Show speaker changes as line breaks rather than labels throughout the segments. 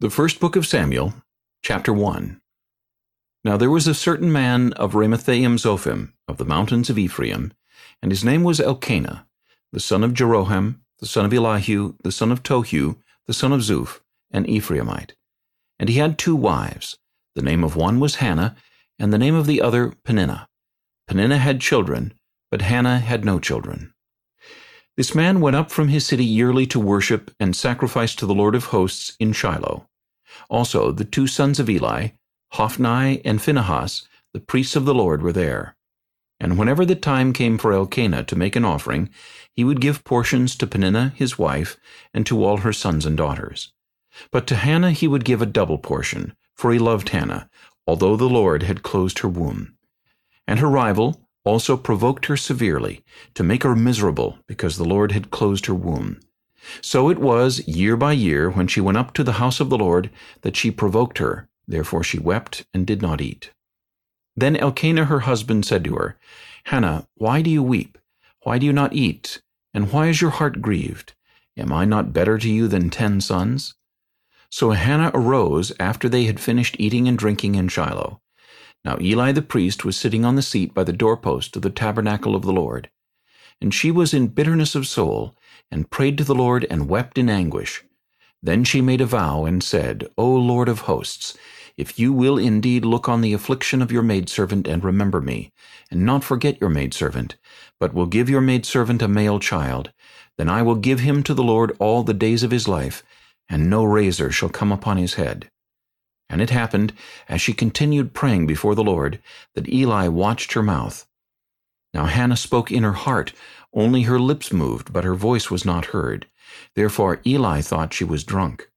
The first book of Samuel, chapter 1 Now there was a certain man of Ramathaim Zophim, of the mountains of Ephraim, and his name was Elkanah, the son of Jeroham, the son of Elihu, the son of Tohu, the son of Zuph, an Ephraimite. And he had two wives. The name of one was Hannah, and the name of the other Peninnah. Peninnah had children, but Hannah had no children. This man went up from his city yearly to worship and sacrifice to the Lord of hosts in Shiloh. Also the two sons of Eli, Hophni and Phinehas, the priests of the Lord, were there. And whenever the time came for Elkanah to make an offering, he would give portions to Peninnah his wife, and to all her sons and daughters. But to Hannah he would give a double portion, for he loved Hannah, although the Lord had closed her womb. And her rival, also provoked her severely, to make her miserable, because the Lord had closed her womb. So it was, year by year, when she went up to the house of the Lord, that she provoked her. Therefore she wept and did not eat. Then Elkanah her husband said to her, Hannah, why do you weep? Why do you not eat? And why is your heart grieved? Am I not better to you than ten sons? So Hannah arose after they had finished eating and drinking in Shiloh. Now Eli the priest was sitting on the seat by the doorpost of the tabernacle of the Lord. And she was in bitterness of soul, and prayed to the Lord, and wept in anguish. Then she made a vow, and said, O Lord of hosts, if you will indeed look on the affliction of your maidservant, and remember me, and not forget your maidservant, but will give your maidservant a male child, then I will give him to the Lord all the days of his life, and no razor shall come upon his head. And it happened, as she continued praying before the Lord, that Eli watched her mouth. Now Hannah spoke in her heart, only her lips moved, but her voice was not heard. Therefore Eli thought she was drunk.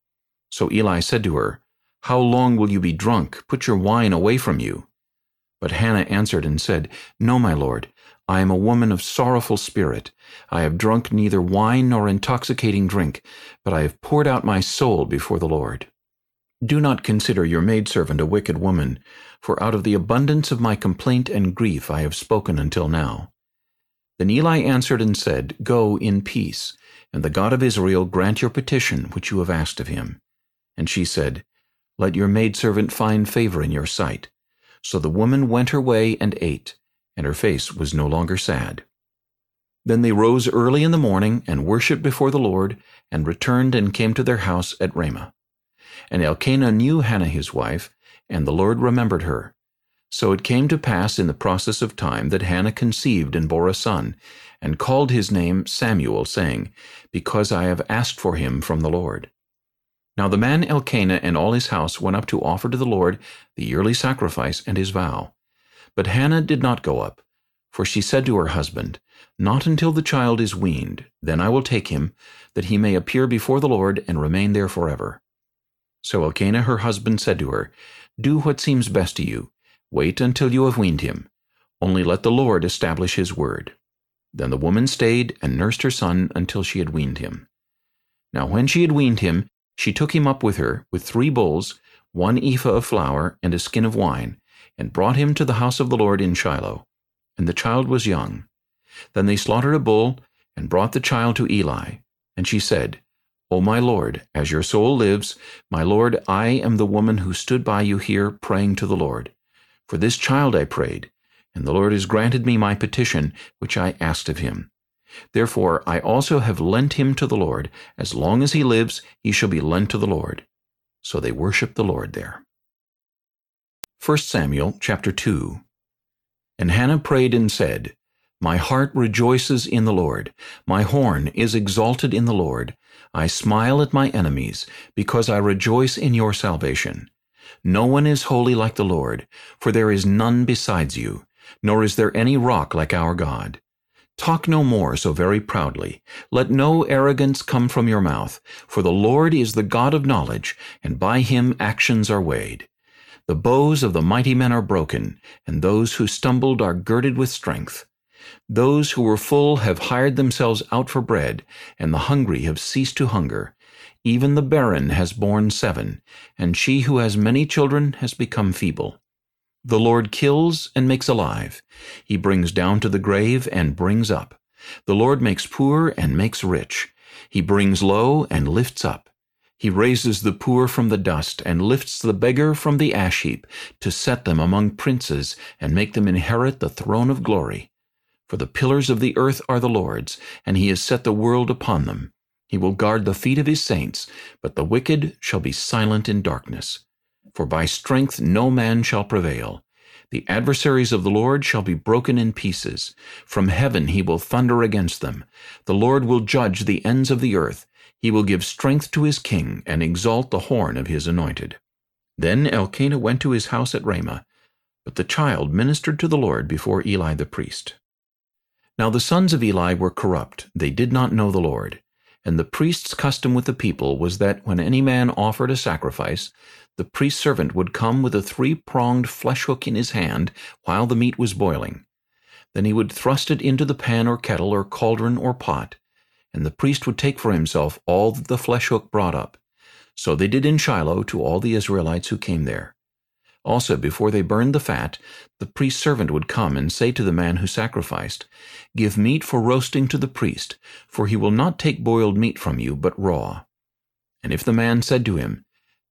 So Eli said to her, How long will you be drunk? Put your wine away from you. But Hannah answered and said, No, my lord, I am a woman of sorrowful spirit. I have drunk neither wine nor intoxicating drink, but I have poured out my soul before the Lord. Do not consider your maidservant a wicked woman, for out of the abundance of my complaint and grief I have spoken until now. Then Eli answered and said, Go in peace, and the God of Israel grant your petition which you have asked of him. And she said, Let your maidservant find favor in your sight. So the woman went her way and ate, and her face was no longer sad. Then they rose early in the morning and worshipped before the Lord, and returned and came to their house at Ramah. And Elkanah knew Hannah his wife, and the Lord remembered her. So it came to pass in the process of time that Hannah conceived and bore a son, and called his name Samuel, saying, Because I have asked for him from the Lord. Now the man Elkanah and all his house went up to offer to the Lord the yearly sacrifice and his vow. But Hannah did not go up, for she said to her husband, Not until the child is weaned, then I will take him, that he may appear before the Lord and remain there forever. So Elkanah her husband said to her, Do what seems best to you. Wait until you have weaned him. Only let the Lord establish his word. Then the woman stayed and nursed her son until she had weaned him. Now when she had weaned him, she took him up with her, with three bulls, one ephah of flour, and a skin of wine, and brought him to the house of the Lord in Shiloh. And the child was young. Then they slaughtered a bull, and brought the child to Eli. And she said, O my Lord, as your soul lives, my Lord, I am the woman who stood by you here praying to the Lord. For this child I prayed, and the Lord has granted me my petition, which I asked of him. Therefore I also have lent him to the Lord. As long as he lives, he shall be lent to the Lord. So they worshiped the Lord there. 1 Samuel chapter 2 And Hannah prayed and said, My heart rejoices in the Lord. My horn is exalted in the Lord. I smile at my enemies, because I rejoice in your salvation. No one is holy like the Lord, for there is none besides you, nor is there any rock like our God. Talk no more so very proudly. Let no arrogance come from your mouth, for the Lord is the God of knowledge, and by him actions are weighed. The bows of the mighty men are broken, and those who stumbled are girded with strength. Those who were full have hired themselves out for bread, and the hungry have ceased to hunger. Even the barren has borne seven, and she who has many children has become feeble. The Lord kills and makes alive. He brings down to the grave and brings up. The Lord makes poor and makes rich. He brings low and lifts up. He raises the poor from the dust, and lifts the beggar from the ash heap, to set them among princes, and make them inherit the throne of glory. For the pillars of the earth are the Lord's, and he has set the world upon them. He will guard the feet of his saints, but the wicked shall be silent in darkness. For by strength no man shall prevail. The adversaries of the Lord shall be broken in pieces. From heaven he will thunder against them. The Lord will judge the ends of the earth. He will give strength to his king, and exalt the horn of his anointed. Then Elkanah went to his house at Ramah, but the child ministered to the Lord before Eli the priest. Now the sons of Eli were corrupt, they did not know the Lord. And the priest's custom with the people was that when any man offered a sacrifice, the priest's servant would come with a three-pronged flesh hook in his hand while the meat was boiling. Then he would thrust it into the pan or kettle or cauldron or pot, and the priest would take for himself all that the flesh hook brought up. So they did in Shiloh to all the Israelites who came there. Also, before they burned the fat, the priest's servant would come and say to the man who sacrificed, Give meat for roasting to the priest, for he will not take boiled meat from you, but raw. And if the man said to him,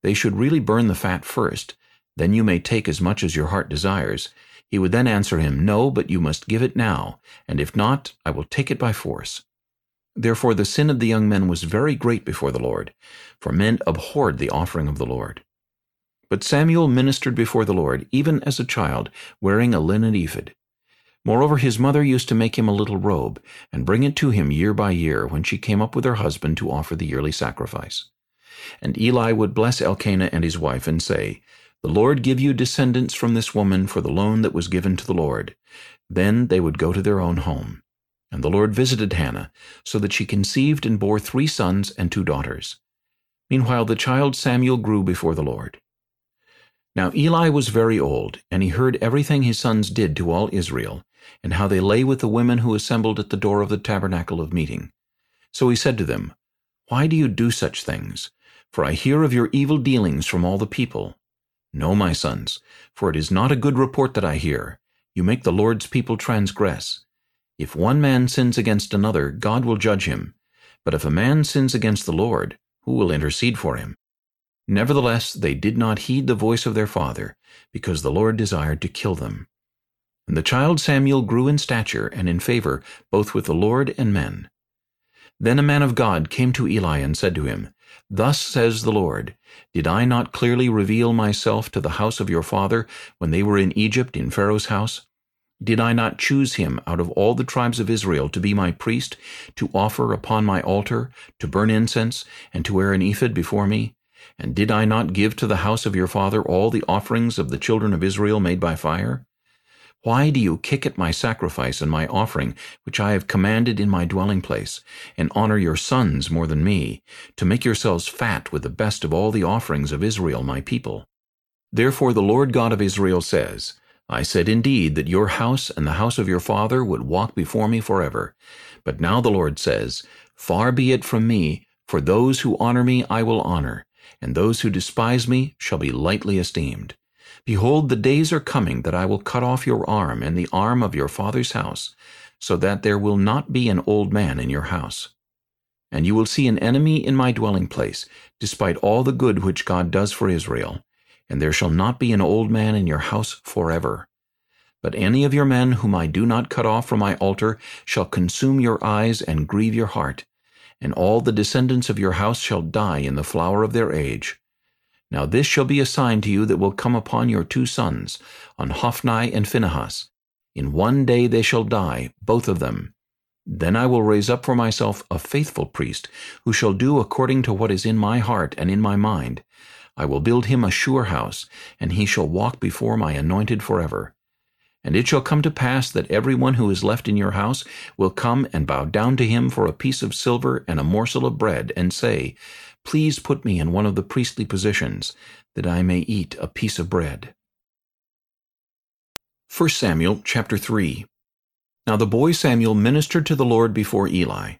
They should really burn the fat first, then you may take as much as your heart desires, he would then answer him, No, but you must give it now, and if not, I will take it by force. Therefore the sin of the young men was very great before the Lord, for men abhorred the offering of the Lord. But Samuel ministered before the Lord, even as a child, wearing a linen ephod. Moreover, his mother used to make him a little robe, and bring it to him year by year when she came up with her husband to offer the yearly sacrifice. And Eli would bless Elkanah and his wife, and say, The Lord give you descendants from this woman for the loan that was given to the Lord. Then they would go to their own home. And the Lord visited Hannah, so that she conceived and bore three sons and two daughters. Meanwhile the child Samuel grew before the Lord. Now Eli was very old, and he heard everything his sons did to all Israel, and how they lay with the women who assembled at the door of the tabernacle of meeting. So he said to them, Why do you do such things? For I hear of your evil dealings from all the people. No, my sons, for it is not a good report that I hear. You make the Lord's people transgress. If one man sins against another, God will judge him. But if a man sins against the Lord, who will intercede for him? Nevertheless, they did not heed the voice of their father, because the Lord desired to kill them. And the child Samuel grew in stature and in favor both with the Lord and men. Then a man of God came to Eli and said to him, Thus says the Lord, Did I not clearly reveal myself to the house of your father when they were in Egypt in Pharaoh's house? Did I not choose him out of all the tribes of Israel to be my priest, to offer upon my altar, to burn incense, and to wear an ephod before me? And did I not give to the house of your father all the offerings of the children of Israel made by fire? Why do you kick at my sacrifice and my offering, which I have commanded in my dwelling place, and honor your sons more than me, to make yourselves fat with the best of all the offerings of Israel my people? Therefore the Lord God of Israel says, I said indeed that your house and the house of your father would walk before me forever. But now the Lord says, Far be it from me, for those who honor me I will honor, and those who despise me shall be lightly esteemed. Behold, the days are coming that I will cut off your arm and the arm of your father's house, so that there will not be an old man in your house. And you will see an enemy in my dwelling place, despite all the good which God does for Israel and there shall not be an old man in your house forever. But any of your men whom I do not cut off from my altar shall consume your eyes and grieve your heart, and all the descendants of your house shall die in the flower of their age. Now this shall be a sign to you that will come upon your two sons, on Hophni and Phinehas. In one day they shall die, both of them. Then I will raise up for myself a faithful priest, who shall do according to what is in my heart and in my mind, I will build him a sure house, and he shall walk before my anointed forever. And it shall come to pass that every one who is left in your house will come and bow down to him for a piece of silver and a morsel of bread, and say, Please put me in one of the priestly positions, that I may eat a piece of bread. 1 Samuel chapter 3 Now the boy Samuel ministered to the Lord before Eli.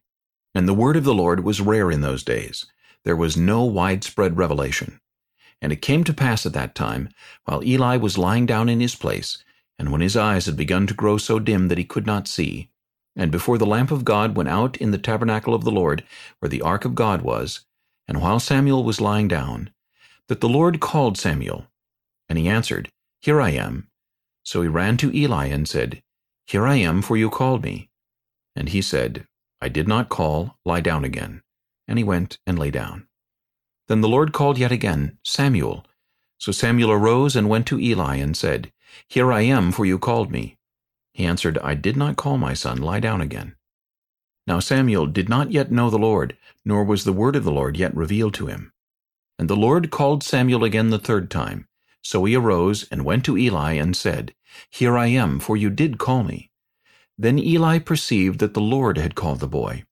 And the word of the Lord was rare in those days. There was no widespread revelation. And it came to pass at that time, while Eli was lying down in his place, and when his eyes had begun to grow so dim that he could not see, and before the lamp of God went out in the tabernacle of the Lord, where the ark of God was, and while Samuel was lying down, that the Lord called Samuel. And he answered, Here I am. So he ran to Eli and said, Here I am, for you called me. And he said, I did not call, lie down again. And he went and lay down. Then the Lord called yet again, Samuel. So Samuel arose and went to Eli and said, Here I am, for you called me. He answered, I did not call my son, lie down again. Now Samuel did not yet know the Lord, nor was the word of the Lord yet revealed to him. And the Lord called Samuel again the third time. So he arose and went to Eli and said, Here I am, for you did call me. Then Eli perceived that the Lord had called the boy.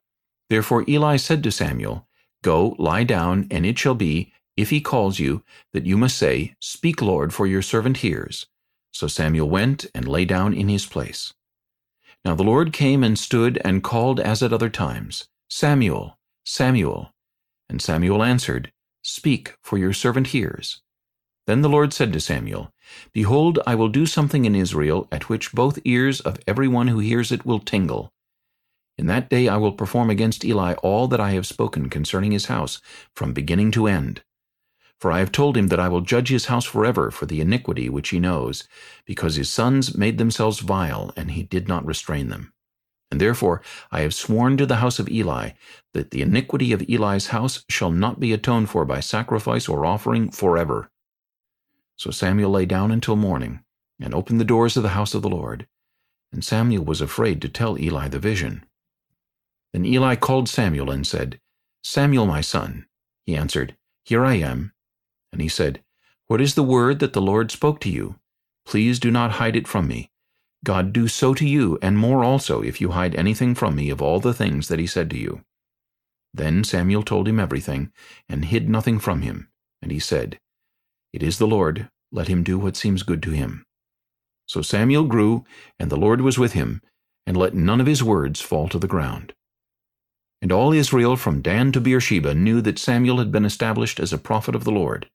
Therefore Eli said to Samuel, Go, lie down, and it shall be, if he calls you, that you must say, Speak, Lord, for your servant hears. So Samuel went and lay down in his place. Now the Lord came and stood and called as at other times, Samuel, Samuel. And Samuel answered, Speak, for your servant hears. Then the Lord said to Samuel, Behold, I will do something in Israel at which both ears of every one who hears it will tingle. In that day I will perform against Eli all that I have spoken concerning his house, from beginning to end. For I have told him that I will judge his house forever for the iniquity which he knows, because his sons made themselves vile, and he did not restrain them. And therefore I have sworn to the house of Eli that the iniquity of Eli's house shall not be atoned for by sacrifice or offering forever. So Samuel lay down until morning, and opened the doors of the house of the Lord. And Samuel was afraid to tell Eli the vision. Then Eli called Samuel and said, Samuel, my son. He answered, Here I am. And he said, What is the word that the Lord spoke to you? Please do not hide it from me. God do so to you, and more also, if you hide anything from me of all the things that he said to you. Then Samuel told him everything, and hid nothing from him. And he said, It is the Lord, let him do what seems good to him. So Samuel grew, and the Lord was with him, and let none of his words fall to the ground. And all Israel from Dan to Beersheba knew that Samuel had been established as a prophet of the Lord.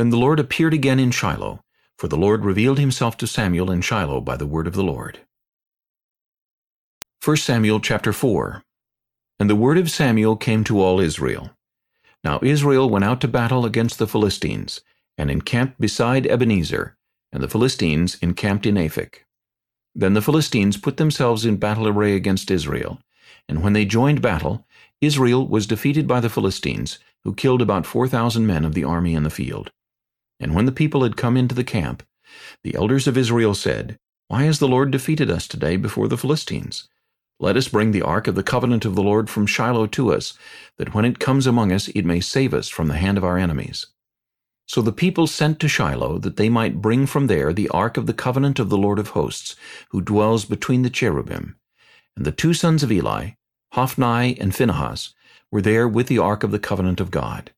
Then the Lord appeared again in Shiloh, for the Lord revealed himself to Samuel in Shiloh by the word of the Lord. 1 Samuel chapter 4 And the word of Samuel came to all Israel. Now Israel went out to battle against the Philistines, and encamped beside Ebenezer, and the Philistines encamped in Aphek. Then the Philistines put themselves in battle array against Israel, and when they joined battle, Israel was defeated by the Philistines, who killed about four thousand men of the army in the field. And when the people had come into the camp, the elders of Israel said, Why has the Lord defeated us today before the Philistines? Let us bring the ark of the covenant of the Lord from Shiloh to us, that when it comes among us it may save us from the hand of our enemies. So the people sent to Shiloh, that they might bring from there the ark of the covenant of the Lord of hosts, who dwells between the cherubim. And the two sons of Eli, Hophni and Phinehas, were there with the ark of the covenant of God.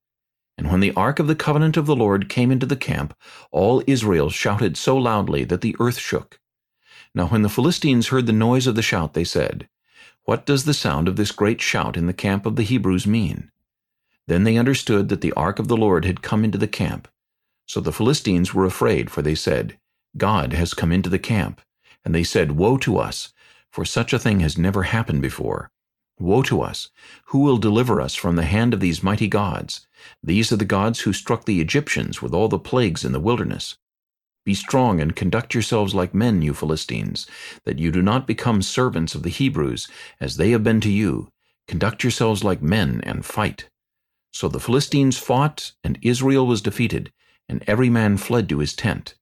And when the ark of the covenant of the Lord came into the camp, all Israel shouted so loudly that the earth shook. Now when the Philistines heard the noise of the shout, they said, What does the sound of this great shout in the camp of the Hebrews mean? Then they understood that the ark of the Lord had come into the camp. So the Philistines were afraid, for they said, God has come into the camp. And they said, Woe to us, for such a thing has never happened before. Woe to us! Who will deliver us from the hand of these mighty gods? These are the gods who struck the Egyptians with all the plagues in the wilderness. Be strong and conduct yourselves like men, you Philistines, that you do not become servants of the Hebrews, as they have been to you. Conduct yourselves like men and fight. So the Philistines fought, and Israel was defeated, and every man fled to his tent.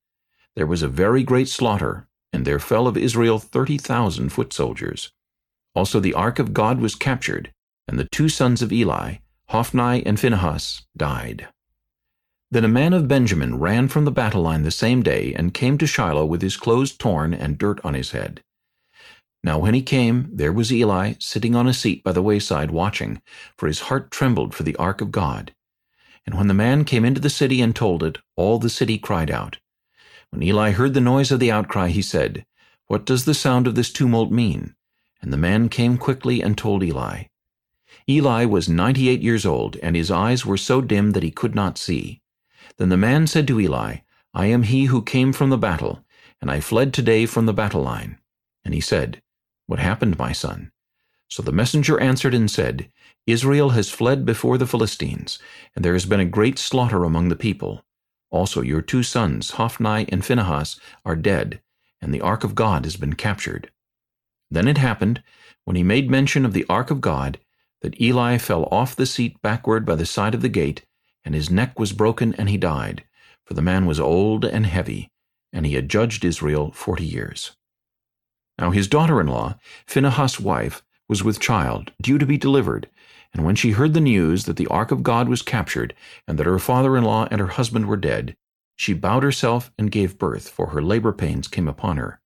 There was a very great slaughter, and there fell of Israel thirty thousand foot soldiers. Also the ark of God was captured, and the two sons of Eli, Hophni and Phinehas, died. Then a man of Benjamin ran from the battle line the same day, and came to Shiloh with his clothes torn and dirt on his head. Now when he came, there was Eli sitting on a seat by the wayside watching, for his heart trembled for the ark of God. And when the man came into the city and told it, all the city cried out. When Eli heard the noise of the outcry, he said, What does the sound of this tumult mean? And the man came quickly and told Eli. Eli was ninety-eight years old, and his eyes were so dim that he could not see. Then the man said to Eli, I am he who came from the battle, and I fled today from the battle line. And he said, What happened, my son? So the messenger answered and said, Israel has fled before the Philistines, and there has been a great slaughter among the people. Also your two sons, Hophni and Phinehas, are dead, and the ark of God has been captured. Then it happened, when he made mention of the ark of God, that Eli fell off the seat backward by the side of the gate, and his neck was broken, and he died, for the man was old and heavy, and he had judged Israel forty years. Now his daughter-in-law, Phinehas' wife, was with child, due to be delivered, and when she heard the news that the ark of God was captured, and that her father-in-law and her husband were dead, she bowed herself and gave birth, for her labor pains came upon her.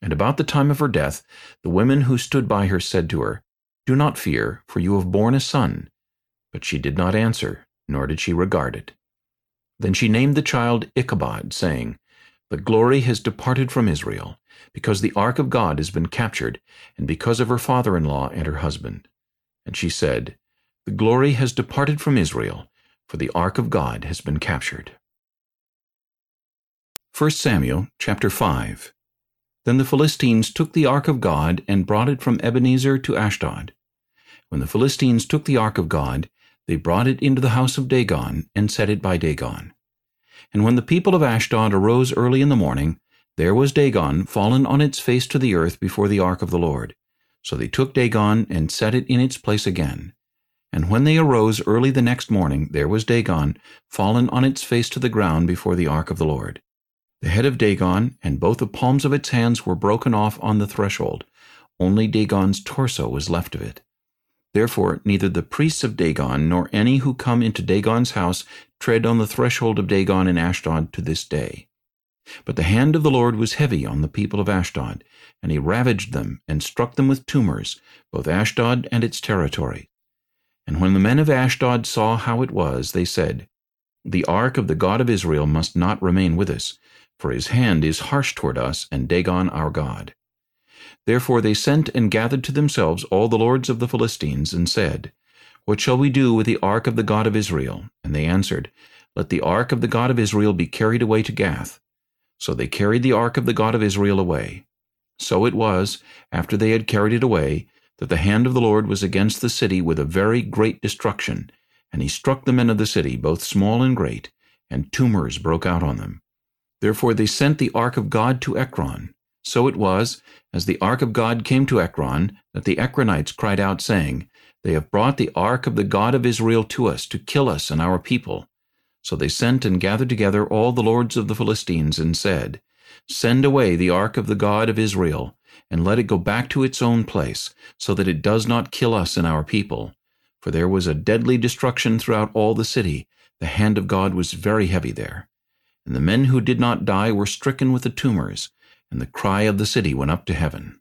And about the time of her death, the women who stood by her said to her, Do not fear, for you have borne a son. But she did not answer, nor did she regard it. Then she named the child Ichabod, saying, The glory has departed from Israel, because the ark of God has been captured, and because of her father-in-law and her husband. And she said, The glory has departed from Israel, for the ark of God has been captured. 1 Samuel chapter 5 Then the Philistines took the ark of God and brought it from Ebenezer to Ashdod. When the Philistines took the ark of God, they brought it into the house of Dagon and set it by Dagon. And when the people of Ashdod arose early in the morning, there was Dagon fallen on its face to the earth before the ark of the Lord. So they took Dagon and set it in its place again. And when they arose early the next morning, there was Dagon fallen on its face to the ground before the ark of the Lord. The head of Dagon and both the palms of its hands were broken off on the threshold. Only Dagon's torso was left of it. Therefore neither the priests of Dagon nor any who come into Dagon's house tread on the threshold of Dagon in Ashdod to this day. But the hand of the Lord was heavy on the people of Ashdod, and he ravaged them and struck them with tumors, both Ashdod and its territory. And when the men of Ashdod saw how it was, they said, The ark of the God of Israel must not remain with us, for his hand is harsh toward us and Dagon our God. Therefore they sent and gathered to themselves all the lords of the Philistines, and said, What shall we do with the ark of the God of Israel? And they answered, Let the ark of the God of Israel be carried away to Gath. So they carried the ark of the God of Israel away. So it was, after they had carried it away, that the hand of the Lord was against the city with a very great destruction, and he struck the men of the city, both small and great, and tumors broke out on them. Therefore they sent the ark of God to Ekron. So it was, as the ark of God came to Ekron, that the Ekronites cried out, saying, They have brought the ark of the God of Israel to us, to kill us and our people. So they sent and gathered together all the lords of the Philistines, and said, Send away the ark of the God of Israel, and let it go back to its own place, so that it does not kill us and our people. For there was a deadly destruction throughout all the city. The hand of God was very heavy there. And the men who did not die were stricken with the tumors, and the cry of the city went up to heaven.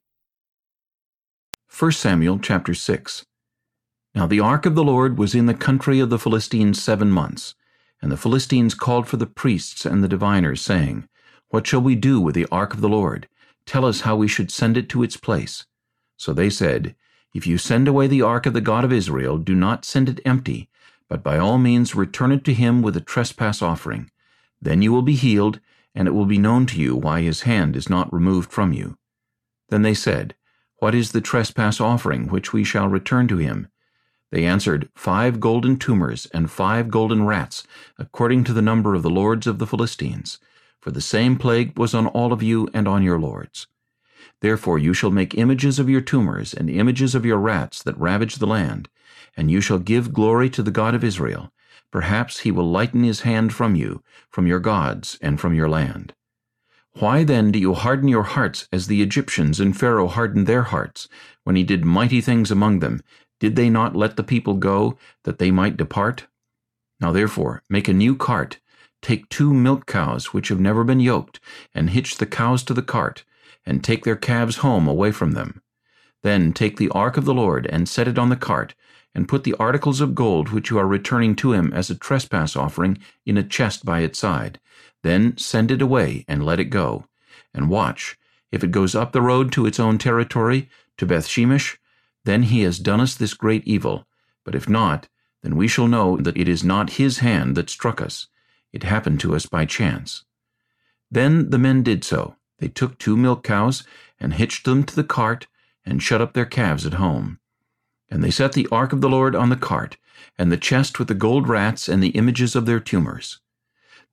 1 Samuel chapter 6 Now the ark of the Lord was in the country of the Philistines seven months. And the Philistines called for the priests and the diviners, saying, What shall we do with the ark of the Lord? Tell us how we should send it to its place. So they said, If you send away the ark of the God of Israel, do not send it empty, but by all means return it to him with a trespass offering. Then you will be healed, and it will be known to you why his hand is not removed from you. Then they said, What is the trespass offering which we shall return to him? They answered, Five golden tumors and five golden rats, according to the number of the lords of the Philistines. For the same plague was on all of you and on your lords. Therefore you shall make images of your tumors and images of your rats that ravage the land, and you shall give glory to the God of Israel, Perhaps he will lighten his hand from you, from your gods, and from your land. Why then do you harden your hearts as the Egyptians and Pharaoh hardened their hearts? When he did mighty things among them, did they not let the people go, that they might depart? Now therefore, make a new cart. Take two milk cows which have never been yoked, and hitch the cows to the cart, and take their calves home away from them. Then take the ark of the Lord, and set it on the cart, and put the articles of gold which you are returning to him as a trespass offering in a chest by its side. Then send it away and let it go. And watch, if it goes up the road to its own territory, to Bethshemesh, then he has done us this great evil. But if not, then we shall know that it is not his hand that struck us. It happened to us by chance. Then the men did so. They took two milk cows, and hitched them to the cart, and shut up their calves at home. And they set the ark of the Lord on the cart, and the chest with the gold rats and the images of their tumors.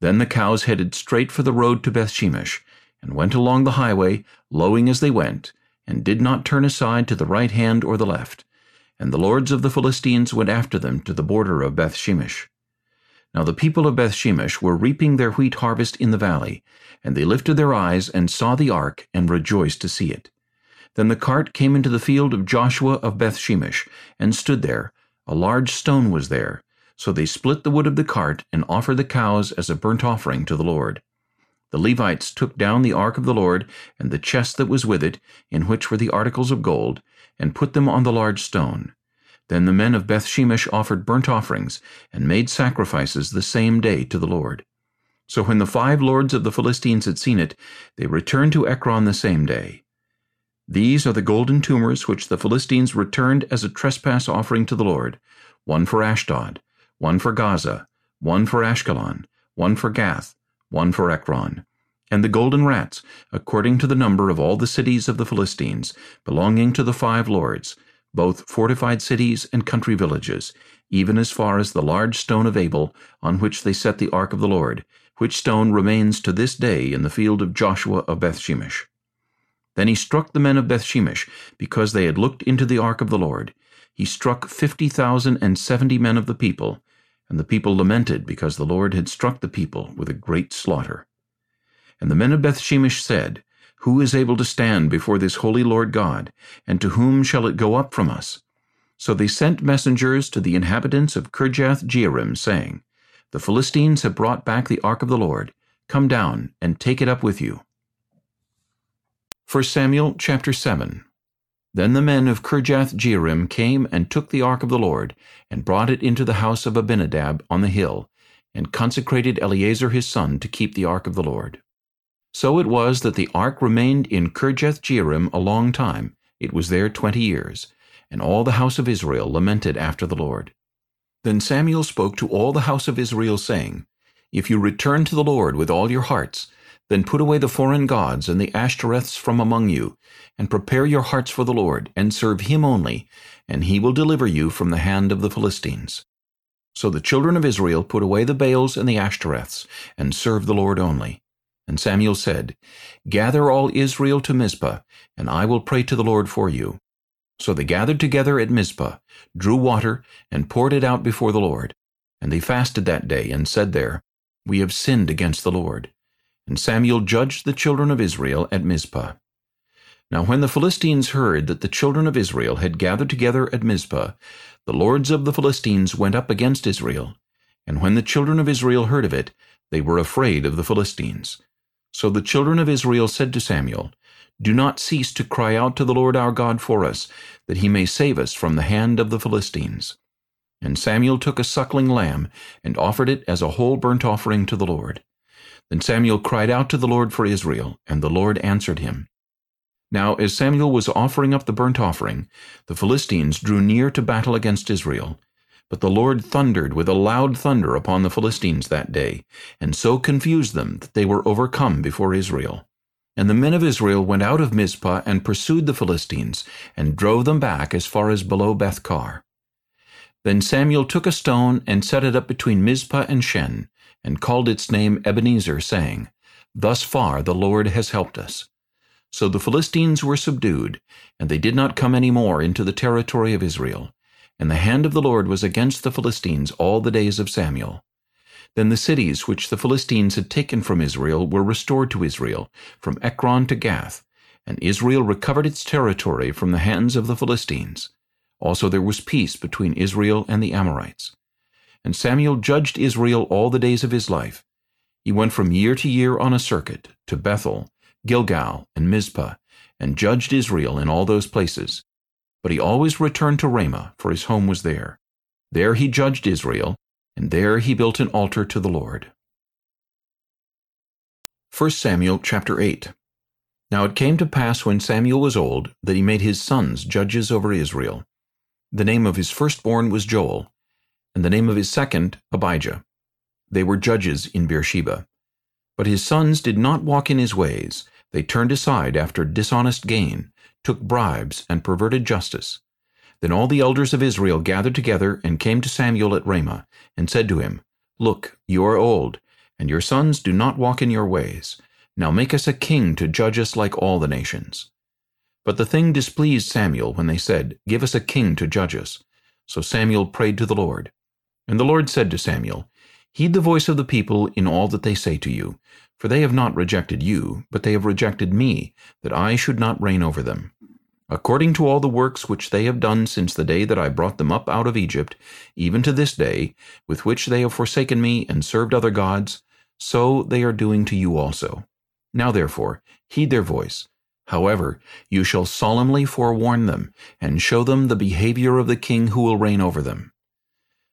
Then the cows headed straight for the road to Bethshemesh, and went along the highway, lowing as they went, and did not turn aside to the right hand or the left. And the lords of the Philistines went after them to the border of Bethshemesh. Now the people of Bethshemesh were reaping their wheat harvest in the valley, and they lifted their eyes and saw the ark, and rejoiced to see it. Then the cart came into the field of Joshua of Bethshemesh, and stood there. A large stone was there. So they split the wood of the cart, and offered the cows as a burnt offering to the Lord. The Levites took down the ark of the Lord, and the chest that was with it, in which were the articles of gold, and put them on the large stone. Then the men of Bethshemesh offered burnt offerings, and made sacrifices the same day to the Lord. So when the five lords of the Philistines had seen it, they returned to Ekron the same day. These are the golden tumors which the Philistines returned as a trespass offering to the Lord, one for Ashdod, one for Gaza, one for Ashkelon, one for Gath, one for Ekron. And the golden rats, according to the number of all the cities of the Philistines, belonging to the five lords, both fortified cities and country villages, even as far as the large stone of Abel, on which they set the ark of the Lord, which stone remains to this day in the field of Joshua of Bethshemesh. Then he struck the men of Bethshemesh, because they had looked into the ark of the Lord. He struck fifty thousand and seventy men of the people, and the people lamented because the Lord had struck the people with a great slaughter. And the men of Bethshemesh said, who is able to stand before this holy Lord God, and to whom shall it go up from us? So they sent messengers to the inhabitants of Kirjath-jearim, saying, The Philistines have brought back the ark of the Lord. Come down, and take it up with you. 1 Samuel chapter 7 Then the men of Kirjath-jearim came and took the ark of the Lord, and brought it into the house of Abinadab on the hill, and consecrated Eleazar his son to keep the ark of the Lord. So it was that the ark remained in Kirjath-jearim a long time. It was there twenty years. And all the house of Israel lamented after the Lord. Then Samuel spoke to all the house of Israel, saying, If you return to the Lord with all your hearts, then put away the foreign gods and the Ashtoreths from among you, and prepare your hearts for the Lord, and serve him only, and he will deliver you from the hand of the Philistines. So the children of Israel put away the Baals and the Ashtoreths, and served the Lord only. And Samuel said, Gather all Israel to Mizpah, and I will pray to the Lord for you. So they gathered together at Mizpah, drew water, and poured it out before the Lord. And they fasted that day, and said there, We have sinned against the Lord. And Samuel judged the children of Israel at Mizpah. Now when the Philistines heard that the children of Israel had gathered together at Mizpah, the lords of the Philistines went up against Israel. And when the children of Israel heard of it, they were afraid of the Philistines. So the children of Israel said to Samuel, Do not cease to cry out to the Lord our God for us, that he may save us from the hand of the Philistines. And Samuel took a suckling lamb, and offered it as a whole burnt offering to the Lord. Then Samuel cried out to the Lord for Israel, and the Lord answered him. Now as Samuel was offering up the burnt offering, the Philistines drew near to battle against Israel, but the Lord thundered with a loud thunder upon the Philistines that day, and so confused them that they were overcome before Israel. And the men of Israel went out of Mizpah and pursued the Philistines, and drove them back as far as below Bethkar. Then Samuel took a stone and set it up between Mizpah and Shen, and called its name Ebenezer, saying, Thus far the Lord has helped us. So the Philistines were subdued, and they did not come any more into the territory of Israel. And the hand of the Lord was against the Philistines all the days of Samuel. Then the cities which the Philistines had taken from Israel were restored to Israel, from Ekron to Gath, and Israel recovered its territory from the hands of the Philistines. Also there was peace between Israel and the Amorites. And Samuel judged Israel all the days of his life. He went from year to year on a circuit, to Bethel, Gilgal, and Mizpah, and judged Israel in all those places. But he always returned to Ramah, for his home was there. There he judged Israel, and there he built an altar to the Lord. 1 Samuel chapter 8 Now it came to pass when Samuel was old, that he made his sons judges over Israel. The name of his firstborn was Joel, and the name of his second Abijah. They were judges in Beersheba. But his sons did not walk in his ways. They turned aside after dishonest gain, took bribes, and perverted justice. Then all the elders of Israel gathered together and came to Samuel at Ramah, and said to him, Look, you are old, and your sons do not walk in your ways. Now make us a king to judge us like all the nations. But the thing displeased Samuel when they said, Give us a king to judge us. So Samuel prayed to the Lord. And the Lord said to Samuel, Heed the voice of the people in all that they say to you, for they have not rejected you, but they have rejected me, that I should not reign over them. According to all the works which they have done since the day that I brought them up out of Egypt, even to this day, with which they have forsaken me and served other gods, so they are doing to you also. Now therefore, heed their voice. However, you shall solemnly forewarn them, and show them the behavior of the king who will reign over them.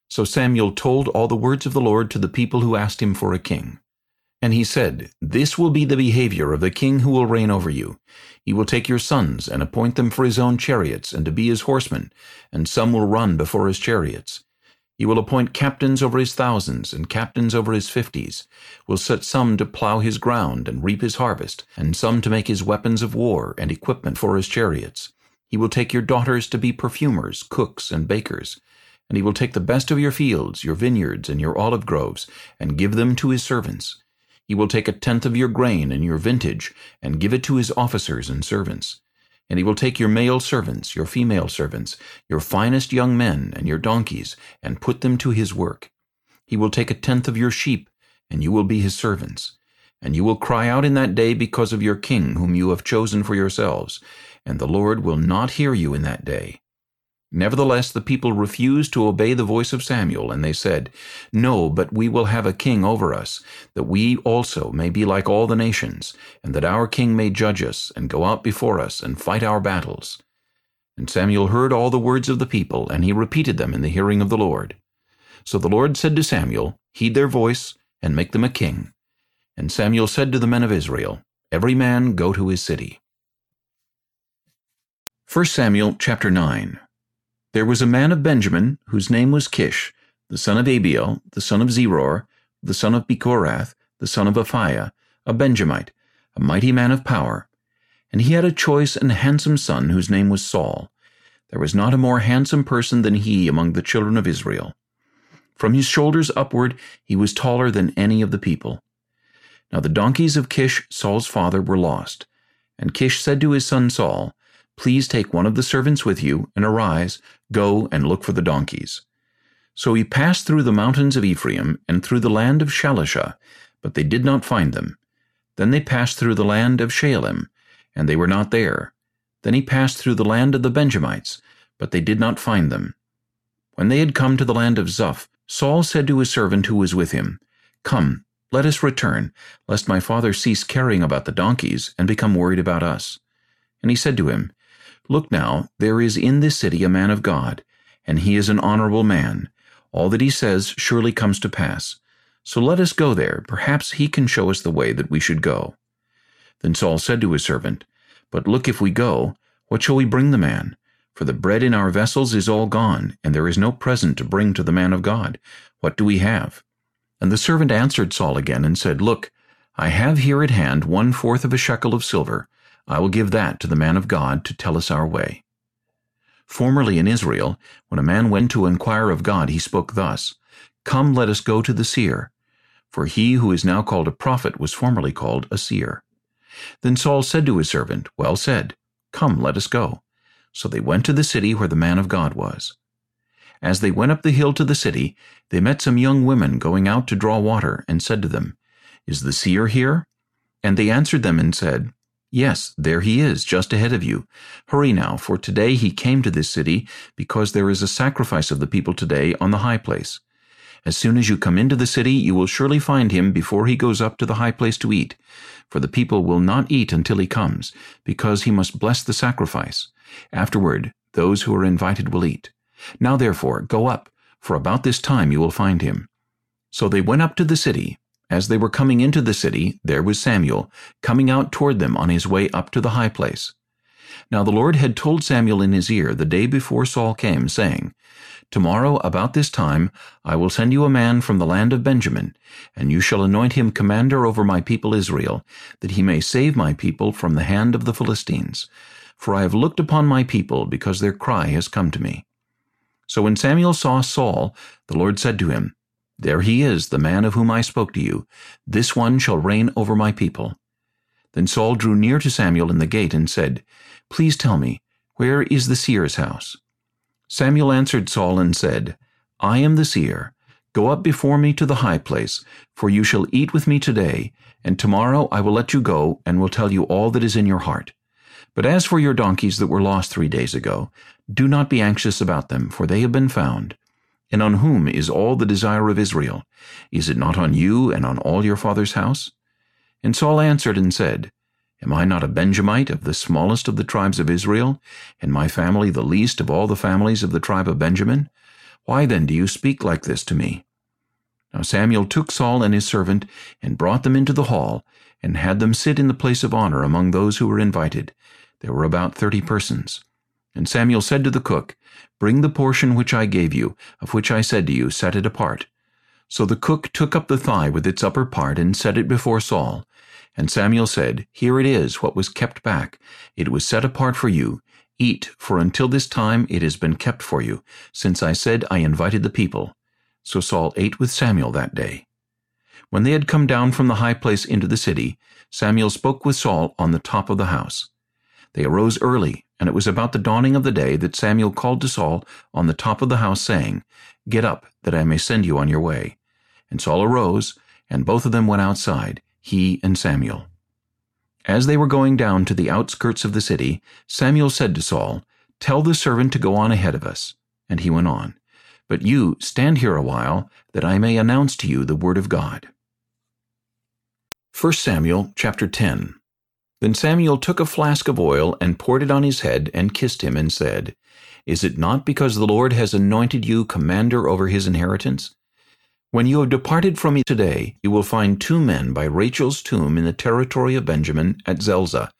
So Samuel told all the words of the Lord to the people who asked him for a king. And he said, This will be the behavior of the king who will reign over you. He will take your sons and appoint them for his own chariots and to be his horsemen, and some will run before his chariots. He will appoint captains over his thousands and captains over his fifties, will set some to plow his ground and reap his harvest, and some to make his weapons of war and equipment for his chariots. He will take your daughters to be perfumers, cooks, and bakers. And he will take the best of your fields, your vineyards, and your olive groves, and give them to his servants. He will take a tenth of your grain and your vintage, and give it to his officers and servants. And he will take your male servants, your female servants, your finest young men, and your donkeys, and put them to his work. He will take a tenth of your sheep, and you will be his servants. And you will cry out in that day because of your king whom you have chosen for yourselves, and the Lord will not hear you in that day. Nevertheless the people refused to obey the voice of Samuel, and they said, No, but we will have a king over us, that we also may be like all the nations, and that our king may judge us, and go out before us, and fight our battles. And Samuel heard all the words of the people, and he repeated them in the hearing of the Lord. So the Lord said to Samuel, Heed their voice, and make them a king. And Samuel said to the men of Israel, Every man go to his city. 1 Samuel chapter 9 there was a man of Benjamin, whose name was Kish, the son of Abiel, the son of Zeror, the son of Bechorath, the son of Aphiah, a Benjamite, a mighty man of power. And he had a choice and handsome son, whose name was Saul. There was not a more handsome person than he among the children of Israel. From his shoulders upward he was taller than any of the people. Now the donkeys of Kish, Saul's father, were lost. And Kish said to his son Saul, Please take one of the servants with you, and arise, go and look for the donkeys. So he passed through the mountains of Ephraim, and through the land of Shalisha, but they did not find them. Then they passed through the land of Shaalim, and they were not there. Then he passed through the land of the Benjamites, but they did not find them. When they had come to the land of Zuph, Saul said to his servant who was with him, Come, let us return, lest my father cease caring about the donkeys, and become worried about us. And he said to him, Look now, there is in this city a man of God, and he is an honorable man. All that he says surely comes to pass. So let us go there. Perhaps he can show us the way that we should go. Then Saul said to his servant, But look, if we go, what shall we bring the man? For the bread in our vessels is all gone, and there is no present to bring to the man of God. What do we have? And the servant answered Saul again and said, Look, I have here at hand one-fourth of a shekel of silver, I will give that to the man of God to tell us our way. Formerly in Israel, when a man went to inquire of God, he spoke thus, Come, let us go to the seer. For he who is now called a prophet was formerly called a seer. Then Saul said to his servant, Well said, Come, let us go. So they went to the city where the man of God was. As they went up the hill to the city, they met some young women going out to draw water, and said to them, Is the seer here? And they answered them and said, Yes, there he is, just ahead of you. Hurry now, for today he came to this city, because there is a sacrifice of the people today on the high place. As soon as you come into the city, you will surely find him before he goes up to the high place to eat. For the people will not eat until he comes, because he must bless the sacrifice. Afterward, those who are invited will eat. Now therefore, go up, for about this time you will find him. So they went up to the city, as they were coming into the city, there was Samuel, coming out toward them on his way up to the high place. Now the Lord had told Samuel in his ear the day before Saul came, saying, Tomorrow about this time I will send you a man from the land of Benjamin, and you shall anoint him commander over my people Israel, that he may save my people from the hand of the Philistines. for I have looked upon my people, because their cry has come to me. So when Samuel saw Saul, the Lord said to him, There he is, the man of whom I spoke to you. This one shall reign over my people. Then Saul drew near to Samuel in the gate and said, Please tell me, where is the seer's house? Samuel answered Saul and said, I am the seer. Go up before me to the high place, for you shall eat with me today, and tomorrow I will let you go, and will tell you all that is in your heart. But as for your donkeys that were lost three days ago, do not be anxious about them, for they have been found. And on whom is all the desire of Israel? Is it not on you and on all your father's house? And Saul answered and said, Am I not a Benjamite of the smallest of the tribes of Israel, and my family the least of all the families of the tribe of Benjamin? Why then do you speak like this to me? Now Samuel took Saul and his servant, and brought them into the hall, and had them sit in the place of honor among those who were invited. There were about thirty persons. And Samuel said to the cook, Bring the portion which I gave you, of which I said to you, Set it apart. So the cook took up the thigh with its upper part, and set it before Saul. And Samuel said, Here it is, what was kept back. It was set apart for you. Eat, for until this time it has been kept for you, since I said I invited the people. So Saul ate with Samuel that day. When they had come down from the high place into the city, Samuel spoke with Saul on the top of the house. They arose early, and it was about the dawning of the day that Samuel called to Saul on the top of the house, saying, Get up, that I may send you on your way. And Saul arose, and both of them went outside, he and Samuel. As they were going down to the outskirts of the city, Samuel said to Saul, Tell the servant to go on ahead of us. And he went on. But you stand here a while, that I may announce to you the word of God. 1 Samuel chapter 10 Then Samuel took a flask of oil and poured it on his head and kissed him and said, Is it not because the Lord has anointed you commander over his inheritance? When you have departed from me today, you will find two men by Rachel's tomb in the territory of Benjamin at Zelzah,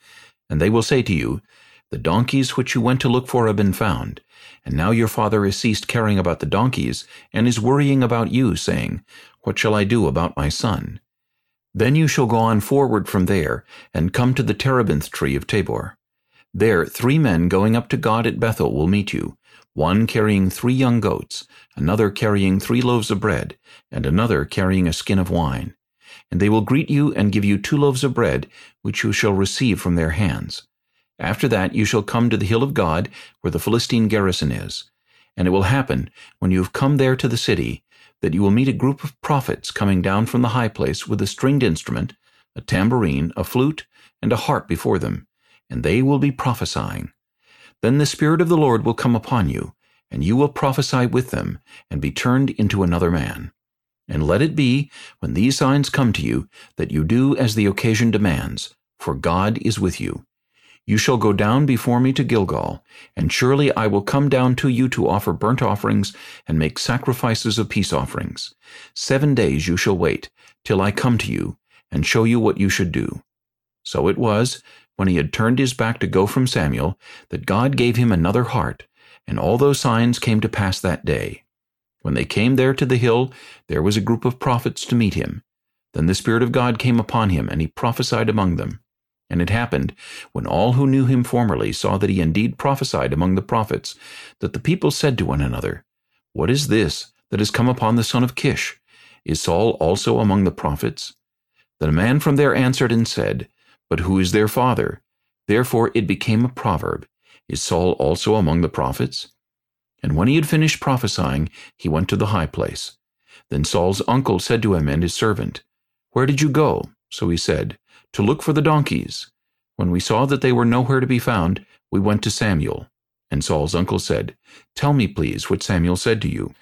and they will say to you, The donkeys which you went to look for have been found, and now your father has ceased caring about the donkeys, and is worrying about you, saying, What shall I do about my son? Then you shall go on forward from there, and come to the terebinth tree of Tabor. There three men going up to God at Bethel will meet you, one carrying three young goats, another carrying three loaves of bread, and another carrying a skin of wine. And they will greet you and give you two loaves of bread, which you shall receive from their hands. After that you shall come to the hill of God, where the Philistine garrison is. And it will happen, when you have come there to the city, that you will meet a group of prophets coming down from the high place with a stringed instrument, a tambourine, a flute, and a harp before them, and they will be prophesying. Then the Spirit of the Lord will come upon you, and you will prophesy with them, and be turned into another man. And let it be, when these signs come to you, that you do as the occasion demands, for God is with you. You shall go down before me to Gilgal, and surely I will come down to you to offer burnt offerings and make sacrifices of peace offerings. Seven days you shall wait, till I come to you, and show you what you should do. So it was, when he had turned his back to go from Samuel, that God gave him another heart, and all those signs came to pass that day. When they came there to the hill, there was a group of prophets to meet him. Then the Spirit of God came upon him, and he prophesied among them. And it happened, when all who knew him formerly saw that he indeed prophesied among the prophets, that the people said to one another, What is this that has come upon the son of Kish? Is Saul also among the prophets? Then a man from there answered and said, but who is their father? Therefore it became a proverb. Is Saul also among the prophets? And when he had finished prophesying, he went to the high place. Then Saul's uncle said to him and his servant, Where did you go? So he said, To look for the donkeys. When we saw that they were nowhere to be found, we went to Samuel. And Saul's uncle said, Tell me, please, what Samuel said to you.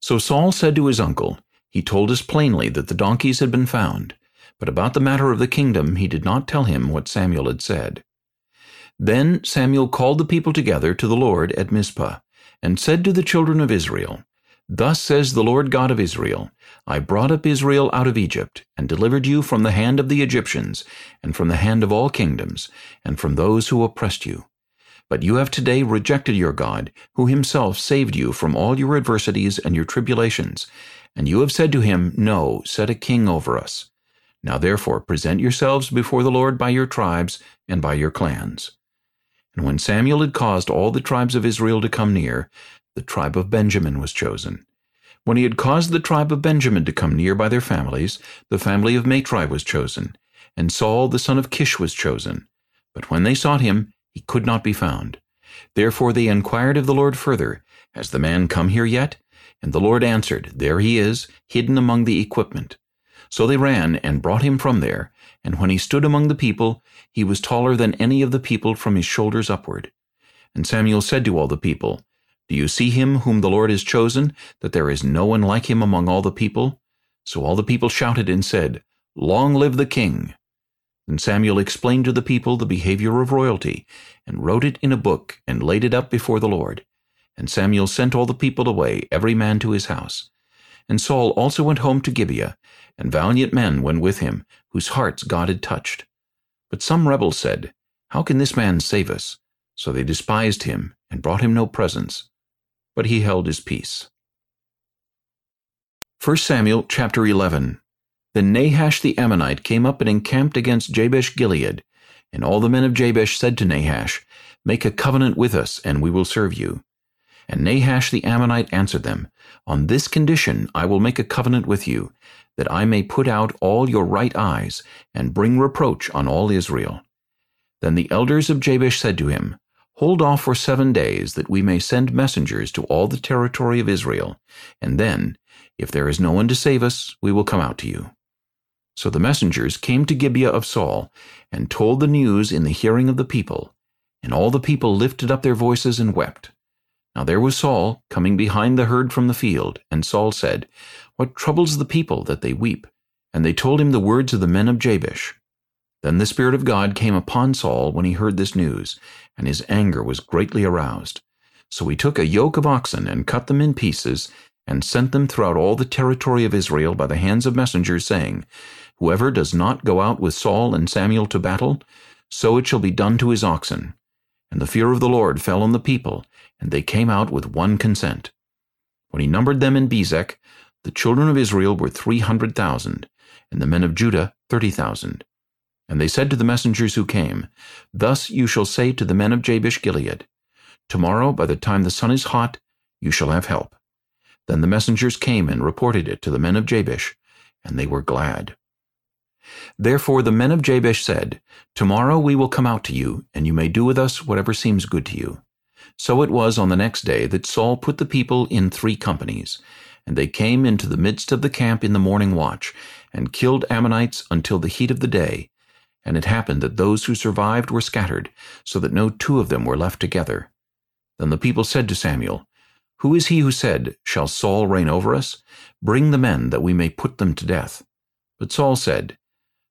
So Saul said to his uncle, He told us plainly that the donkeys had been found. But about the matter of the kingdom he did not tell him what Samuel had said. Then Samuel called the people together to the Lord at Mizpah, and said to the children of Israel, Thus says the Lord God of Israel, I brought up Israel out of Egypt, and delivered you from the hand of the Egyptians, and from the hand of all kingdoms, and from those who oppressed you. But you have today rejected your God, who himself saved you from all your adversities and your tribulations, and you have said to him, No, set a king over us. Now therefore present yourselves before the Lord by your tribes and by your clans. And when Samuel had caused all the tribes of Israel to come near, the tribe of Benjamin was chosen. When he had caused the tribe of Benjamin to come near by their families, the family of Matri was chosen, and Saul the son of Kish was chosen. But when they sought him, he could not be found. Therefore they inquired of the Lord further, Has the man come here yet? And the Lord answered, There he is, hidden among the equipment. So they ran and brought him from there, and when he stood among the people, he was taller than any of the people from his shoulders upward. And Samuel said to all the people, Do you see him whom the Lord has chosen, that there is no one like him among all the people? So all the people shouted and said, Long live the king! Then Samuel explained to the people the behavior of royalty, and wrote it in a book, and laid it up before the Lord. And Samuel sent all the people away, every man to his house. And Saul also went home to Gibeah, and valiant men went with him, whose hearts God had touched. But some rebels said, How can this man save us? So they despised him, and brought him no presents. But he held his peace. 1 Samuel chapter 11 Then Nahash the Ammonite came up and encamped against Jabesh Gilead. And all the men of Jabesh said to Nahash, Make a covenant with us, and we will serve you. And Nahash the Ammonite answered them, On this condition I will make a covenant with you, that I may put out all your right eyes, and bring reproach on all Israel. Then the elders of Jabesh said to him, Hold off for seven days, that we may send messengers to all the territory of Israel, and then, if there is no one to save us, we will come out to you. So the messengers came to Gibeah of Saul, and told the news in the hearing of the people, and all the people lifted up their voices and wept. Now there was Saul coming behind the herd from the field, and Saul said, What troubles the people that they weep? And they told him the words of the men of Jabesh. Then the Spirit of God came upon Saul when he heard this news, and his anger was greatly aroused. So he took a yoke of oxen and cut them in pieces, and sent them throughout all the territory of Israel by the hands of messengers, saying, Whoever does not go out with Saul and Samuel to battle, so it shall be done to his oxen. And the fear of the Lord fell on the people, and they came out with one consent. When he numbered them in Bezek, the children of Israel were three hundred thousand, and the men of Judah thirty thousand. And they said to the messengers who came, Thus you shall say to the men of Jabesh Gilead, Tomorrow, by the time the sun is hot, you shall have help. Then the messengers came and reported it to the men of Jabesh, and they were glad. Therefore the men of Jabesh said, Tomorrow we will come out to you, and you may do with us whatever seems good to you. So it was on the next day that Saul put the people in three companies, and they came into the midst of the camp in the morning watch, and killed Ammonites until the heat of the day. And it happened that those who survived were scattered, so that no two of them were left together. Then the people said to Samuel, Who is he who said, Shall Saul reign over us? Bring the men, that we may put them to death. But Saul said,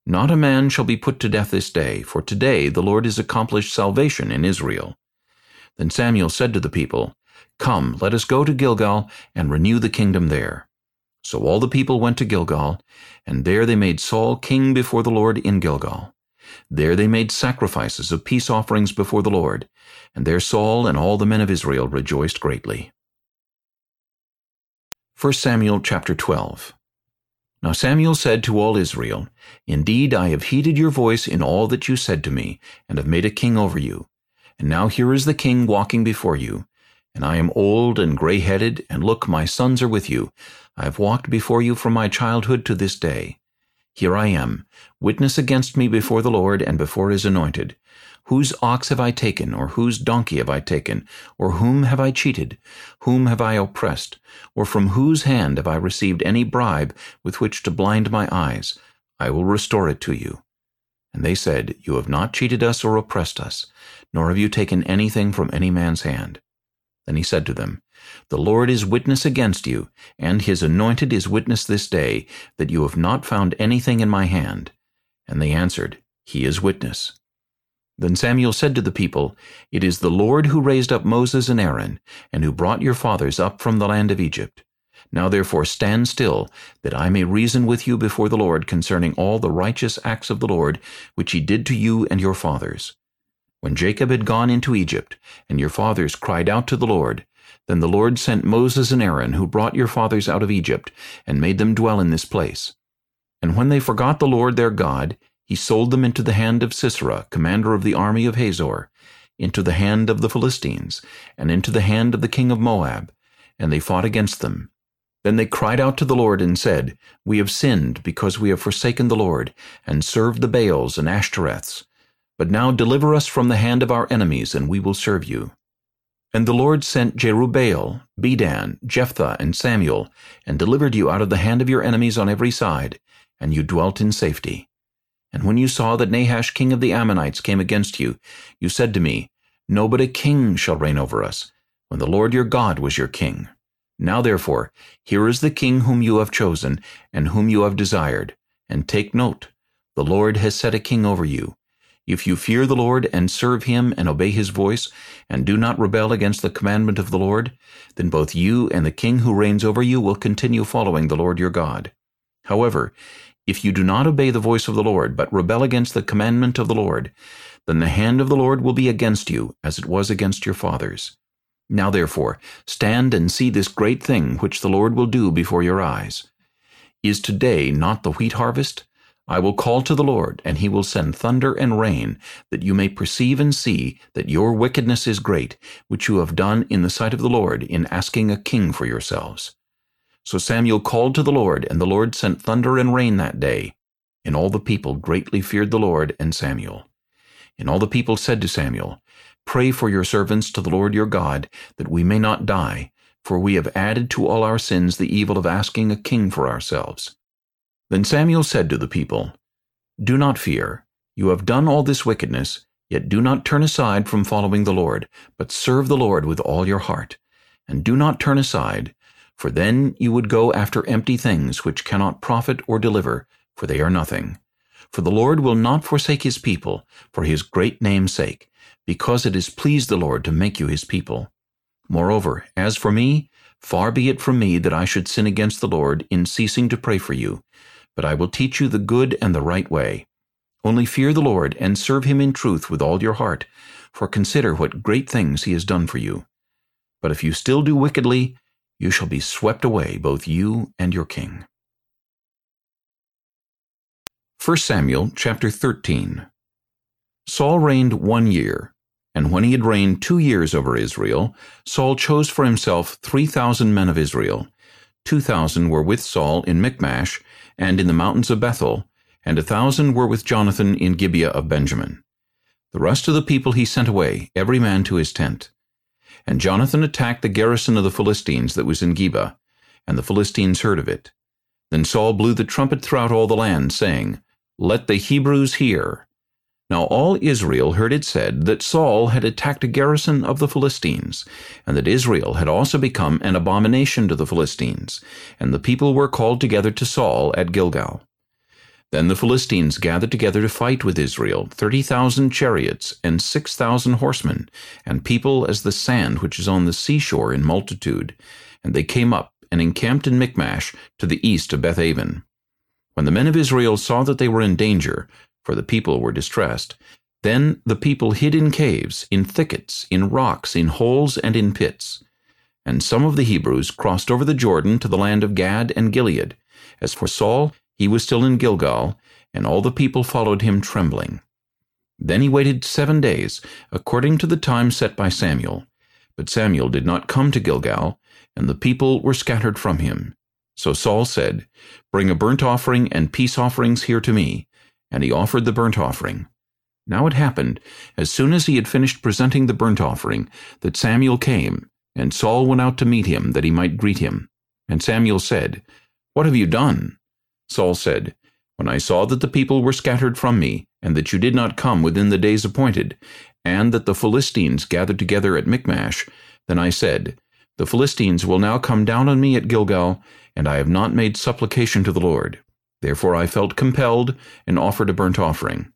Not a man shall be put to death this day, for today the Lord has accomplished salvation in Israel. Then Samuel said to the people, Come, let us go to Gilgal and renew the kingdom there. So all the people went to Gilgal, and there they made Saul king before the Lord in Gilgal. There they made sacrifices of peace offerings before the Lord, and there Saul and all the men of Israel rejoiced greatly. 1 Samuel chapter 12 Now Samuel said to all Israel, Indeed I have heeded your voice in all that you said to me, and have made a king over you. And now here is the king walking before you. And I am old and gray-headed, and look, my sons are with you. I have walked before you from my childhood to this day. Here I am, witness against me before the Lord and before his anointed. Whose ox have I taken, or whose donkey have I taken, or whom have I cheated? Whom have I oppressed? Or from whose hand have I received any bribe with which to blind my eyes? I will restore it to you. And they said, You have not cheated us or oppressed us, nor have you taken anything from any man's hand. Then he said to them, The Lord is witness against you, and his anointed is witness this day, that you have not found anything in my hand. And they answered, He is witness. Then Samuel said to the people, It is the Lord who raised up Moses and Aaron, and who brought your fathers up from the land of Egypt. Now therefore stand still, that I may reason with you before the Lord concerning all the righteous acts of the Lord, which he did to you and your fathers. When Jacob had gone into Egypt, and your fathers cried out to the Lord, then the Lord sent Moses and Aaron, who brought your fathers out of Egypt, and made them dwell in this place. And when they forgot the Lord their God, he sold them into the hand of Sisera, commander of the army of Hazor. into the hand of the Philistines, and into the hand of the king of Moab, and they fought against them. Then they cried out to the Lord and said, We have sinned, because we have forsaken the Lord, and served the Baals and Ashtoreths. But now deliver us from the hand of our enemies, and we will serve you. And the Lord sent Jerubbaal, Bedan, Jephthah, and Samuel, and delivered you out of the hand of your enemies on every side, and you dwelt in safety. And when you saw that Nahash king of the Ammonites came against you, you said to me, No but a king shall reign over us, when the Lord your God was your king. Now therefore, here is the king whom you have chosen, and whom you have desired. And take note, the Lord has set a king over you. If you fear the Lord, and serve him, and obey his voice, and do not rebel against the commandment of the Lord, then both you and the king who reigns over you will continue following the Lord your God. However, if you do not obey the voice of the Lord, but rebel against the commandment of the Lord, then the hand of the Lord will be against you, as it was against your fathers. Now therefore, stand and see this great thing which the Lord will do before your eyes. Is today not the wheat harvest? I will call to the Lord, and he will send thunder and rain, that you may perceive and see that your wickedness is great, which you have done in the sight of the Lord in asking a king for yourselves. So Samuel called to the Lord, and the Lord sent thunder and rain that day. And all the people greatly feared the Lord and Samuel. And all the people said to Samuel, Pray for your servants to the Lord your God, that we may not die, for we have added to all our sins the evil of asking a king for ourselves. Then Samuel said to the people, Do not fear. You have done all this wickedness, yet do not turn aside from following the Lord, but serve the Lord with all your heart. And do not turn aside, for then you would go after empty things which cannot profit or deliver, for they are nothing. For the Lord will not forsake his people, for his great name's sake, because it has pleased the Lord to make you his people. Moreover, as for me, far be it from me that I should sin against the Lord in ceasing to pray for you, but I will teach you the good and the right way. Only fear the Lord and serve him in truth with all your heart, for consider what great things he has done for you. But if you still do wickedly, you shall be swept away, both you and your king. 1 Samuel chapter 13 Saul reigned one year, and when he had reigned two years over Israel, Saul chose for himself three thousand men of Israel. Two thousand were with Saul in Michmash and in the mountains of Bethel, and a thousand were with Jonathan in Gibeah of Benjamin. The rest of the people he sent away, every man to his tent. And Jonathan attacked the garrison of the Philistines that was in Geba, and the Philistines heard of it. Then Saul blew the trumpet throughout all the land, saying, Let the Hebrews hear. Now all Israel heard it said that Saul had attacked a garrison of the Philistines, and that Israel had also become an abomination to the Philistines, and the people were called together to Saul at Gilgal. Then the Philistines gathered together to fight with Israel, thirty thousand chariots, and six thousand horsemen, and people as the sand which is on the seashore in multitude. And they came up, and encamped in Michmash, to the east of Bethaven. When the men of Israel saw that they were in danger, for the people were distressed. Then the people hid in caves, in thickets, in rocks, in holes, and in pits. And some of the Hebrews crossed over the Jordan to the land of Gad and Gilead. As for Saul, he was still in Gilgal, and all the people followed him trembling. Then he waited seven days, according to the time set by Samuel. But Samuel did not come to Gilgal, and the people were scattered from him. So Saul said, Bring a burnt offering and peace offerings here to me, and he offered the burnt offering. Now it happened, as soon as he had finished presenting the burnt offering, that Samuel came, and Saul went out to meet him, that he might greet him. And Samuel said, What have you done? Saul said, When I saw that the people were scattered from me, and that you did not come within the days appointed, and that the Philistines gathered together at Michmash, then I said, The Philistines will now come down on me at Gilgal, and I have not made supplication to the Lord. Therefore I felt compelled and offered a burnt offering.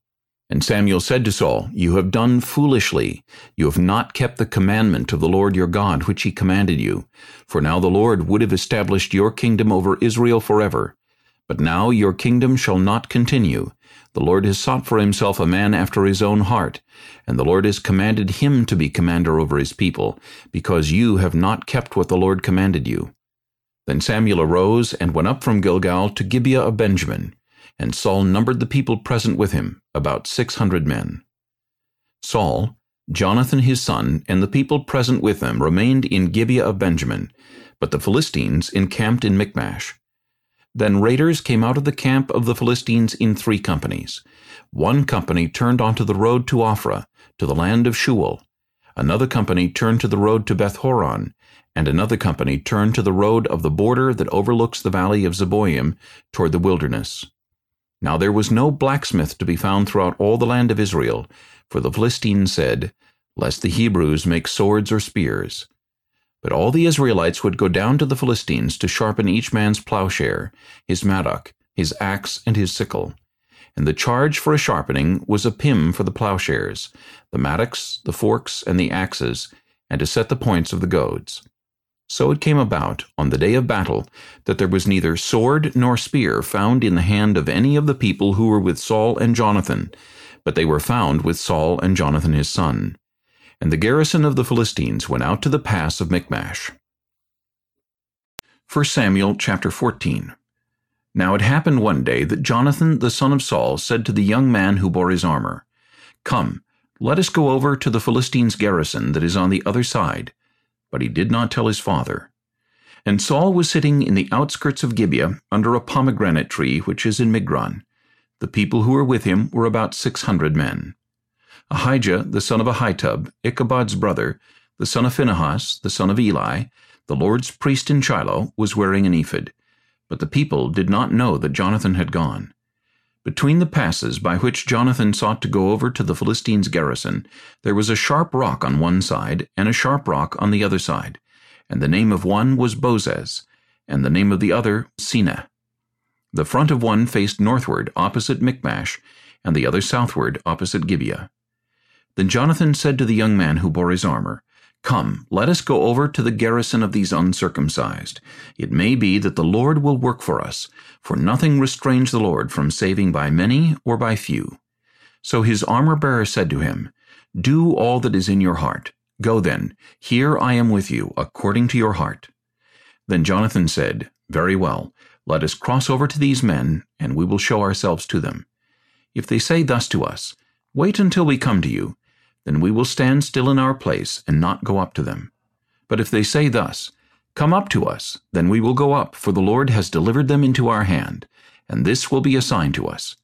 And Samuel said to Saul, You have done foolishly. You have not kept the commandment of the Lord your God which he commanded you. For now the Lord would have established your kingdom over Israel forever. But now your kingdom shall not continue. The Lord has sought for himself a man after his own heart, and the Lord has commanded him to be commander over his people, because you have not kept what the Lord commanded you. Then Samuel arose and went up from Gilgal to Gibeah of Benjamin, and Saul numbered the people present with him, about six hundred men. Saul, Jonathan his son and the people present with them remained in Gibeah of Benjamin, but the Philistines encamped in Michmash. Then raiders came out of the camp of the Philistines in three companies. One company turned onto the road to Ophrah, to the land of Shual. Another company turned to the road to Beth-horon, and another company turned to the road of the border that overlooks the valley of Zeboim toward the wilderness. Now there was no blacksmith to be found throughout all the land of Israel, for the Philistines said, Lest the Hebrews make swords or spears. But all the Israelites would go down to the Philistines to sharpen each man's plowshare, his mattock, his axe, and his sickle. And the charge for a sharpening was a pim for the plowshares, the mattocks, the forks, and the axes, and to set the points of the goads. So it came about, on the day of battle, that there was neither sword nor spear found in the hand of any of the people who were with Saul and Jonathan, but they were found with Saul and Jonathan his son. And the garrison of the Philistines went out to the pass of Michmash. 1 Samuel chapter 14 Now it happened one day that Jonathan the son of Saul said to the young man who bore his armor, Come, let us go over to the Philistines' garrison that is on the other side, but he did not tell his father. And Saul was sitting in the outskirts of Gibeah under a pomegranate tree which is in Migron. The people who were with him were about six hundred men. Ahijah, the son of Ahitub, Ichabod's brother, the son of Phinehas, the son of Eli, the Lord's priest in Shiloh, was wearing an ephod. But the people did not know that Jonathan had gone. Between the passes by which Jonathan sought to go over to the Philistines' garrison, there was a sharp rock on one side and a sharp rock on the other side, and the name of one was Bozez, and the name of the other Seneh. The front of one faced northward, opposite Michmash, and the other southward, opposite Gibeah. Then Jonathan said to the young man who bore his armor, Come, let us go over to the garrison of these uncircumcised. It may be that the Lord will work for us, for nothing restrains the Lord from saving by many or by few. So his armor-bearer said to him, Do all that is in your heart. Go then, here I am with you, according to your heart. Then Jonathan said, Very well, let us cross over to these men, and we will show ourselves to them. If they say thus to us, Wait until we come to you, then we will stand still in our place and not go up to them. But if they say thus, Come up to us, then we will go up, for the Lord has delivered them into our hand, and this will be a sign to us.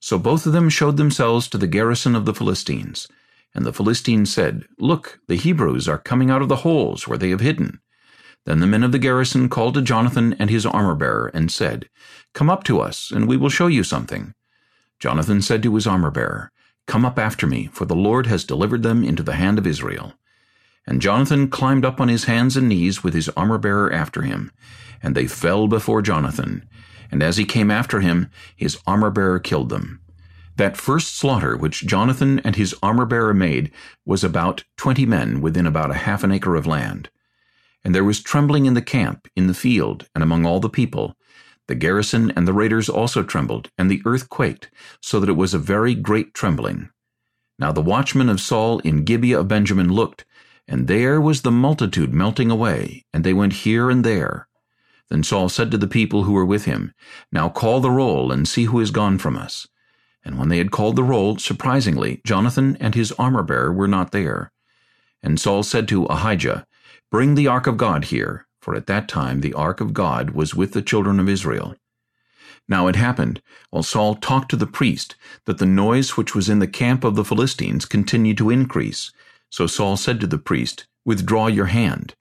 So both of them showed themselves to the garrison of the Philistines. And the Philistines said, Look, the Hebrews are coming out of the holes where they have hidden. Then the men of the garrison called to Jonathan and his armor-bearer, and said, Come up to us, and we will show you something. Jonathan said to his armor-bearer, Come up after me, for the Lord has delivered them into the hand of Israel. And Jonathan climbed up on his hands and knees with his armor-bearer after him, and they fell before Jonathan. And as he came after him, his armor-bearer killed them. That first slaughter which Jonathan and his armor-bearer made was about twenty men within about a half an acre of land. And there was trembling in the camp, in the field, and among all the people, the garrison and the raiders also trembled, and the earth quaked, so that it was a very great trembling. Now the watchmen of Saul in Gibeah of Benjamin looked, and there was the multitude melting away, and they went here and there. Then Saul said to the people who were with him, Now call the roll, and see who is gone from us. And when they had called the roll, surprisingly, Jonathan and his armor-bearer were not there. And Saul said to Ahijah, Bring the ark of God here, for at that time the ark of God was with the children of Israel. Now it happened, while Saul talked to the priest, that the noise which was in the camp of the Philistines continued to increase. So Saul said to the priest, Withdraw your hand.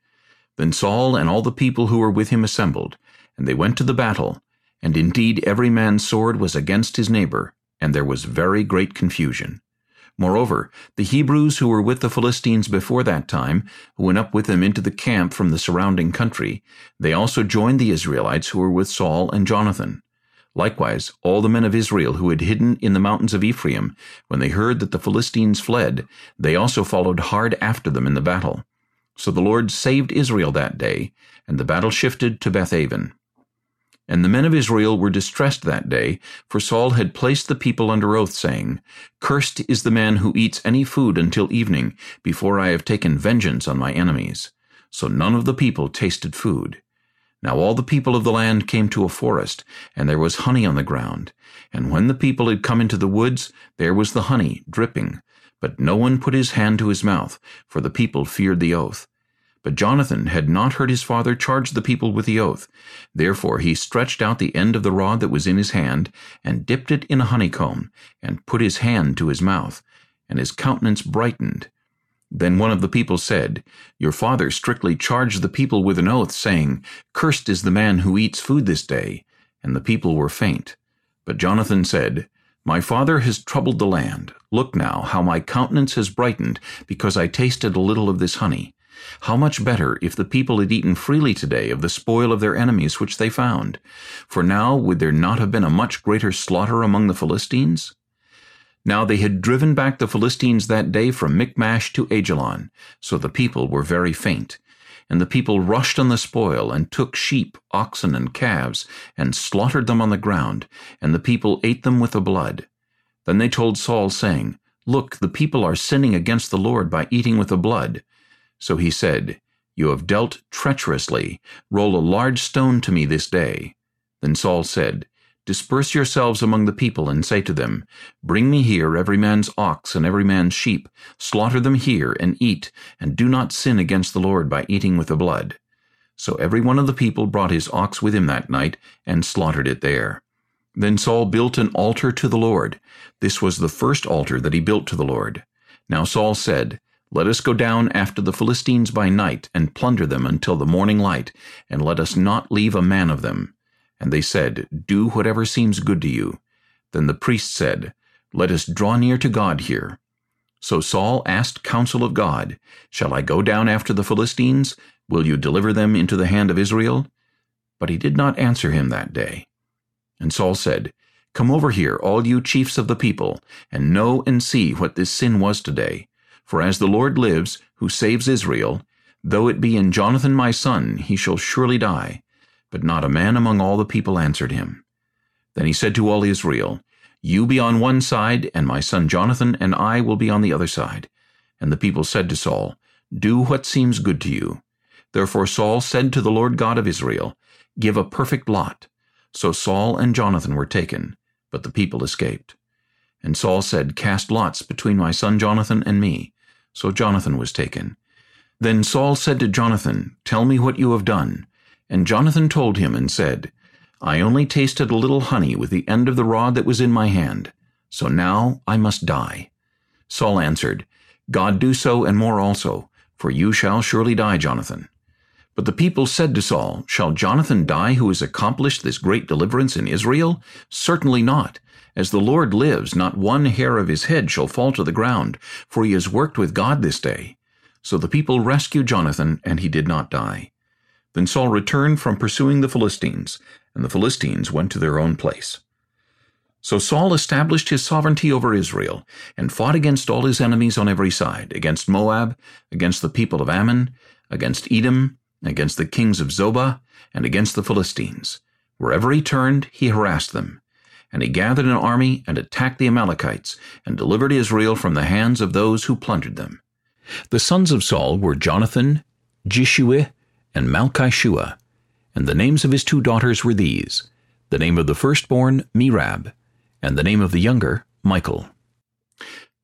Then Saul and all the people who were with him assembled, and they went to the battle. And indeed every man's sword was against his neighbor, and there was very great confusion. Moreover, the Hebrews who were with the Philistines before that time, who went up with them into the camp from the surrounding country, they also joined the Israelites who were with Saul and Jonathan. Likewise, all the men of Israel who had hidden in the mountains of Ephraim, when they heard that the Philistines fled, they also followed hard after them in the battle. So the Lord saved Israel that day, and the battle shifted to Bethaven. And the men of Israel were distressed that day, for Saul had placed the people under oath, saying, Cursed is the man who eats any food until evening, before I have taken vengeance on my enemies. So none of the people tasted food. Now all the people of the land came to a forest, and there was honey on the ground. And when the people had come into the woods, there was the honey dripping. But no one put his hand to his mouth, for the people feared the oath. But Jonathan had not heard his father charge the people with the oath. Therefore he stretched out the end of the rod that was in his hand, and dipped it in a honeycomb, and put his hand to his mouth, and his countenance brightened. Then one of the people said, Your father strictly charged the people with an oath, saying, Cursed is the man who eats food this day. And the people were faint. But Jonathan said, My father has troubled the land. Look now, how my countenance has brightened, because I tasted a little of this honey. How much better if the people had eaten freely today of the spoil of their enemies which they found. For now would there not have been a much greater slaughter among the Philistines? Now they had driven back the Philistines that day from Michmash to Aijalon, so the people were very faint. And the people rushed on the spoil, and took sheep, oxen, and calves, and slaughtered them on the ground, and the people ate them with the blood. Then they told Saul, saying, Look, the people are sinning against the Lord by eating with the blood. So he said, You have dealt treacherously. Roll a large stone to me this day. Then Saul said, Disperse yourselves among the people, and say to them, Bring me here every man's ox and every man's sheep, slaughter them here, and eat, and do not sin against the Lord by eating with the blood. So every one of the people brought his ox with him that night, and slaughtered it there. Then Saul built an altar to the Lord. This was the first altar that he built to the Lord. Now Saul said, let us go down after the Philistines by night, and plunder them until the morning light, and let us not leave a man of them. And they said, Do whatever seems good to you. Then the priest said, Let us draw near to God here. So Saul asked counsel of God, Shall I go down after the Philistines? Will you deliver them into the hand of Israel? But he did not answer him that day. And Saul said, Come over here, all you chiefs of the people, and know and see what this sin was today. For as the Lord lives, who saves Israel, though it be in Jonathan my son, he shall surely die. But not a man among all the people answered him. Then he said to all Israel, You be on one side, and my son Jonathan and I will be on the other side. And the people said to Saul, Do what seems good to you. Therefore Saul said to the Lord God of Israel, Give a perfect lot. So Saul and Jonathan were taken, but the people escaped. And Saul said, Cast lots between my son Jonathan and me. So Jonathan was taken. Then Saul said to Jonathan, Tell me what you have done. And Jonathan told him and said, I only tasted a little honey with the end of the rod that was in my hand. So now I must die. Saul answered, God do so and more also, for you shall surely die, Jonathan. But the people said to Saul, Shall Jonathan die who has accomplished this great deliverance in Israel? Certainly not. As the Lord lives, not one hair of his head shall fall to the ground, for he has worked with God this day. So the people rescued Jonathan, and he did not die. Then Saul returned from pursuing the Philistines, and the Philistines went to their own place. So Saul established his sovereignty over Israel, and fought against all his enemies on every side, against Moab, against the people of Ammon, against Edom, against the kings of Zobah, and against the Philistines. Wherever he turned, he harassed them. And he gathered an army and attacked the Amalekites, and delivered Israel from the hands of those who plundered them. The sons of Saul were Jonathan, Jishui, and Malchishua, and the names of his two daughters were these, the name of the firstborn Merab, and the name of the younger Michal.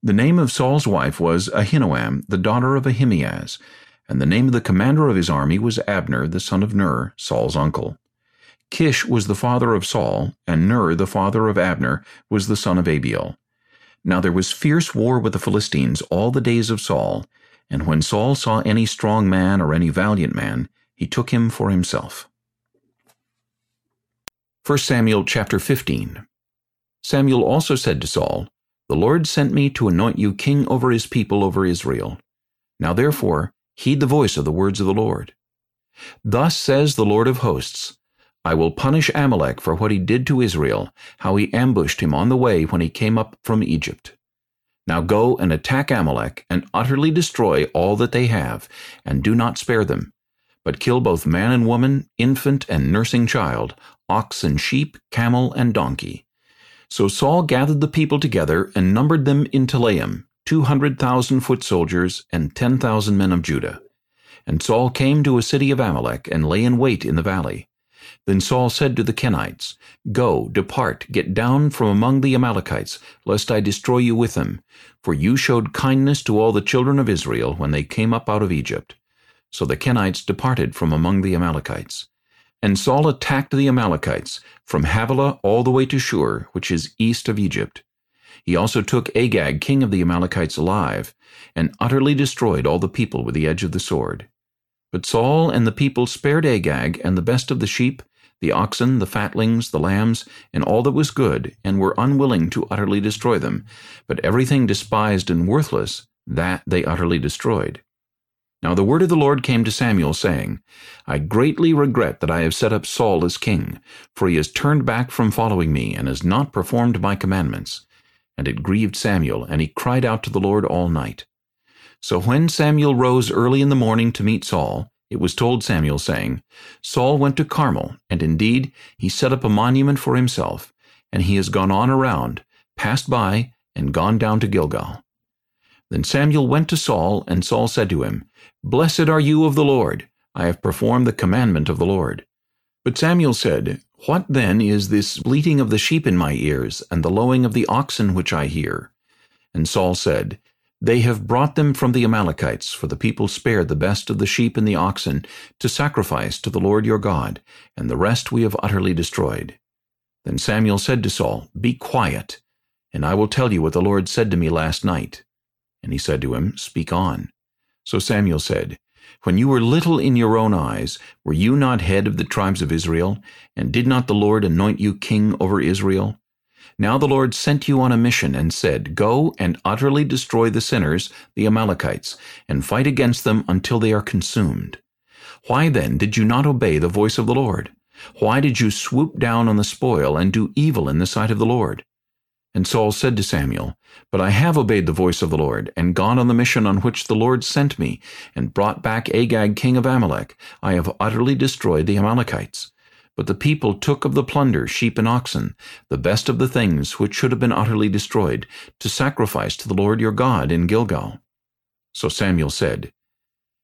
The name of Saul's wife was Ahinoam, the daughter of Ahimaaz, and the name of the commander of his army was Abner, the son of Ner, Saul's uncle. Kish was the father of Saul, and Ner, the father of Abner, was the son of Abiel. Now there was fierce war with the Philistines all the days of Saul, and when Saul saw any strong man or any valiant man, he took him for himself. 1 Samuel chapter 15 Samuel also said to Saul, The Lord sent me to anoint you king over his people over Israel. Now therefore, heed the voice of the words of the Lord. Thus says the Lord of hosts, I will punish Amalek for what he did to Israel, how he ambushed him on the way when he came up from Egypt. Now go and attack Amalek, and utterly destroy all that they have, and do not spare them, but kill both man and woman, infant and nursing child, ox and sheep, camel and donkey. So Saul gathered the people together, and numbered them in Telaim, two hundred thousand foot soldiers, and ten thousand men of Judah. And Saul came to a city of Amalek, and lay in wait in the valley. Then Saul said to the Kenites, Go, depart, get down from among the Amalekites, lest I destroy you with them. For you showed kindness to all the children of Israel when they came up out of Egypt. So the Kenites departed from among the Amalekites. And Saul attacked the Amalekites, from Havilah all the way to Shur, which is east of Egypt. He also took Agag, king of the Amalekites, alive, and utterly destroyed all the people with the edge of the sword. But Saul and the people spared Agag and the best of the sheep, the oxen, the fatlings, the lambs, and all that was good, and were unwilling to utterly destroy them. But everything despised and worthless, that they utterly destroyed. Now the word of the Lord came to Samuel, saying, I greatly regret that I have set up Saul as king, for he has turned back from following me, and has not performed my commandments. And it grieved Samuel, and he cried out to the Lord all night. So when Samuel rose early in the morning to meet Saul, it was told Samuel, saying, Saul went to Carmel, and indeed he set up a monument for himself, and he has gone on around, passed by, and gone down to Gilgal. Then Samuel went to Saul, and Saul said to him, Blessed are you of the Lord. I have performed the commandment of the Lord. But Samuel said, What then is this bleating of the sheep in my ears, and the lowing of the oxen which I hear? And Saul said, They have brought them from the Amalekites, for the people spared the best of the sheep and the oxen to sacrifice to the Lord your God, and the rest we have utterly destroyed. Then Samuel said to Saul, Be quiet, and I will tell you what the Lord said to me last night. And he said to him, Speak on. So Samuel said, When you were little in your own eyes, were you not head of the tribes of Israel? And did not the Lord anoint you king over Israel? Now the Lord sent you on a mission and said, Go and utterly destroy the sinners, the Amalekites, and fight against them until they are consumed. Why then did you not obey the voice of the Lord? Why did you swoop down on the spoil and do evil in the sight of the Lord? And Saul said to Samuel, But I have obeyed the voice of the Lord, and gone on the mission on which the Lord sent me, and brought back Agag king of Amalek. I have utterly destroyed the Amalekites. But the people took of the plunder sheep and oxen, the best of the things which should have been utterly destroyed, to sacrifice to the Lord your God in Gilgal. So Samuel said,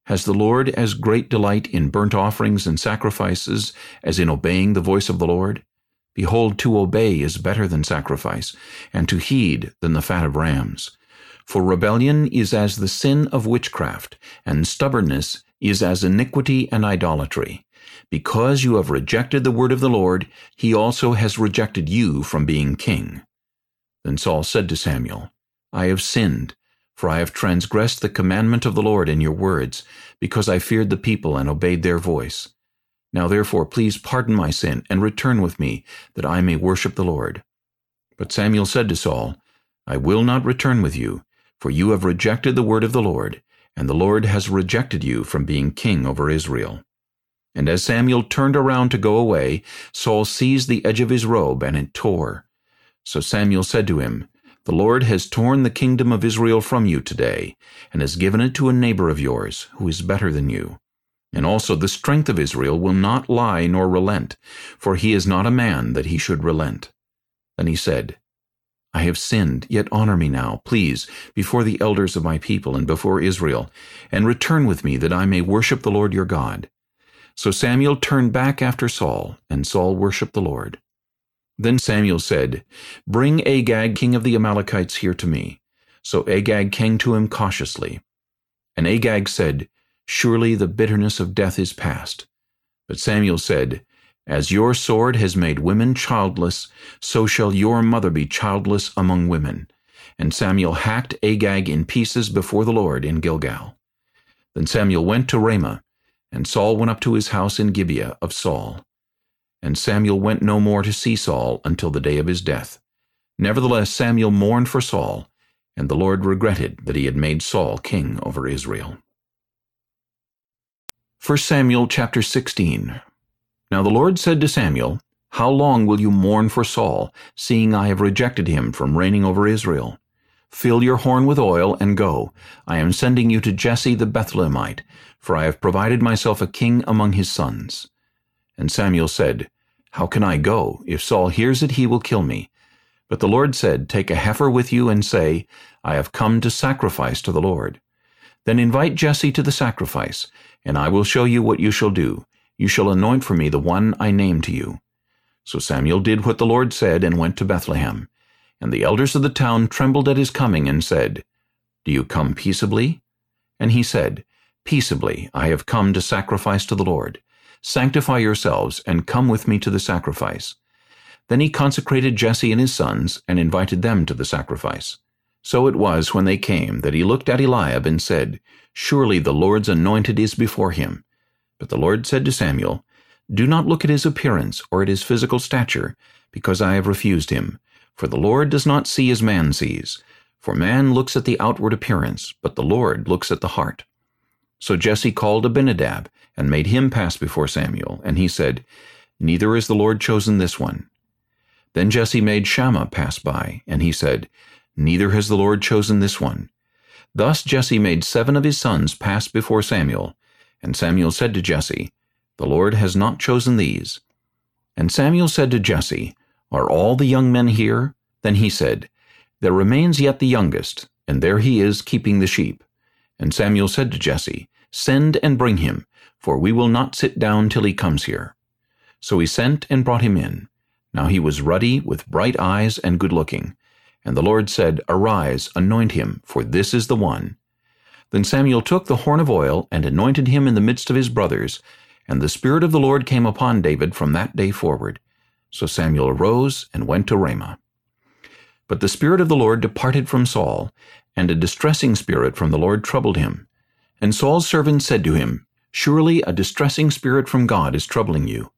Has the Lord as great delight in burnt offerings and sacrifices as in obeying the voice of the Lord? Behold, to obey is better than sacrifice, and to heed than the fat of rams. For rebellion is as the sin of witchcraft, and stubbornness is as iniquity and idolatry. Because you have rejected the word of the Lord, he also has rejected you from being king. Then Saul said to Samuel, I have sinned, for I have transgressed the commandment of the Lord in your words, because I feared the people and obeyed their voice. Now therefore please pardon my sin, and return with me, that I may worship the Lord. But Samuel said to Saul, I will not return with you, for you have rejected the word of the Lord, and the Lord has rejected you from being king over Israel. And as Samuel turned around to go away, Saul seized the edge of his robe, and it tore. So Samuel said to him, The Lord has torn the kingdom of Israel from you today, and has given it to a neighbor of yours, who is better than you. And also the strength of Israel will not lie nor relent, for he is not a man that he should relent. Then he said, I have sinned, yet honor me now, please, before the elders of my people and before Israel, and return with me that I may worship the Lord your God. So Samuel turned back after Saul, and Saul worshipped the Lord. Then Samuel said, Bring Agag, king of the Amalekites, here to me. So Agag came to him cautiously. And Agag said, Surely the bitterness of death is past. But Samuel said, As your sword has made women childless, so shall your mother be childless among women. And Samuel hacked Agag in pieces before the Lord in Gilgal. Then Samuel went to Ramah, and Saul went up to his house in Gibeah of Saul. And Samuel went no more to see Saul until the day of his death. Nevertheless Samuel mourned for Saul, and the Lord regretted that he had made Saul king over Israel. 1 Samuel chapter 16 Now the Lord said to Samuel, How long will you mourn for Saul, seeing I have rejected him from reigning over Israel? Fill your horn with oil and go. I am sending you to Jesse the Bethlehemite, for I have provided myself a king among his sons. And Samuel said, How can I go? If Saul hears it, he will kill me. But the Lord said, Take a heifer with you and say, I have come to sacrifice to the Lord. Then invite Jesse to the sacrifice, and I will show you what you shall do. You shall anoint for me the one I name to you. So Samuel did what the Lord said and went to Bethlehem. And the elders of the town trembled at his coming and said, Do you come peaceably? And he said, Peaceably I have come to sacrifice to the Lord. Sanctify yourselves, and come with me to the sacrifice. Then he consecrated Jesse and his sons, and invited them to the sacrifice. So it was when they came that he looked at Eliab and said, Surely the Lord's anointed is before him. But the Lord said to Samuel, Do not look at his appearance or at his physical stature, because I have refused him. For the Lord does not see as man sees. For man looks at the outward appearance, but the Lord looks at the heart. So Jesse called Abinadab, and made him pass before Samuel, and he said, Neither is the Lord chosen this one. Then Jesse made Shammah pass by, and he said, Neither has the Lord chosen this one. Thus Jesse made seven of his sons pass before Samuel. And Samuel said to Jesse, The Lord has not chosen these. And Samuel said to Jesse, Are all the young men here? Then he said, There remains yet the youngest, and there he is keeping the sheep. And Samuel said to Jesse, Send and bring him, for we will not sit down till he comes here. So he sent and brought him in. Now he was ruddy, with bright eyes, and good-looking. And the Lord said, Arise, anoint him, for this is the one. Then Samuel took the horn of oil, and anointed him in the midst of his brothers. And the Spirit of the Lord came upon David from that day forward. So Samuel arose and went to Ramah. But the Spirit of the Lord departed from Saul, and a distressing spirit from the Lord troubled him. And Saul's servant said to him, Surely a distressing spirit from God is troubling you.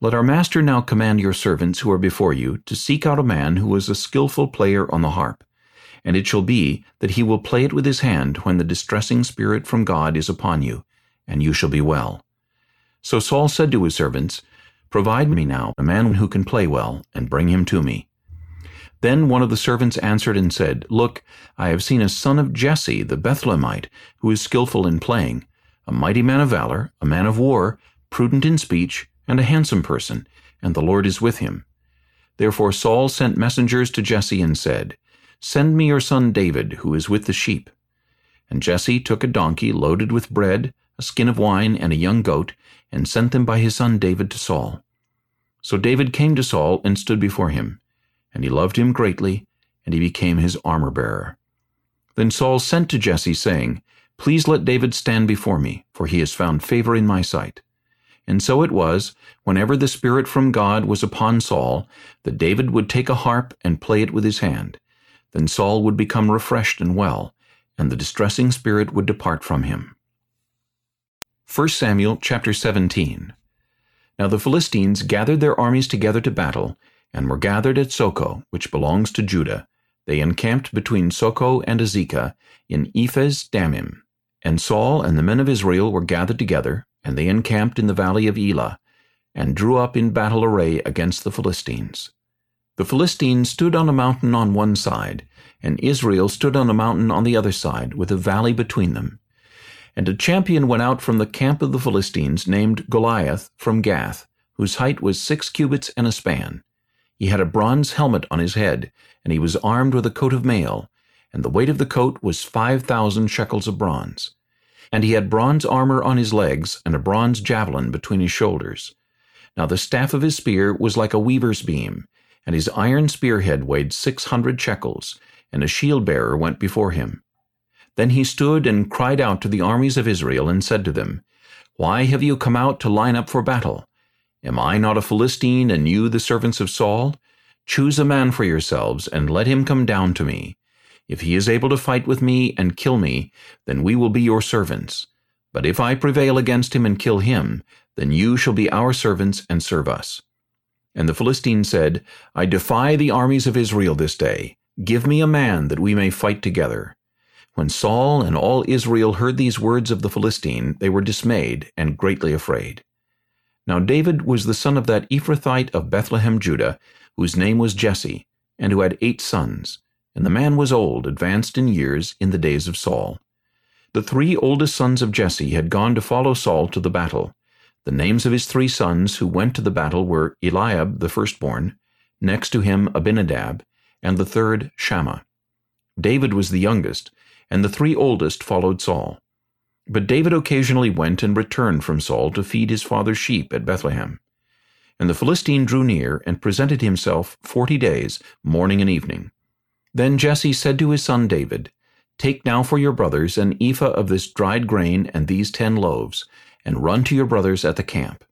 Let our master now command your servants who are before you to seek out a man who is a skilful player on the harp. And it shall be that he will play it with his hand when the distressing spirit from God is upon you, and you shall be well. So Saul said to his servants, Provide me now a man who can play well, and bring him to me. Then one of the servants answered and said, Look, I have seen a son of Jesse the Bethlehemite, who is skilful in playing, a mighty man of valor, a man of war, prudent in speech, and a handsome person, and the Lord is with him. Therefore Saul sent messengers to Jesse and said, Send me your son David, who is with the sheep. And Jesse took a donkey loaded with bread, a skin of wine, and a young goat, and sent them by his son David to Saul. So David came to Saul and stood before him, and he loved him greatly, and he became his armor-bearer. Then Saul sent to Jesse, saying, Please let David stand before me, for he has found favor in my sight. And so it was, whenever the Spirit from God was upon Saul, that David would take a harp and play it with his hand. Then Saul would become refreshed and well, and the distressing spirit would depart from him. 1 Samuel chapter 17 Now the Philistines gathered their armies together to battle, and were gathered at Socoh, which belongs to Judah. They encamped between Socoh and Azekah, in Ephes Dammim. And Saul and the men of Israel were gathered together, and they encamped in the valley of Elah, and drew up in battle array against the Philistines. The Philistines stood on a mountain on one side, and Israel stood on a mountain on the other side, with a valley between them. And a champion went out from the camp of the Philistines, named Goliath, from Gath, whose height was six cubits and a span. He had a bronze helmet on his head, and he was armed with a coat of mail, and the weight of the coat was five thousand shekels of bronze. And he had bronze armor on his legs, and a bronze javelin between his shoulders. Now the staff of his spear was like a weaver's beam, and his iron spearhead weighed six hundred shekels, and a shield-bearer went before him. Then he stood and cried out to the armies of Israel, and said to them, Why have you come out to line up for battle? Am I not a Philistine, and you the servants of Saul? Choose a man for yourselves, and let him come down to me. If he is able to fight with me and kill me, then we will be your servants. But if I prevail against him and kill him, then you shall be our servants and serve us. And the Philistine said, I defy the armies of Israel this day. Give me a man that we may fight together. When Saul and all Israel heard these words of the Philistine, they were dismayed and greatly afraid. Now David was the son of that Ephrathite of Bethlehem, Judah, whose name was Jesse, and who had eight sons and the man was old, advanced in years, in the days of Saul. The three oldest sons of Jesse had gone to follow Saul to the battle. The names of his three sons who went to the battle were Eliab the firstborn, next to him Abinadab, and the third Shammah. David was the youngest, and the three oldest followed Saul. But David occasionally went and returned from Saul to feed his father's sheep at Bethlehem. And the Philistine drew near and presented himself forty days, morning and evening. Then Jesse said to his son David, Take now for your brothers an ephah of this dried grain and these ten loaves, and run to your brothers at the camp.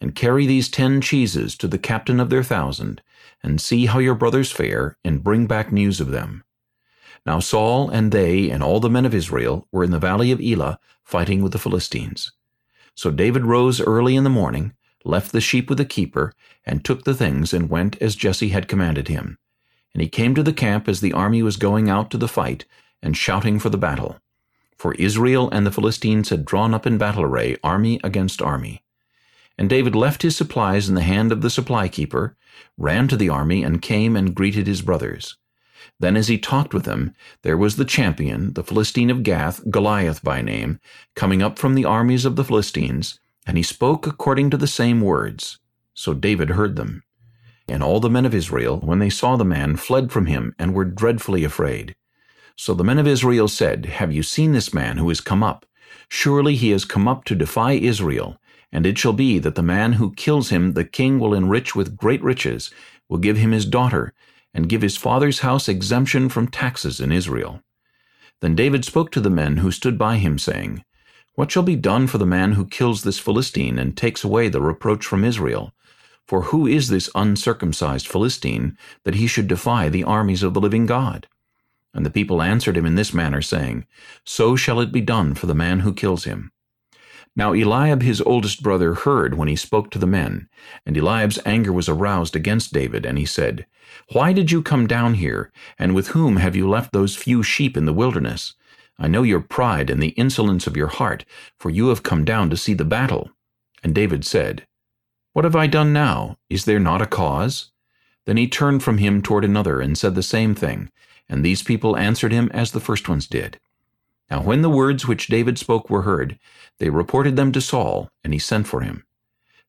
And carry these ten cheeses to the captain of their thousand, and see how your brothers fare, and bring back news of them. Now Saul and they and all the men of Israel were in the valley of Elah fighting with the Philistines. So David rose early in the morning, left the sheep with the keeper, and took the things and went as Jesse had commanded him. And he came to the camp as the army was going out to the fight, and shouting for the battle. For Israel and the Philistines had drawn up in battle array, army against army. And David left his supplies in the hand of the supply keeper, ran to the army, and came and greeted his brothers. Then as he talked with them, there was the champion, the Philistine of Gath, Goliath by name, coming up from the armies of the Philistines, and he spoke according to the same words. So David heard them. And all the men of Israel, when they saw the man, fled from him, and were dreadfully afraid. So the men of Israel said, Have you seen this man who is come up? Surely he has come up to defy Israel. And it shall be that the man who kills him the king will enrich with great riches, will give him his daughter, and give his father's house exemption from taxes in Israel. Then David spoke to the men who stood by him, saying, What shall be done for the man who kills this Philistine and takes away the reproach from Israel? For who is this uncircumcised Philistine, that he should defy the armies of the living God? And the people answered him in this manner, saying, So shall it be done for the man who kills him. Now Eliab his oldest brother heard when he spoke to the men, and Eliab's anger was aroused against David, and he said, Why did you come down here, and with whom have you left those few sheep in the wilderness? I know your pride and the insolence of your heart, for you have come down to see the battle. And David said, What have I done now? Is there not a cause? Then he turned from him toward another, and said the same thing, and these people answered him as the first ones did. Now when the words which David spoke were heard, they reported them to Saul, and he sent for him.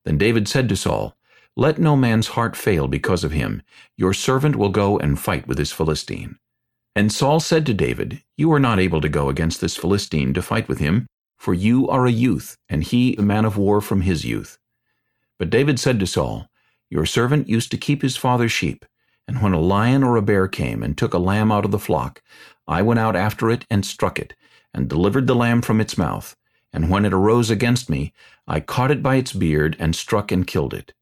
Then David said to Saul, Let no man's heart fail because of him. Your servant will go and fight with this Philistine. And Saul said to David, You are not able to go against this Philistine to fight with him, for you are a youth, and he a man of war from his youth. But David said to Saul, Your servant used to keep his father's sheep, and when a lion or a bear came and took a lamb out of the flock, I went out after it and struck it, and delivered the lamb from its mouth. And when it arose against me, I caught it by its beard, and struck and killed it.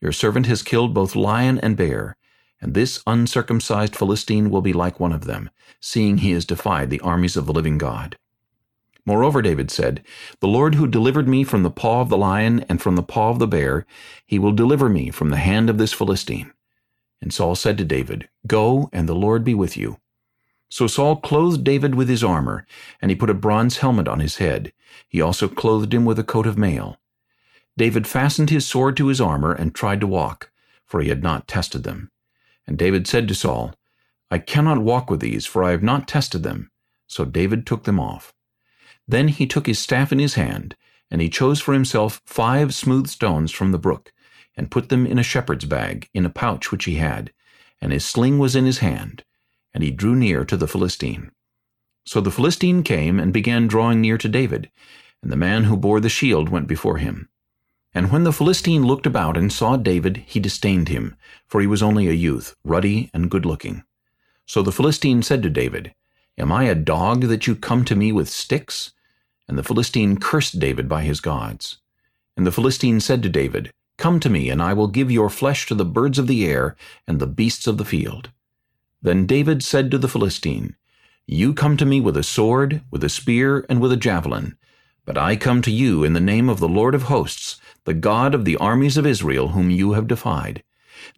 Your servant has killed both lion and bear, and this uncircumcised Philistine will be like one of them, seeing he has defied the armies of the living God. Moreover, David said, The Lord who delivered me from the paw of the lion and from the paw of the bear, he will deliver me from the hand of this Philistine. And Saul said to David, Go, and the Lord be with you. So Saul clothed David with his armor, and he put a bronze helmet on his head. He also clothed him with a coat of mail. David fastened his sword to his armor and tried to walk, for he had not tested them. And David said to Saul, I cannot walk with these, for I have not tested them. So David took them off. Then he took his staff in his hand, and he chose for himself five smooth stones from the brook, and put them in a shepherd's bag, in a pouch which he had, and his sling was in his hand and he drew near to the Philistine. So the Philistine came and began drawing near to David, and the man who bore the shield went before him. And when the Philistine looked about and saw David, he disdained him, for he was only a youth, ruddy and good-looking. So the Philistine said to David, Am I a dog that you come to me with sticks? And the Philistine cursed David by his gods. And the Philistine said to David, Come to me, and I will give your flesh to the birds of the air and the beasts of the field. Then David said to the Philistine, You come to me with a sword, with a spear, and with a javelin. But I come to you in the name of the Lord of hosts, the God of the armies of Israel, whom you have defied.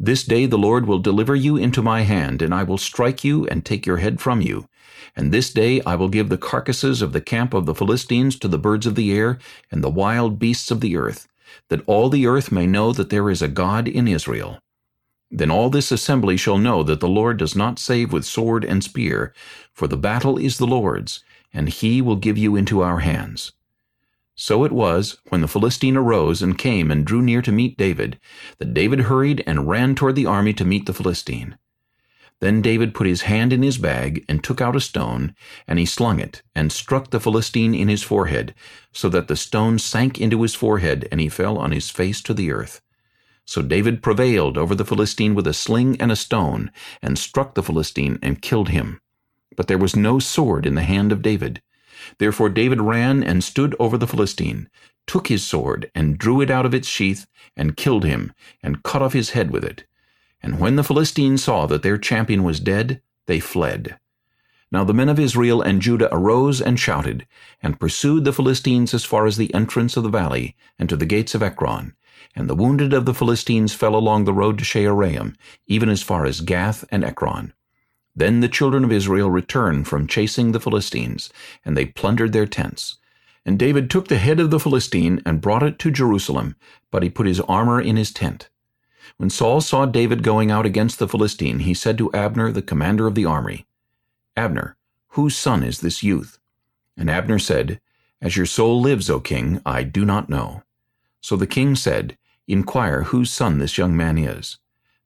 This day the Lord will deliver you into my hand, and I will strike you and take your head from you. And this day I will give the carcasses of the camp of the Philistines to the birds of the air and the wild beasts of the earth, that all the earth may know that there is a God in Israel. Then all this assembly shall know that the Lord does not save with sword and spear, for the battle is the Lord's, and he will give you into our hands. So it was, when the Philistine arose and came and drew near to meet David, that David hurried and ran toward the army to meet the Philistine. Then David put his hand in his bag, and took out a stone, and he slung it, and struck the Philistine in his forehead, so that the stone sank into his forehead, and he fell on his face to the earth. So David prevailed over the Philistine with a sling and a stone, and struck the Philistine, and killed him. But there was no sword in the hand of David. Therefore David ran and stood over the Philistine, took his sword, and drew it out of its sheath, and killed him, and cut off his head with it. And when the Philistines saw that their champion was dead, they fled. Now the men of Israel and Judah arose and shouted, and pursued the Philistines as far as the entrance of the valley, and to the gates of Ekron. And the wounded of the Philistines fell along the road to Shaaraim, even as far as Gath and Ekron. Then the children of Israel returned from chasing the Philistines, and they plundered their tents. And David took the head of the Philistine and brought it to Jerusalem, but he put his armor in his tent. When Saul saw David going out against the Philistine, he said to Abner, the commander of the army, Abner, whose son is this youth? And Abner said, As your soul lives, O king, I do not know. So the king said, Inquire whose son this young man is.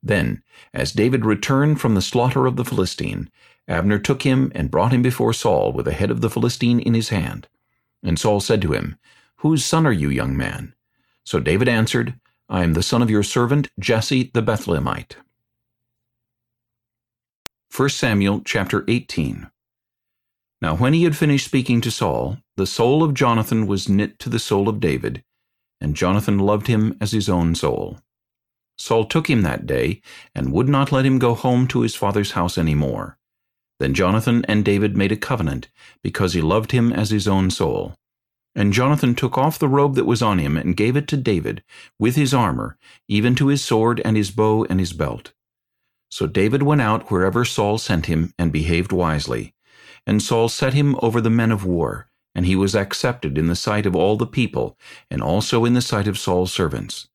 Then, as David returned from the slaughter of the Philistine, Abner took him and brought him before Saul with the head of the Philistine in his hand. And Saul said to him, Whose son are you, young man? So David answered, I am the son of your servant Jesse the Bethlehemite. 1 Samuel chapter 18 Now when he had finished speaking to Saul, the soul of Jonathan was knit to the soul of David, and Jonathan loved him as his own soul. Saul took him that day, and would not let him go home to his father's house any more. Then Jonathan and David made a covenant, because he loved him as his own soul. And Jonathan took off the robe that was on him and gave it to David, with his armor, even to his sword and his bow and his belt. So David went out wherever Saul sent him and behaved wisely. And Saul set him over the men of war, and he was accepted in the sight of all the people, and also in the sight of Saul's servants.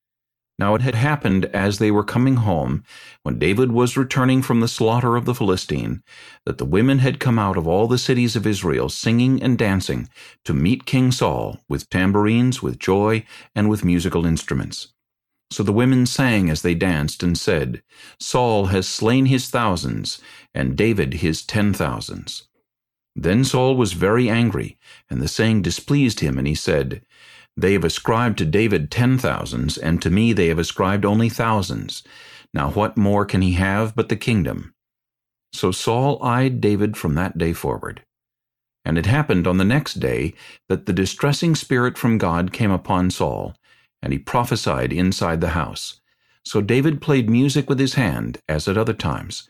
Now it had happened as they were coming home, when David was returning from the slaughter of the Philistine, that the women had come out of all the cities of Israel singing and dancing to meet King Saul with tambourines, with joy, and with musical instruments. So the women sang as they danced and said, Saul has slain his thousands, and David his ten thousands. Then Saul was very angry, and the saying displeased him, and he said, they have ascribed to David ten thousands, and to me they have ascribed only thousands. Now what more can he have but the kingdom? So Saul eyed David from that day forward. And it happened on the next day that the distressing spirit from God came upon Saul, and he prophesied inside the house. So David played music with his hand, as at other times.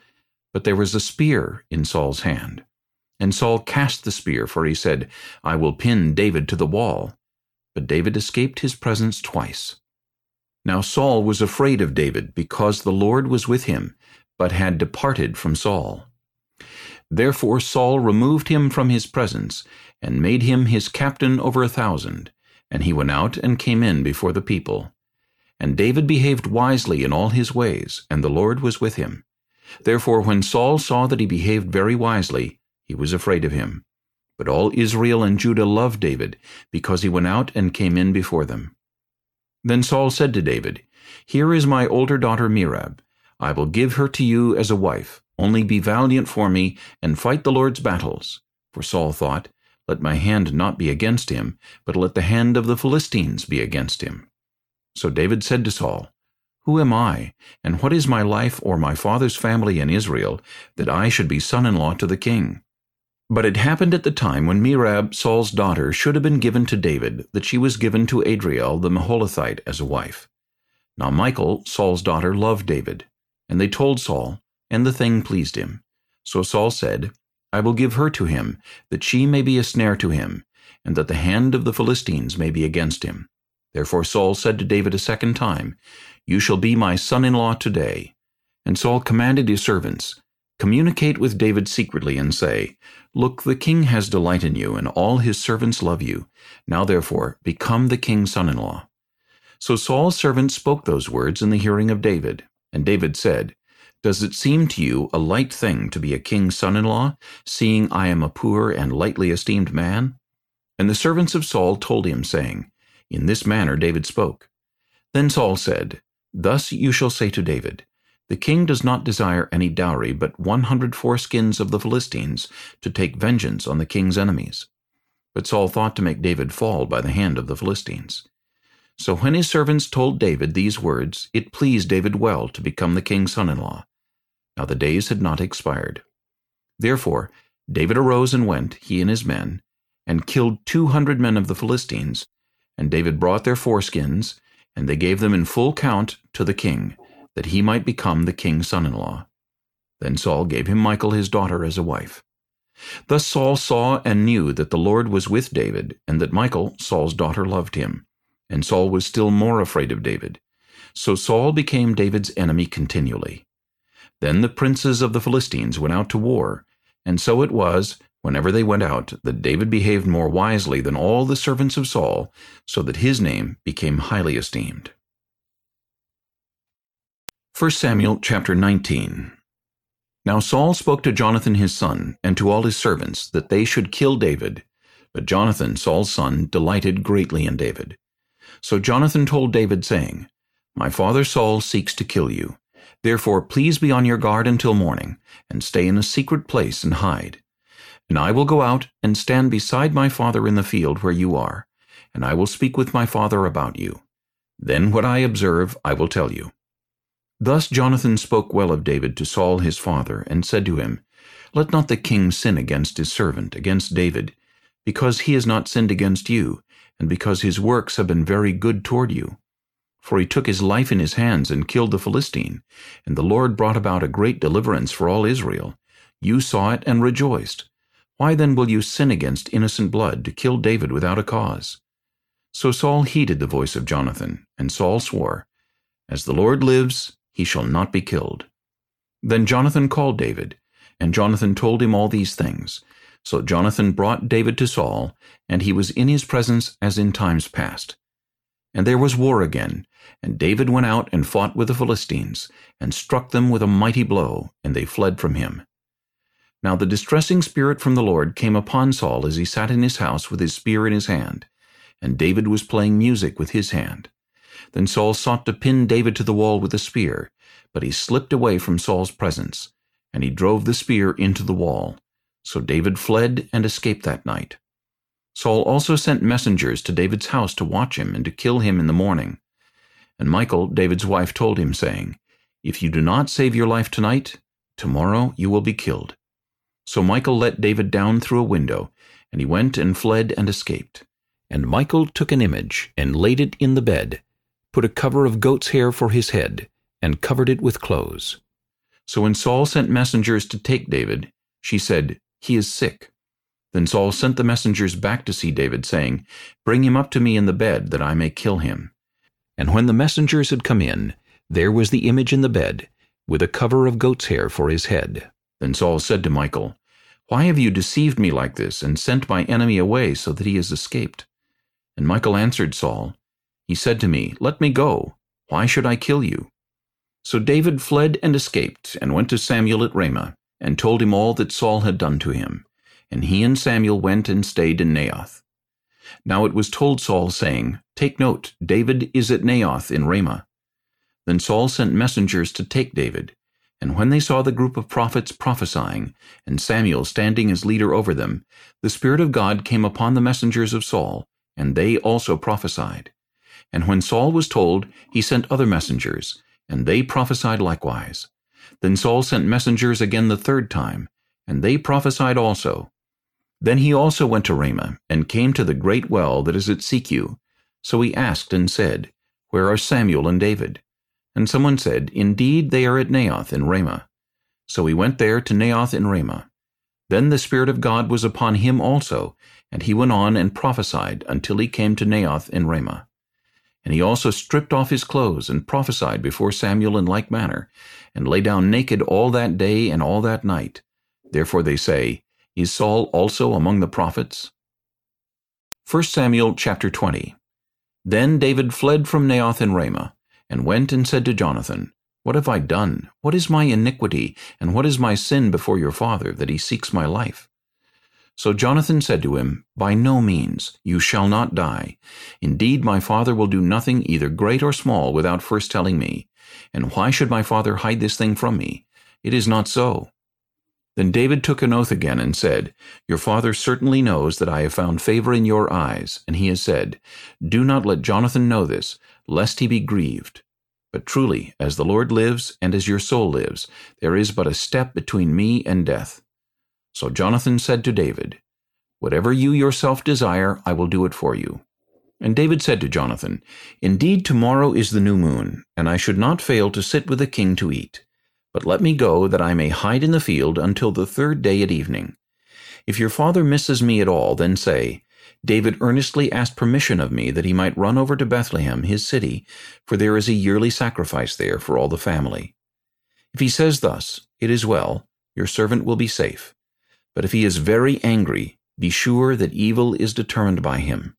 But there was a spear in Saul's hand. And Saul cast the spear, for he said, I will pin David to the wall. But David escaped his presence twice. Now Saul was afraid of David, because the Lord was with him, but had departed from Saul. Therefore Saul removed him from his presence, and made him his captain over a thousand, and he went out and came in before the people. And David behaved wisely in all his ways, and the Lord was with him. Therefore when Saul saw that he behaved very wisely, he was afraid of him. But all Israel and Judah loved David, because he went out and came in before them. Then Saul said to David, Here is my older daughter Merab. I will give her to you as a wife. Only be valiant for me, and fight the Lord's battles. For Saul thought, Let my hand not be against him, but let the hand of the Philistines be against him. So David said to Saul, Who am I, and what is my life or my father's family in Israel, that I should be son-in-law to the king? But it happened at the time when Merab, Saul's daughter, should have been given to David, that she was given to Adriel the Meholathite as a wife. Now Michal, Saul's daughter, loved David. And they told Saul, and the thing pleased him. So Saul said, I will give her to him, that she may be a snare to him, and that the hand of the Philistines may be against him. Therefore Saul said to David a second time, You shall be my son-in-law today. And Saul commanded his servants, Communicate with David secretly, and say, Look, the king has delight in you, and all his servants love you. Now therefore, become the king's son-in-law. So Saul's servant spoke those words in the hearing of David. And David said, Does it seem to you a light thing to be a king's son-in-law, seeing I am a poor and lightly esteemed man? And the servants of Saul told him, saying, In this manner David spoke. Then Saul said, Thus you shall say to David, The king does not desire any dowry but one hundred foreskins of the Philistines to take vengeance on the king's enemies. But Saul thought to make David fall by the hand of the Philistines. So when his servants told David these words, it pleased David well to become the king's son-in-law. Now the days had not expired. Therefore David arose and went, he and his men, and killed two hundred men of the Philistines, and David brought their foreskins, and they gave them in full count to the king, that he might become the king's son-in-law. Then Saul gave him Michal his daughter as a wife. Thus Saul saw and knew that the Lord was with David, and that Michal, Saul's daughter, loved him. And Saul was still more afraid of David. So Saul became David's enemy continually. Then the princes of the Philistines went out to war, and so it was, whenever they went out, that David behaved more wisely than all the servants of Saul, so that his name became highly esteemed. 1 Samuel chapter 19 Now Saul spoke to Jonathan his son, and to all his servants, that they should kill David. But Jonathan, Saul's son, delighted greatly in David. So Jonathan told David, saying, My father Saul seeks to kill you. Therefore please be on your guard until morning, and stay in a secret place and hide. And I will go out and stand beside my father in the field where you are, and I will speak with my father about you. Then what I observe I will tell you. Thus Jonathan spoke well of David to Saul his father, and said to him, Let not the king sin against his servant, against David, because he has not sinned against you, and because his works have been very good toward you. For he took his life in his hands and killed the Philistine, and the Lord brought about a great deliverance for all Israel. You saw it and rejoiced. Why then will you sin against innocent blood to kill David without a cause? So Saul heeded the voice of Jonathan, and Saul swore, As the Lord lives, he shall not be killed. Then Jonathan called David, and Jonathan told him all these things. So Jonathan brought David to Saul, and he was in his presence as in times past. And there was war again, and David went out and fought with the Philistines, and struck them with a mighty blow, and they fled from him. Now the distressing spirit from the Lord came upon Saul as he sat in his house with his spear in his hand, and David was playing music with his hand. Then Saul sought to pin David to the wall with a spear, but he slipped away from Saul's presence, and he drove the spear into the wall. So David fled and escaped that night. Saul also sent messengers to David's house to watch him and to kill him in the morning. And Michal, David's wife, told him, saying, If you do not save your life tonight, tomorrow you will be killed. So Michal let David down through a window, and he went and fled and escaped. And Michal took an image, and laid it in the bed, put a cover of goat's hair for his head, and covered it with clothes. So when Saul sent messengers to take David, she said, He is sick. Then Saul sent the messengers back to see David, saying, Bring him up to me in the bed, that I may kill him. And when the messengers had come in, there was the image in the bed, with a cover of goat's hair for his head. Then Saul said to Michal, Why have you deceived me like this, and sent my enemy away so that he has escaped? And Michal answered Saul, He said to me, Let me go. Why should I kill you? So David fled and escaped, and went to Samuel at Ramah, and told him all that Saul had done to him. And he and Samuel went and stayed in Naioth. Now it was told Saul, saying, Take note, David is at Naioth in Ramah. Then Saul sent messengers to take David, and when they saw the group of prophets prophesying, and Samuel standing as leader over them, the Spirit of God came upon the messengers of Saul, and they also prophesied. And when Saul was told, he sent other messengers, and they prophesied likewise. Then Saul sent messengers again the third time, and they prophesied also. Then he also went to Ramah, and came to the great well that is at Sechu. So he asked and said, Where are Samuel and David? And someone said, Indeed, they are at Naioth in Ramah. So he went there to Naioth in Ramah. Then the Spirit of God was upon him also, and he went on and prophesied until he came to Naioth in Ramah. And he also stripped off his clothes and prophesied before Samuel in like manner, and lay down naked all that day and all that night. Therefore they say, Is Saul also among the prophets? 1 Samuel chapter 20 Then David fled from Naioth in Ramah, and went and said to Jonathan, What have I done? What is my iniquity, and what is my sin before your father, that he seeks my life? So Jonathan said to him, By no means, you shall not die. Indeed, my father will do nothing either great or small without first telling me. And why should my father hide this thing from me? It is not so. Then David took an oath again and said, Your father certainly knows that I have found favor in your eyes, and he has said, Do not let Jonathan know this, lest he be grieved. But truly, as the Lord lives, and as your soul lives, there is but a step between me and death. So Jonathan said to David, Whatever you yourself desire, I will do it for you. And David said to Jonathan, Indeed tomorrow is the new moon, and I should not fail to sit with the king to eat. But let me go, that I may hide in the field until the third day at evening. If your father misses me at all, then say, David earnestly asked permission of me that he might run over to Bethlehem, his city, for there is a yearly sacrifice there for all the family. If he says thus, It is well, your servant will be safe. But if he is very angry, be sure that evil is determined by him.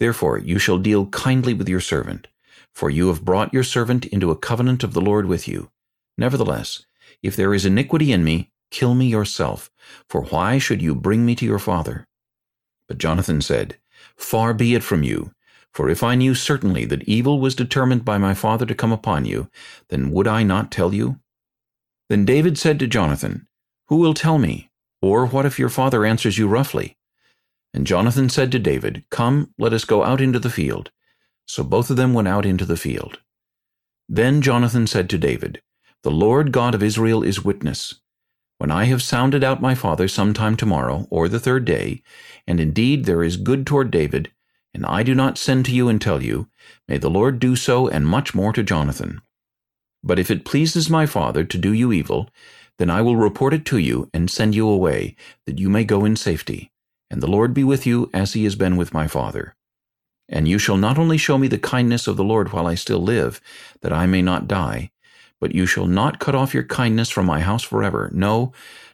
Therefore you shall deal kindly with your servant, for you have brought your servant into a covenant of the Lord with you. Nevertheless, if there is iniquity in me, kill me yourself, for why should you bring me to your father? But Jonathan said, Far be it from you, for if I knew certainly that evil was determined by my father to come upon you, then would I not tell you? Then David said to Jonathan, Who will tell me? Or what if your father answers you roughly? And Jonathan said to David, Come, let us go out into the field. So both of them went out into the field. Then Jonathan said to David, the Lord God of Israel is witness. When I have sounded out my father sometime tomorrow, or the third day, and indeed there is good toward David, and I do not send to you and tell you, may the Lord do so and much more to Jonathan. But if it pleases my father to do you evil, then I will report it to you and send you away, that you may go in safety. And the Lord be with you as he has been with my father. And you shall not only show me the kindness of the Lord while I still live, that I may not die, but you shall not cut off your kindness from my house forever. No,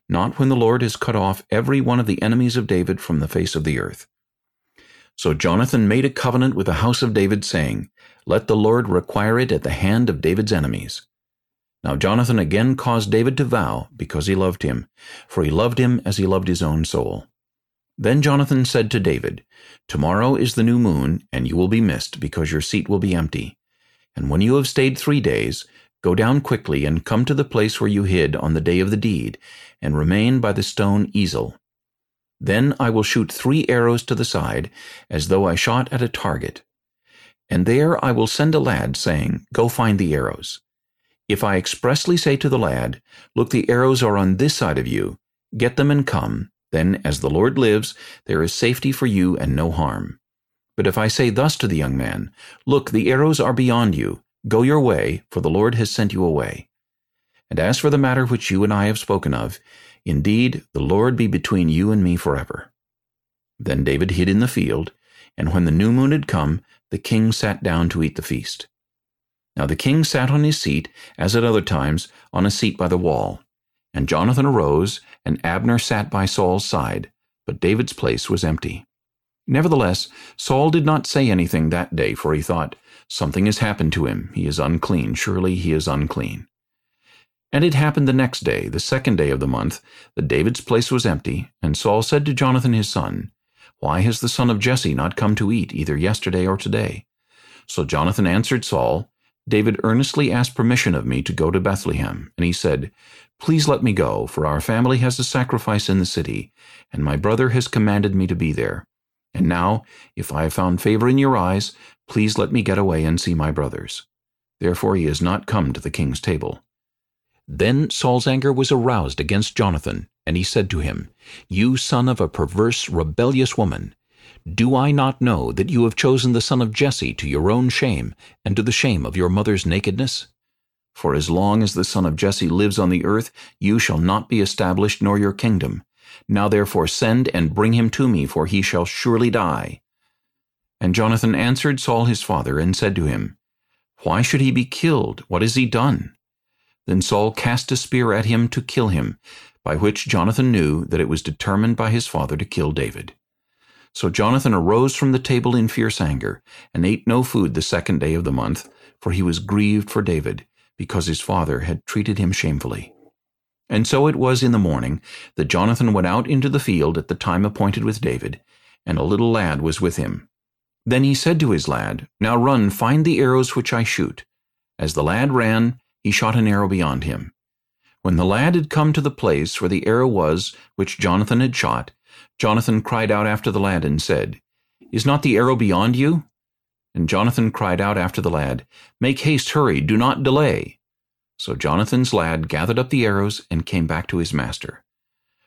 not when the Lord has cut off every one of the enemies of David from the face of the earth. So Jonathan made a covenant with the house of David, saying, Let the Lord require it at the hand of David's enemies. Now Jonathan again caused David to vow, because he loved him, for he loved him as he loved his own soul. Then Jonathan said to David, Tomorrow is the new moon, and you will be missed, because your seat will be empty. And when you have stayed three days, Go down quickly and come to the place where you hid on the day of the deed, and remain by the stone Ezel. Then I will shoot three arrows to the side, as though I shot at a target. And there I will send a lad, saying, Go find the arrows. If I expressly say to the lad, Look, the arrows are on this side of you, get them and come, then, as the Lord lives, there is safety for you and no harm. But if I say thus to the young man, Look, the arrows are beyond you, Go your way, for the Lord has sent you away. And as for the matter which you and I have spoken of, indeed the Lord be between you and me forever. Then David hid in the field, and when the new moon had come, the king sat down to eat the feast. Now the king sat on his seat, as at other times, on a seat by the wall. And Jonathan arose, and Abner sat by Saul's side, but David's place was empty. Nevertheless, Saul did not say anything that day, for he thought, Something has happened to him. He is unclean. Surely he is unclean. And it happened the next day, the second day of the month, that David's place was empty, and Saul said to Jonathan his son, Why has the son of Jesse not come to eat, either yesterday or today? So Jonathan answered Saul, David earnestly asked permission of me to go to Bethlehem, and he said, Please let me go, for our family has a sacrifice in the city, and my brother has commanded me to be there. And now, if I have found favor in your eyes, please let me get away and see my brothers. Therefore he has not come to the king's table. Then Saul's anger was aroused against Jonathan, and he said to him, You son of a perverse, rebellious woman, do I not know that you have chosen the son of Jesse to your own shame, and to the shame of your mother's nakedness? For as long as the son of Jesse lives on the earth, you shall not be established, nor your kingdom. Now therefore send and bring him to me, for he shall surely die. And Jonathan answered Saul his father, and said to him, Why should he be killed? What has he done? Then Saul cast a spear at him to kill him, by which Jonathan knew that it was determined by his father to kill David. So Jonathan arose from the table in fierce anger, and ate no food the second day of the month, for he was grieved for David, because his father had treated him shamefully. And so it was in the morning that Jonathan went out into the field at the time appointed with David, and a little lad was with him. Then he said to his lad, Now run, find the arrows which I shoot. As the lad ran, he shot an arrow beyond him. When the lad had come to the place where the arrow was which Jonathan had shot, Jonathan cried out after the lad and said, Is not the arrow beyond you? And Jonathan cried out after the lad, Make haste, hurry, do not delay. So Jonathan's lad gathered up the arrows and came back to his master.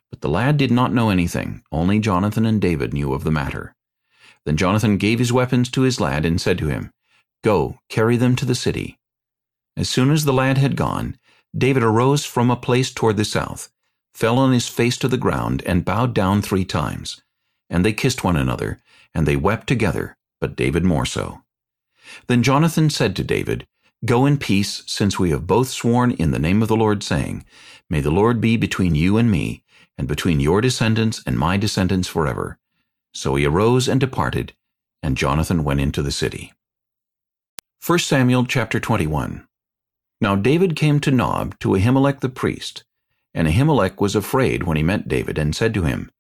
But the lad did not know anything, only Jonathan and David knew of the matter. Then Jonathan gave his weapons to his lad and said to him, Go, carry them to the city. As soon as the lad had gone, David arose from a place toward the south, fell on his face to the ground, and bowed down three times. And they kissed one another, and they wept together, but David more so. Then Jonathan said to David, Go in peace, since we have both sworn in the name of the Lord, saying, May the Lord be between you and me, and between your descendants and my descendants forever. So he arose and departed, and Jonathan went into the city. 1 Samuel chapter 21 now David came to Nob to Ahimelech the priest, and Ahimelech was afraid when he met David, and said to him,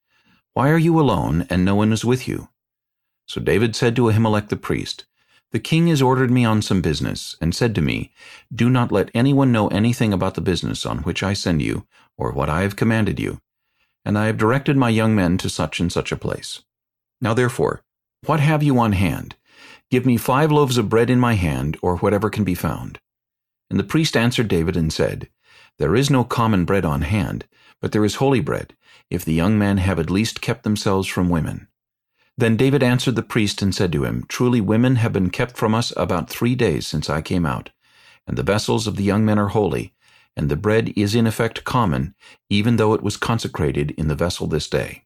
Why are you alone, and no one is with you? So David said to Ahimelech the priest, The king has ordered me on some business, and said to me, Do not let anyone know anything about the business on which I send you, or what I have commanded you. And I have directed my young men to such and such a place. Now therefore, what have you on hand? Give me five loaves of bread in my hand, or whatever can be found. And the priest answered David and said, There is no common bread on hand, but there is holy bread, if the young men have at least kept themselves from women. Then David answered the priest and said to him, Truly women have been kept from us about three days since I came out, and the vessels of the young men are holy, and the bread is in effect common, even though it was consecrated in the vessel this day.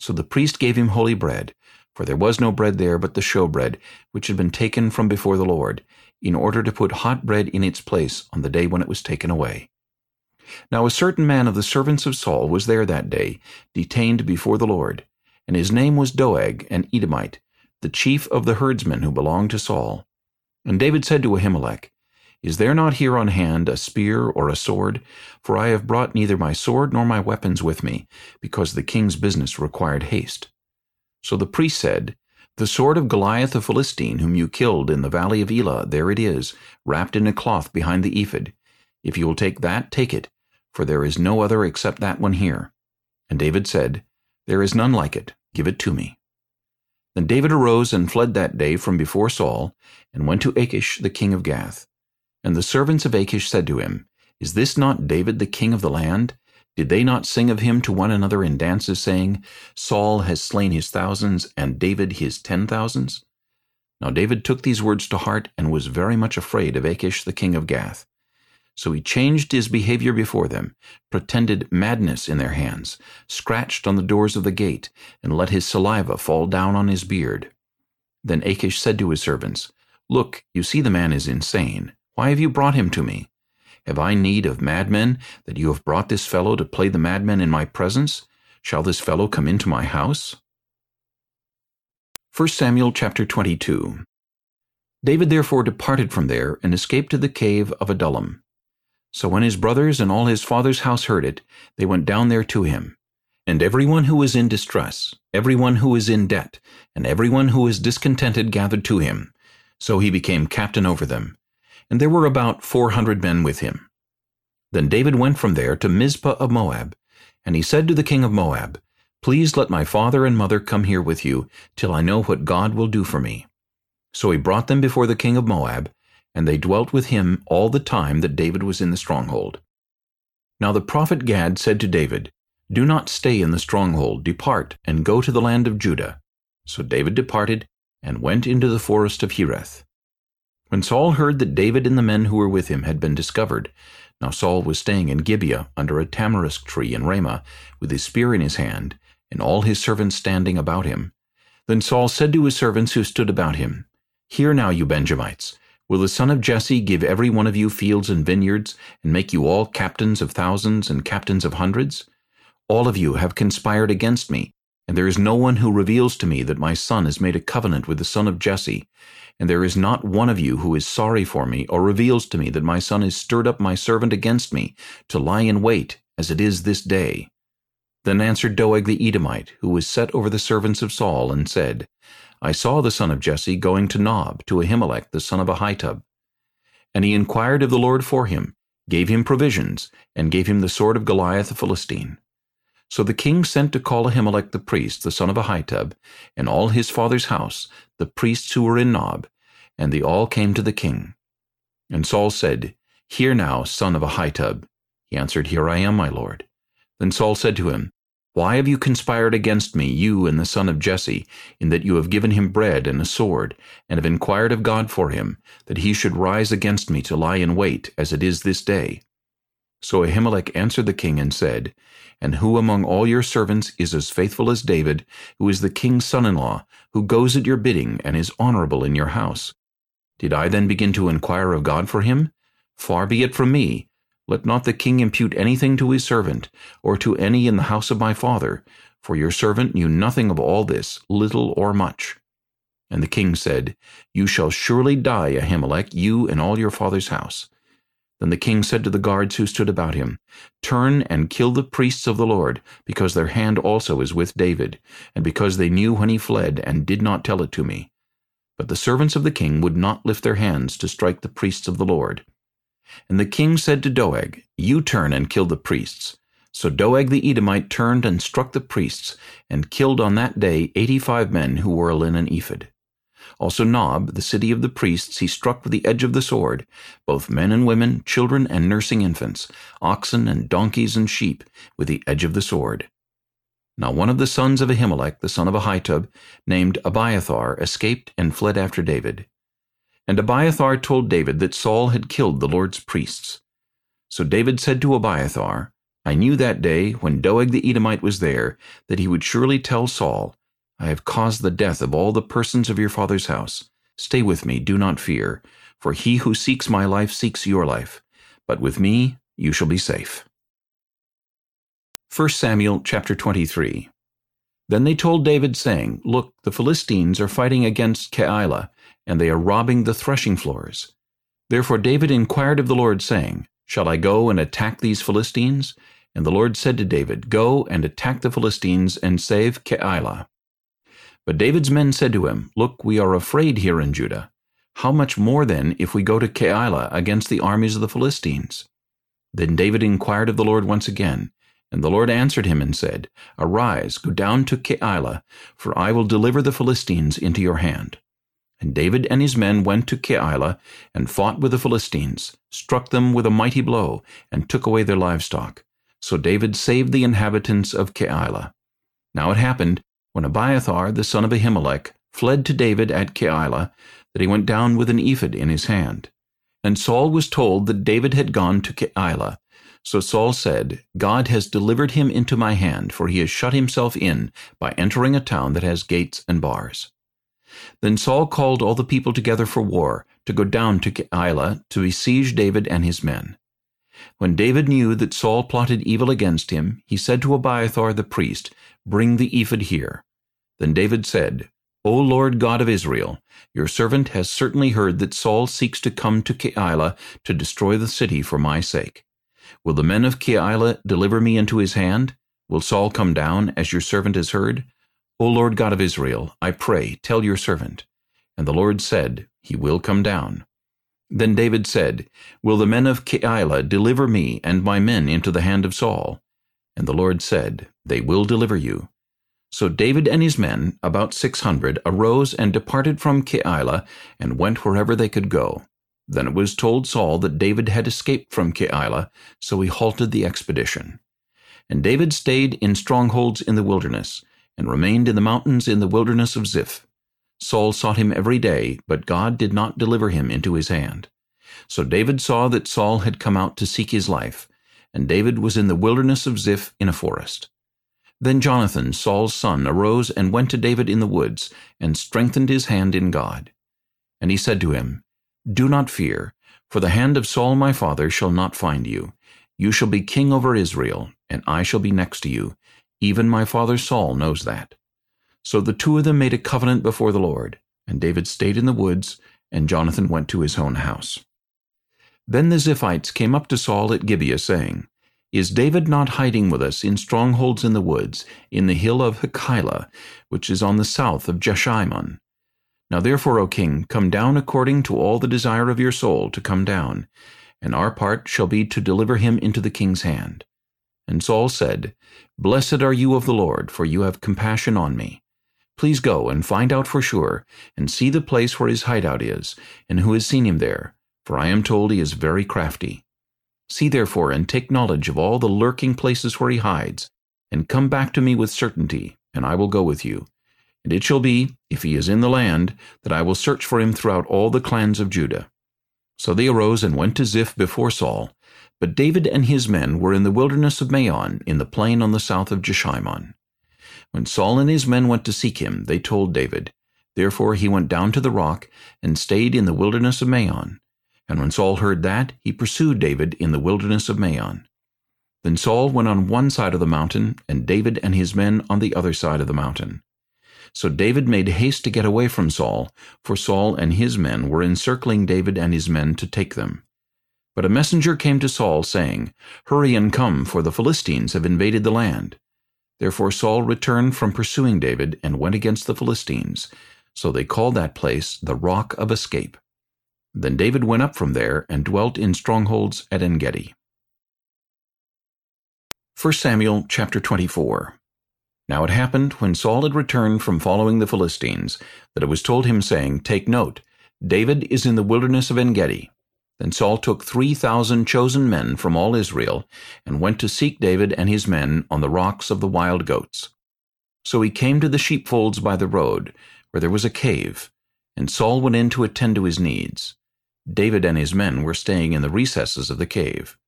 So the priest gave him holy bread, for there was no bread there but the showbread, which had been taken from before the Lord, in order to put hot bread in its place on the day when it was taken away. Now a certain man of the servants of Saul was there that day, detained before the Lord, and his name was Doeg, an Edomite, the chief of the herdsmen who belonged to Saul. And David said to Ahimelech, Is there not here on hand a spear or a sword? For I have brought neither my sword nor my weapons with me, because the king's business required haste. So the priest said, The sword of Goliath the Philistine, whom you killed in the valley of Elah, there it is, wrapped in a cloth behind the ephod. If you will take that, take it, for there is no other except that one here. And David said, There is none like it, give it to me. Then David arose and fled that day from before Saul, and went to Achish the king of Gath. And the servants of Achish said to him, Is this not David the king of the land? Did they not sing of him to one another in dances, saying, Saul has slain his thousands, and David his ten thousands? Now David took these words to heart, and was very much afraid of Achish the king of Gath. So he changed his behavior before them, pretended madness in their hands, scratched on the doors of the gate, and let his saliva fall down on his beard. Then Achish said to his servants, Look, you see the man is insane. Why have you brought him to me? Have I need of madmen, that you have brought this fellow to play the madman in my presence? Shall this fellow come into my house? 1 Samuel chapter 22 David therefore departed from there, and escaped to the cave of Adullam. So when his brothers and all his father's house heard it, they went down there to him. And everyone who was in distress, everyone who was in debt, and everyone who was discontented gathered to him. So he became captain over them and there were about four hundred men with him. Then David went from there to Mizpah of Moab, and he said to the king of Moab, Please let my father and mother come here with you, till I know what God will do for me. So he brought them before the king of Moab, and they dwelt with him all the time that David was in the stronghold. Now the prophet Gad said to David, Do not stay in the stronghold, depart, and go to the land of Judah. So David departed, and went into the forest of Hereth. When Saul heard that David and the men who were with him had been discovered, now Saul was staying in Gibeah under a tamarisk tree in Ramah, with his spear in his hand, and all his servants standing about him. Then Saul said to his servants who stood about him, Hear now, you Benjamites, will the son of Jesse give every one of you fields and vineyards, and make you all captains of thousands and captains of hundreds? All of you have conspired against me, and there is no one who reveals to me that my son has made a covenant with the son of Jesse, and there is not one of you who is sorry for me or reveals to me that my son has stirred up my servant against me to lie in wait as it is this day. Then answered Doeg the Edomite, who was set over the servants of Saul, and said, I saw the son of Jesse going to Nob, to Ahimelech the son of Ahitub. And he inquired of the Lord for him, gave him provisions, and gave him the sword of Goliath the Philistine. So the king sent to call Ahimelech the priest, the son of Ahitub, and all his father's house, the priests who were in Nob, and they all came to the king. And Saul said, Hear now, son of Ahitub. He answered, Here I am, my lord. Then Saul said to him, Why have you conspired against me, you and the son of Jesse, in that you have given him bread and a sword, and have inquired of God for him, that he should rise against me to lie in wait, as it is this day? So Ahimelech answered the king and said, And who among all your servants is as faithful as David, who is the king's son-in-law, who goes at your bidding and is honorable in your house? Did I then begin to inquire of God for him? Far be it from me. Let not the king impute anything to his servant, or to any in the house of my father, for your servant knew nothing of all this, little or much. And the king said, You shall surely die, Ahimelech, you and all your father's house. Then the king said to the guards who stood about him, Turn and kill the priests of the Lord, because their hand also is with David, and because they knew when he fled, and did not tell it to me. But the servants of the king would not lift their hands to strike the priests of the Lord. And the king said to Doeg, You turn and kill the priests. So Doeg the Edomite turned and struck the priests, and killed on that day eighty-five men who wore a linen ephod. Also Nob, the city of the priests, he struck with the edge of the sword, both men and women, children and nursing infants, oxen and donkeys and sheep, with the edge of the sword. Now one of the sons of Ahimelech, the son of Ahitub, named Abiathar, escaped and fled after David. And Abiathar told David that Saul had killed the Lord's priests. So David said to Abiathar, I knew that day, when Doeg the Edomite was there, that he would surely tell Saul, I have caused the death of all the persons of your father's house. Stay with me, do not fear, for he who seeks my life seeks your life. But with me you shall be safe. 1 Samuel chapter 23 Then they told David, saying, Look, the Philistines are fighting against Keilah, and they are robbing the threshing floors. Therefore David inquired of the Lord, saying, Shall I go and attack these Philistines? And the Lord said to David, Go and attack the Philistines, and save Keilah. But David's men said to him, Look, we are afraid here in Judah. How much more then if we go to Keilah against the armies of the Philistines? Then David inquired of the Lord once again, and the Lord answered him and said, Arise, go down to Keilah, for I will deliver the Philistines into your hand. And David and his men went to Keilah, and fought with the Philistines, struck them with a mighty blow, and took away their livestock. So David saved the inhabitants of Keilah. Now it happened, when Abiathar the son of Ahimelech fled to David at Keilah, that he went down with an ephod in his hand. And Saul was told that David had gone to Keilah. So Saul said, God has delivered him into my hand, for he has shut himself in by entering a town that has gates and bars. Then Saul called all the people together for war, to go down to Keilah to besiege David and his men. When David knew that Saul plotted evil against him, he said to Abiathar the priest, Bring the ephod here. Then David said, O Lord God of Israel, your servant has certainly heard that Saul seeks to come to Keilah to destroy the city for my sake. Will the men of Keilah deliver me into his hand? Will Saul come down, as your servant has heard? O Lord God of Israel, I pray, tell your servant. And the Lord said, He will come down. Then David said, Will the men of Keilah deliver me and my men into the hand of Saul? And the Lord said, They will deliver you. So David and his men, about six hundred, arose and departed from Keilah, and went wherever they could go. Then it was told Saul that David had escaped from Keilah, so he halted the expedition. And David stayed in strongholds in the wilderness, and remained in the mountains in the wilderness of Ziph. Saul sought him every day, but God did not deliver him into his hand. So David saw that Saul had come out to seek his life, and David was in the wilderness of Ziph in a forest. Then Jonathan, Saul's son, arose and went to David in the woods, and strengthened his hand in God. And he said to him, Do not fear, for the hand of Saul my father shall not find you. You shall be king over Israel, and I shall be next to you. Even my father Saul knows that. So the two of them made a covenant before the Lord, and David stayed in the woods, and Jonathan went to his own house. Then the Ziphites came up to Saul at Gibeah, saying, Is David not hiding with us in strongholds in the woods, in the hill of Hachilah, which is on the south of Jeshimon? Now therefore, O king, come down according to all the desire of your soul to come down, and our part shall be to deliver him into the king's hand. And Saul said, Blessed are you of the Lord, for you have compassion on me. Please go and find out for sure, and see the place where his hideout is, and who has seen him there, for I am told he is very crafty. See therefore and take knowledge of all the lurking places where he hides, and come back to me with certainty, and I will go with you. And it shall be, if he is in the land, that I will search for him throughout all the clans of Judah. So they arose and went to Ziph before Saul, but David and his men were in the wilderness of Maon, in the plain on the south of Jeshimon. When Saul and his men went to seek him, they told David. Therefore he went down to the rock, and stayed in the wilderness of Maon. And when Saul heard that, he pursued David in the wilderness of Maon. Then Saul went on one side of the mountain, and David and his men on the other side of the mountain. So David made haste to get away from Saul, for Saul and his men were encircling David and his men to take them. But a messenger came to Saul, saying, Hurry and come, for the Philistines have invaded the land. Therefore Saul returned from pursuing David and went against the Philistines. So they called that place the Rock of Escape. Then David went up from there and dwelt in strongholds at En Gedi. 1 Samuel chapter 24 Now it happened, when Saul had returned from following the Philistines, that it was told him, saying, Take note, David is in the wilderness of En Gedi. Then Saul took three thousand chosen men from all Israel, and went to seek David and his men on the rocks of the wild goats. So he came to the sheepfolds by the road, where there was a cave, and Saul went in to attend to his needs. David and his men were staying in the recesses of the cave.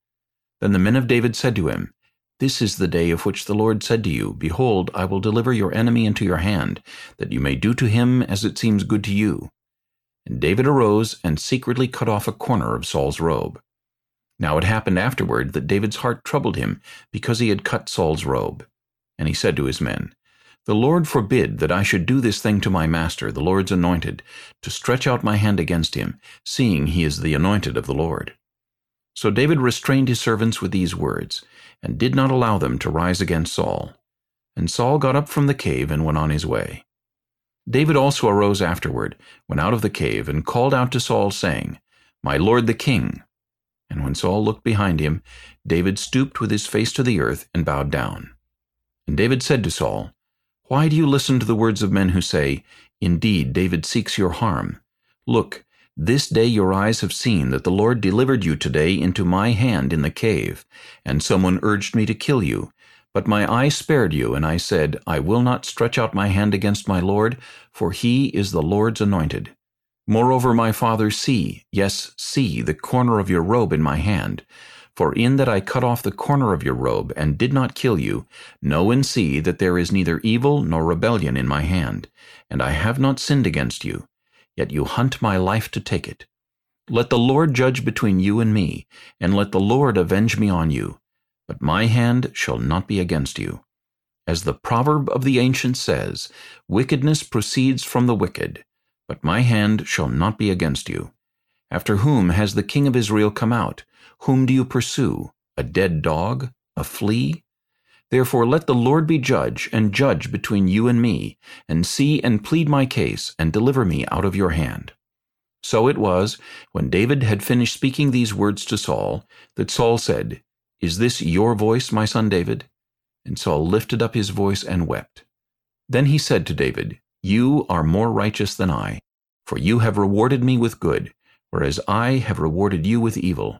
Then the men of David said to him, This is the day of which the Lord said to you, Behold, I will deliver your enemy into your hand, that you may do to him as it seems good to you. And David arose and secretly cut off a corner of Saul's robe. Now it happened afterward that David's heart troubled him, because he had cut Saul's robe. And he said to his men, the Lord forbid that I should do this thing to my master, the Lord's anointed, to stretch out my hand against him, seeing he is the anointed of the Lord. So David restrained his servants with these words, and did not allow them to rise against Saul. And Saul got up from the cave and went on his way. David also arose afterward, went out of the cave, and called out to Saul, saying, My lord the king. And when Saul looked behind him, David stooped with his face to the earth and bowed down. And David said to Saul, why do you listen to the words of men who say, Indeed, David seeks your harm? Look, this day your eyes have seen that the Lord delivered you today into my hand in the cave, and someone urged me to kill you. But my eye spared you, and I said, I will not stretch out my hand against my Lord, for he is the Lord's anointed. Moreover, my father, see, yes, see, the corner of your robe in my hand. For in that I cut off the corner of your robe, and did not kill you, know and see that there is neither evil nor rebellion in my hand, and I have not sinned against you, yet you hunt my life to take it. Let the Lord judge between you and me, and let the Lord avenge me on you, but my hand shall not be against you. As the proverb of the ancients says, Wickedness proceeds from the wicked, but my hand shall not be against you. After whom has the king of Israel come out? Whom do you pursue? A dead dog? A flea? Therefore let the Lord be judge, and judge between you and me, and see and plead my case, and deliver me out of your hand. So it was, when David had finished speaking these words to Saul, that Saul said, Is this your voice, my son David? And Saul lifted up his voice and wept. Then he said to David, You are more righteous than I, for you have rewarded me with good, whereas I have rewarded you with evil.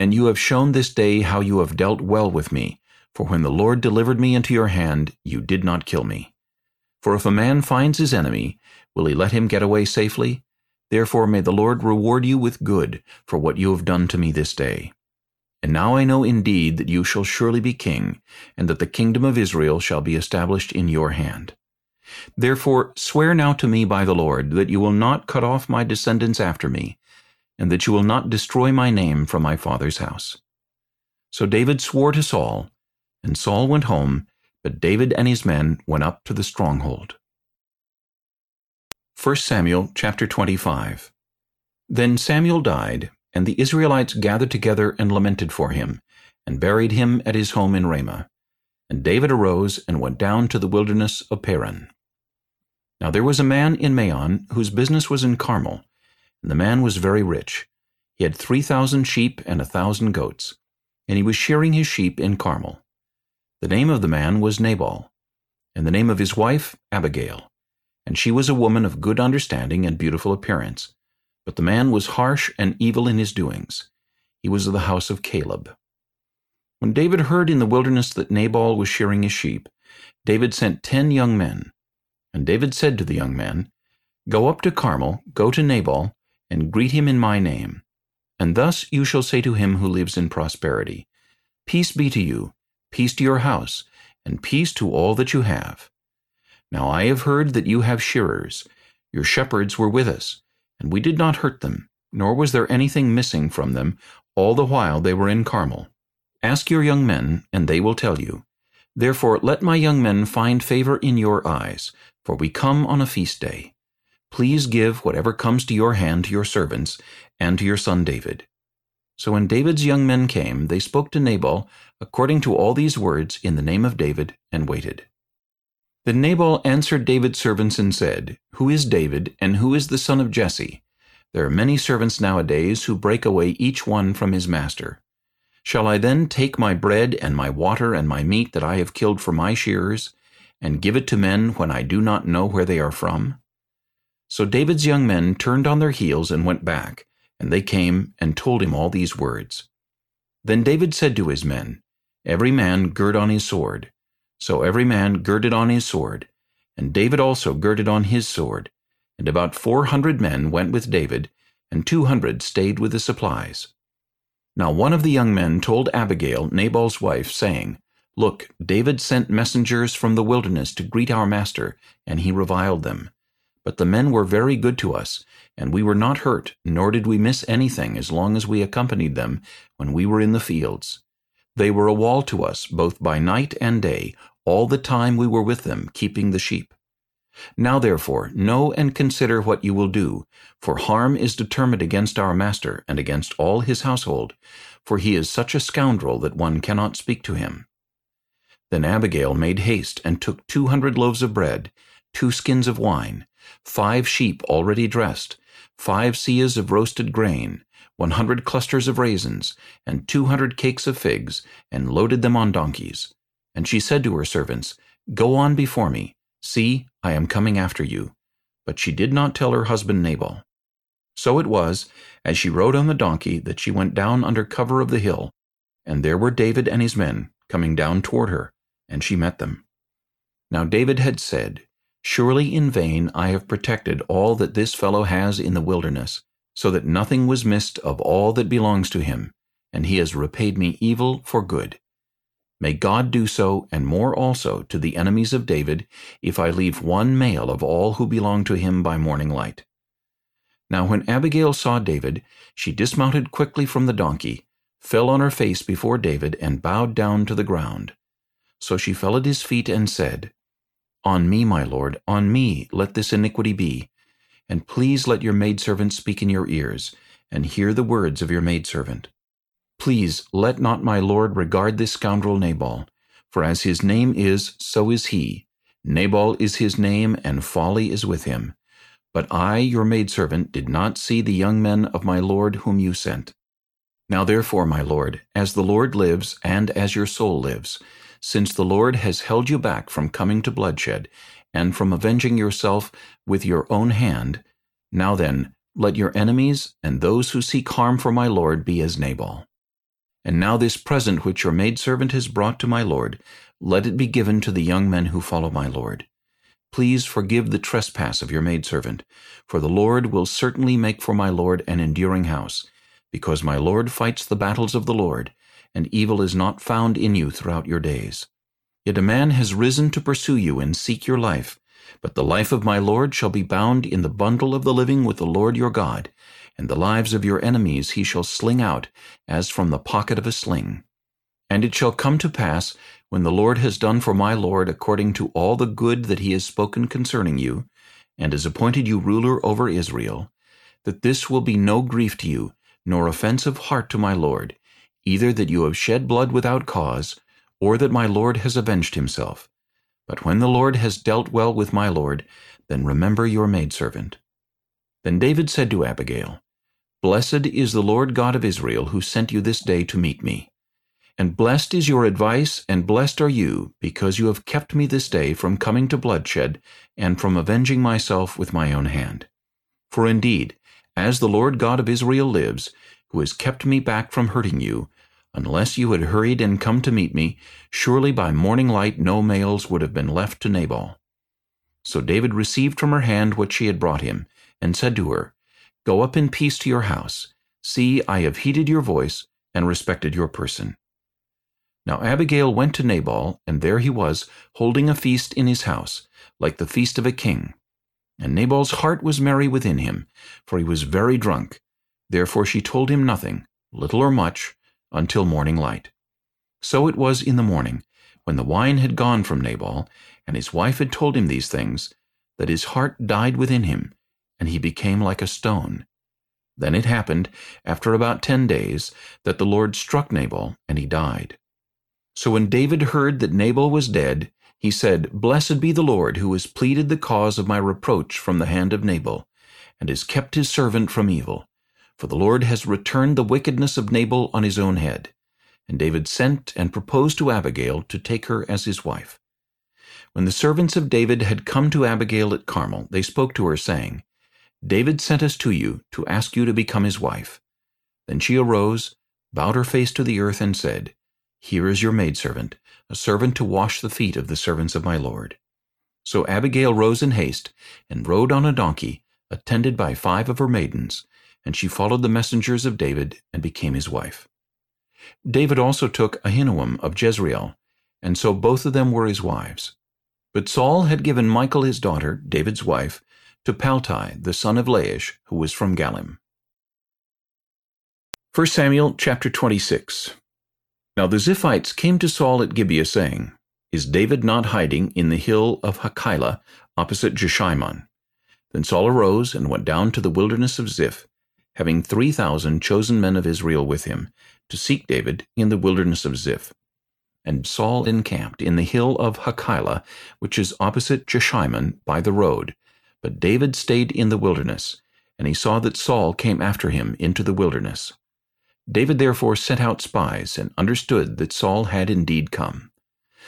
And you have shown this day how you have dealt well with me, for when the Lord delivered me into your hand, you did not kill me. For if a man finds his enemy, will he let him get away safely? Therefore may the Lord reward you with good for what you have done to me this day. And now I know indeed that you shall surely be king, and that the kingdom of Israel shall be established in your hand. Therefore swear now to me by the Lord that you will not cut off my descendants after me, and that you will not destroy my name from my father's house. So David swore to Saul, and Saul went home, but David and his men went up to the stronghold. 1 Samuel chapter 25 Then Samuel died, and the Israelites gathered together and lamented for him, and buried him at his home in Ramah. And David arose and went down to the wilderness of Paran. Now there was a man in Maon whose business was in Carmel, and the man was very rich. He had three thousand sheep and a thousand goats, and he was shearing his sheep in Carmel. The name of the man was Nabal, and the name of his wife Abigail, and she was a woman of good understanding and beautiful appearance. But the man was harsh and evil in his doings. He was of the house of Caleb. When David heard in the wilderness that Nabal was shearing his sheep, David sent ten young men. And David said to the young men, Go up to Carmel, go to Nabal, and greet him in my name. And thus you shall say to him who lives in prosperity, Peace be to you, peace to your house, and peace to all that you have. Now I have heard that you have shearers. Your shepherds were with us, and we did not hurt them, nor was there anything missing from them all the while they were in Carmel. Ask your young men, and they will tell you. Therefore let my young men find favor in your eyes, for we come on a feast day. Please give whatever comes to your hand to your servants, and to your son David. So when David's young men came, they spoke to Nabal according to all these words in the name of David, and waited. Then Nabal answered David's servants and said, Who is David, and who is the son of Jesse? There are many servants nowadays who break away each one from his master. Shall I then take my bread and my water and my meat that I have killed for my shearers, and give it to men when I do not know where they are from? So David's young men turned on their heels and went back, and they came and told him all these words. Then David said to his men, Every man gird on his sword. So every man girded on his sword, and David also girded on his sword. And about four hundred men went with David, and two hundred stayed with the supplies. Now one of the young men told Abigail, Nabal's wife, saying, Look, David sent messengers from the wilderness to greet our master, and he reviled them. But the men were very good to us, and we were not hurt, nor did we miss anything as long as we accompanied them when we were in the fields. They were a wall to us, both by night and day, all the time we were with them, keeping the sheep. Now therefore, know and consider what you will do, for harm is determined against our master and against all his household, for he is such a scoundrel that one cannot speak to him. Then Abigail made haste and took two hundred loaves of bread, two skins of wine, five sheep already dressed, five seahs of roasted grain, one hundred clusters of raisins, and two hundred cakes of figs, and loaded them on donkeys. And she said to her servants, Go on before me. See, I am coming after you. But she did not tell her husband Nabal. So it was, as she rode on the donkey, that she went down under cover of the hill, and there were David and his men coming down toward her, and she met them. Now David had said, Surely in vain I have protected all that this fellow has in the wilderness, so that nothing was missed of all that belongs to him, and he has repaid me evil for good. May God do so, and more also, to the enemies of David, if I leave one male of all who belong to him by morning light. Now when Abigail saw David, she dismounted quickly from the donkey, fell on her face before David, and bowed down to the ground. So she fell at his feet and said, on me, my lord, on me let this iniquity be. And please let your maidservant speak in your ears, and hear the words of your maidservant. Please let not my lord regard this scoundrel Nabal, for as his name is, so is he. Nabal is his name, and folly is with him. But I, your maidservant, did not see the young men of my lord whom you sent. Now therefore, my lord, as the Lord lives, and as your soul lives, since the Lord has held you back from coming to bloodshed, and from avenging yourself with your own hand, now then, let your enemies and those who seek harm for my Lord be as Nabal. And now this present which your maidservant has brought to my Lord, let it be given to the young men who follow my Lord. Please forgive the trespass of your maidservant, for the Lord will certainly make for my Lord an enduring house, because my Lord fights the battles of the Lord, and evil is not found in you throughout your days. Yet a man has risen to pursue you and seek your life, but the life of my Lord shall be bound in the bundle of the living with the Lord your God, and the lives of your enemies he shall sling out, as from the pocket of a sling. And it shall come to pass, when the Lord has done for my Lord according to all the good that he has spoken concerning you, and has appointed you ruler over Israel, that this will be no grief to you, nor offense of heart to my Lord, either that you have shed blood without cause, or that my Lord has avenged himself. But when the Lord has dealt well with my Lord, then remember your maidservant. Then David said to Abigail, Blessed is the Lord God of Israel, who sent you this day to meet me. And blessed is your advice, and blessed are you, because you have kept me this day from coming to bloodshed, and from avenging myself with my own hand. For indeed, as the Lord God of Israel lives, who has kept me back from hurting you, unless you had hurried and come to meet me, surely by morning light no males would have been left to Nabal. So David received from her hand what she had brought him, and said to her, Go up in peace to your house. See, I have heeded your voice, and respected your person. Now Abigail went to Nabal, and there he was, holding a feast in his house, like the feast of a king. And Nabal's heart was merry within him, for he was very drunk. Therefore she told him nothing, little or much, until morning light. So it was in the morning, when the wine had gone from Nabal, and his wife had told him these things, that his heart died within him, and he became like a stone. Then it happened, after about ten days, that the Lord struck Nabal, and he died. So when David heard that Nabal was dead, he said, Blessed be the Lord, who has pleaded the cause of my reproach from the hand of Nabal, and has kept his servant from evil. For the Lord has returned the wickedness of Nabal on his own head. And David sent and proposed to Abigail to take her as his wife. When the servants of David had come to Abigail at Carmel, they spoke to her, saying, David sent us to you to ask you to become his wife. Then she arose, bowed her face to the earth, and said, Here is your maidservant, a servant to wash the feet of the servants of my Lord. So Abigail rose in haste, and rode on a donkey, attended by five of her maidens, and she followed the messengers of David and became his wife. David also took Ahinoam of Jezreel, and so both of them were his wives. But Saul had given Michal his daughter, David's wife, to Palti, the son of Laish, who was from Gallim. 1 Samuel chapter 26 Now the Ziphites came to Saul at Gibeah, saying, Is David not hiding in the hill of Hachilah, opposite Jeshimon? Then Saul arose and went down to the wilderness of Ziph, having three thousand chosen men of Israel with him, to seek David in the wilderness of Ziph. And Saul encamped in the hill of Hachilah, which is opposite Jeshimon, by the road. But David stayed in the wilderness, and he saw that Saul came after him into the wilderness. David therefore sent out spies, and understood that Saul had indeed come.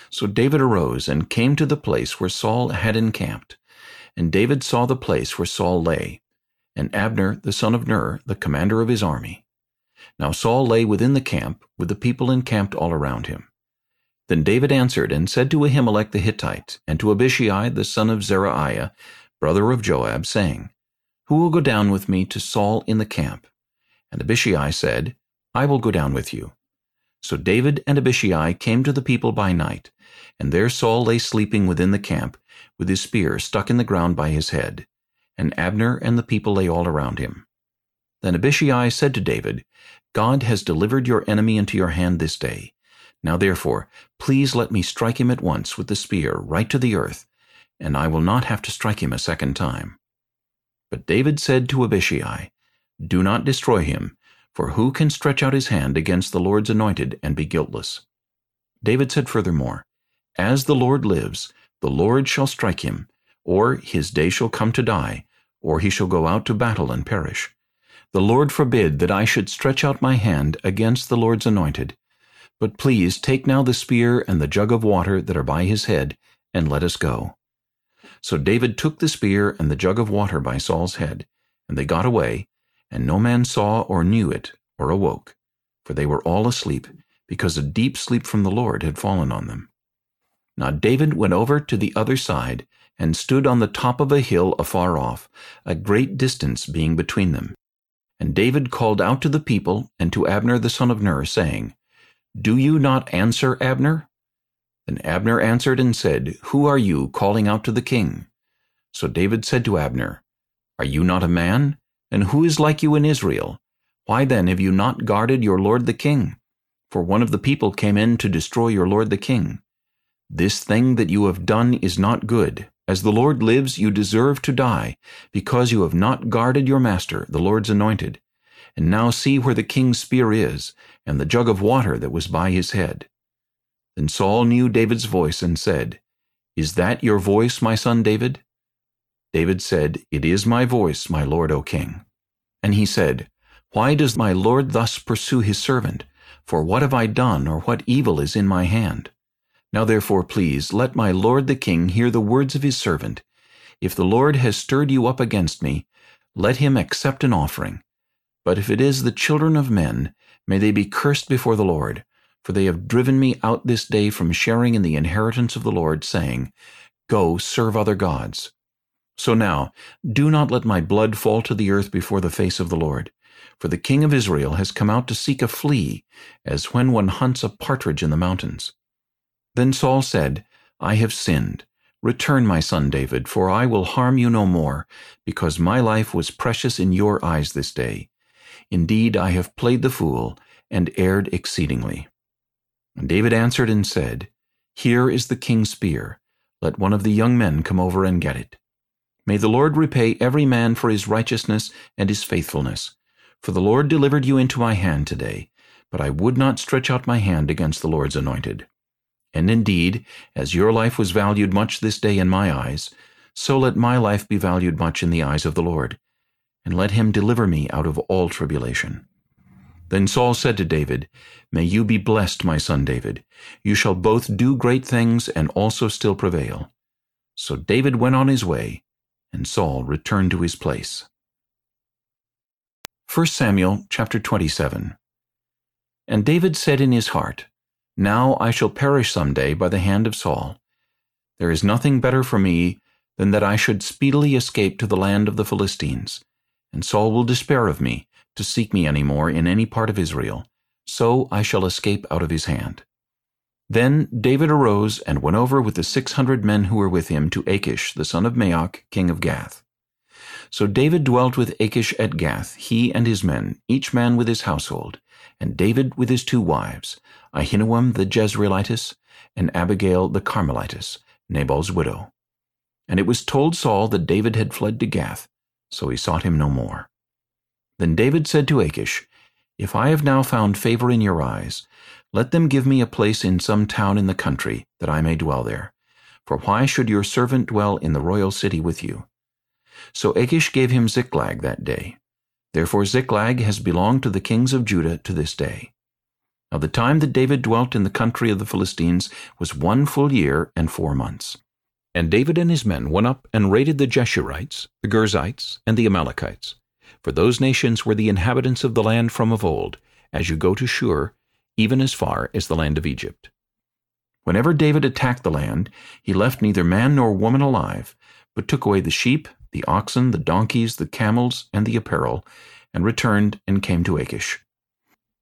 So David arose and came to the place where Saul had encamped. And David saw the place where Saul lay, and Abner the son of Ner, the commander of his army. Now Saul lay within the camp, with the people encamped all around him. Then David answered and said to Ahimelech the Hittite, and to Abishai the son of Zeruiah, brother of Joab, saying, Who will go down with me to Saul in the camp? And Abishai said, I will go down with you. So David and Abishai came to the people by night, and there Saul lay sleeping within the camp, with his spear stuck in the ground by his head and Abner and the people lay all around him. Then Abishai said to David, God has delivered your enemy into your hand this day. Now therefore, please let me strike him at once with the spear right to the earth, and I will not have to strike him a second time. But David said to Abishai, Do not destroy him, for who can stretch out his hand against the Lord's anointed and be guiltless? David said furthermore, As the Lord lives, the Lord shall strike him, or his day shall come to die, or he shall go out to battle and perish. The Lord forbid that I should stretch out my hand against the Lord's anointed. But please take now the spear and the jug of water that are by his head, and let us go. So David took the spear and the jug of water by Saul's head, and they got away, and no man saw or knew it, or awoke, for they were all asleep, because a deep sleep from the Lord had fallen on them. Now David went over to the other side, and stood on the top of a hill afar off, a great distance being between them. And David called out to the people and to Abner the son of Ner, saying, Do you not answer, Abner? Then Abner answered and said, Who are you calling out to the king? So David said to Abner, Are you not a man? And who is like you in Israel? Why then have you not guarded your lord the king? For one of the people came in to destroy your lord the king. This thing that you have done is not good. As the Lord lives, you deserve to die, because you have not guarded your master, the Lord's anointed. and now see where the king's spear is, and the jug of water that was by his head. Then Saul knew David's voice and said, Is that your voice, my son David? David said, It is my voice, my lord, O king. And he said, Why does my lord thus pursue his servant? For what have I done, or what evil is in my hand? Now therefore, please, let my lord the king hear the words of his servant. If the Lord has stirred you up against me, let him accept an offering. But if it is the children of men, may they be cursed before the Lord, for they have driven me out this day from sharing in the inheritance of the Lord, saying, Go, serve other gods. So now, do not let my blood fall to the earth before the face of the Lord. For the king of Israel has come out to seek a flea, as when one hunts a partridge in the mountains. Then Saul said, I have sinned. Return, my son David, for I will harm you no more, because my life was precious in your eyes this day. Indeed, I have played the fool, and erred exceedingly. And David answered and said, Here is the king's spear. Let one of the young men come over and get it. May the Lord repay every man for his righteousness and his faithfulness. For the Lord delivered you into my hand today, but I would not stretch out my hand against the Lord's anointed. And indeed, as your life was valued much this day in my eyes, so let my life be valued much in the eyes of the Lord, and let him deliver me out of all tribulation. Then Saul said to David, May you be blessed, my son David. You shall both do great things and also still prevail. So David went on his way, and Saul returned to his place. 1 Samuel chapter 27 And David said in his heart, Now I shall perish some day by the hand of Saul. There is nothing better for me than that I should speedily escape to the land of the Philistines, and Saul will despair of me, to seek me any more in any part of Israel, so I shall escape out of his hand. Then David arose and went over with the six hundred men who were with him to Achish, the son of Maoch, king of Gath. So David dwelt with Achish at Gath, he and his men, each man with his household, and David with his two wives, Ahinoam the Jezreelitess, and Abigail the Carmelitess, Nabal's widow. And it was told Saul that David had fled to Gath, so he sought him no more. Then David said to Achish, If I have now found favor in your eyes, let them give me a place in some town in the country, that I may dwell there. For why should your servant dwell in the royal city with you? So Achish gave him Ziklag that day. Therefore Ziklag has belonged to the kings of Judah to this day. Now the time that David dwelt in the country of the Philistines was one full year and four months. And David and his men went up and raided the Geshurites, the Girzites, and the Amalekites. For those nations were the inhabitants of the land from of old, as you go to Shur, even as far as the land of Egypt. Whenever David attacked the land, he left neither man nor woman alive, but took away the sheep, the oxen, the donkeys, the camels, and the apparel, and returned and came to Achish.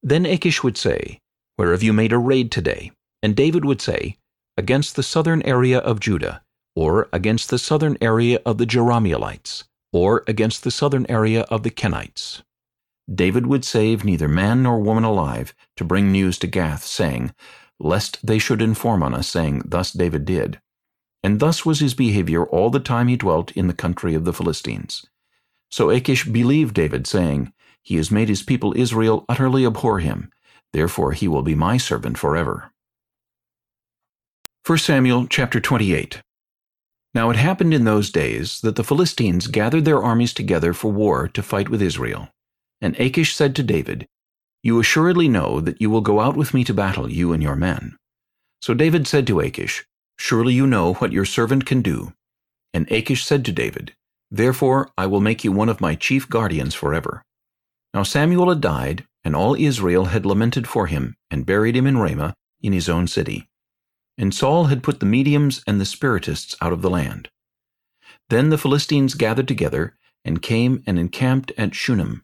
Then Achish would say, Where have you made a raid today? And David would say, Against the southern area of Judah, or against the southern area of the Jerahmeelites, or against the southern area of the Kenites. David would save neither man nor woman alive to bring news to Gath, saying, Lest they should inform on us, saying, Thus David did. And thus was his behavior all the time he dwelt in the country of the Philistines. So Achish believed David, saying, He has made his people Israel utterly abhor him, therefore he will be my servant forever. 1 Samuel chapter 28 Now it happened in those days that the Philistines gathered their armies together for war to fight with Israel. And Achish said to David, You assuredly know that you will go out with me to battle, you and your men. So David said to Achish, Surely you know what your servant can do. And Achish said to David, Therefore I will make you one of my chief guardians forever. Now Samuel had died, and all Israel had lamented for him, and buried him in Ramah, in his own city. And Saul had put the mediums and the spiritists out of the land. Then the Philistines gathered together, and came and encamped at Shunem,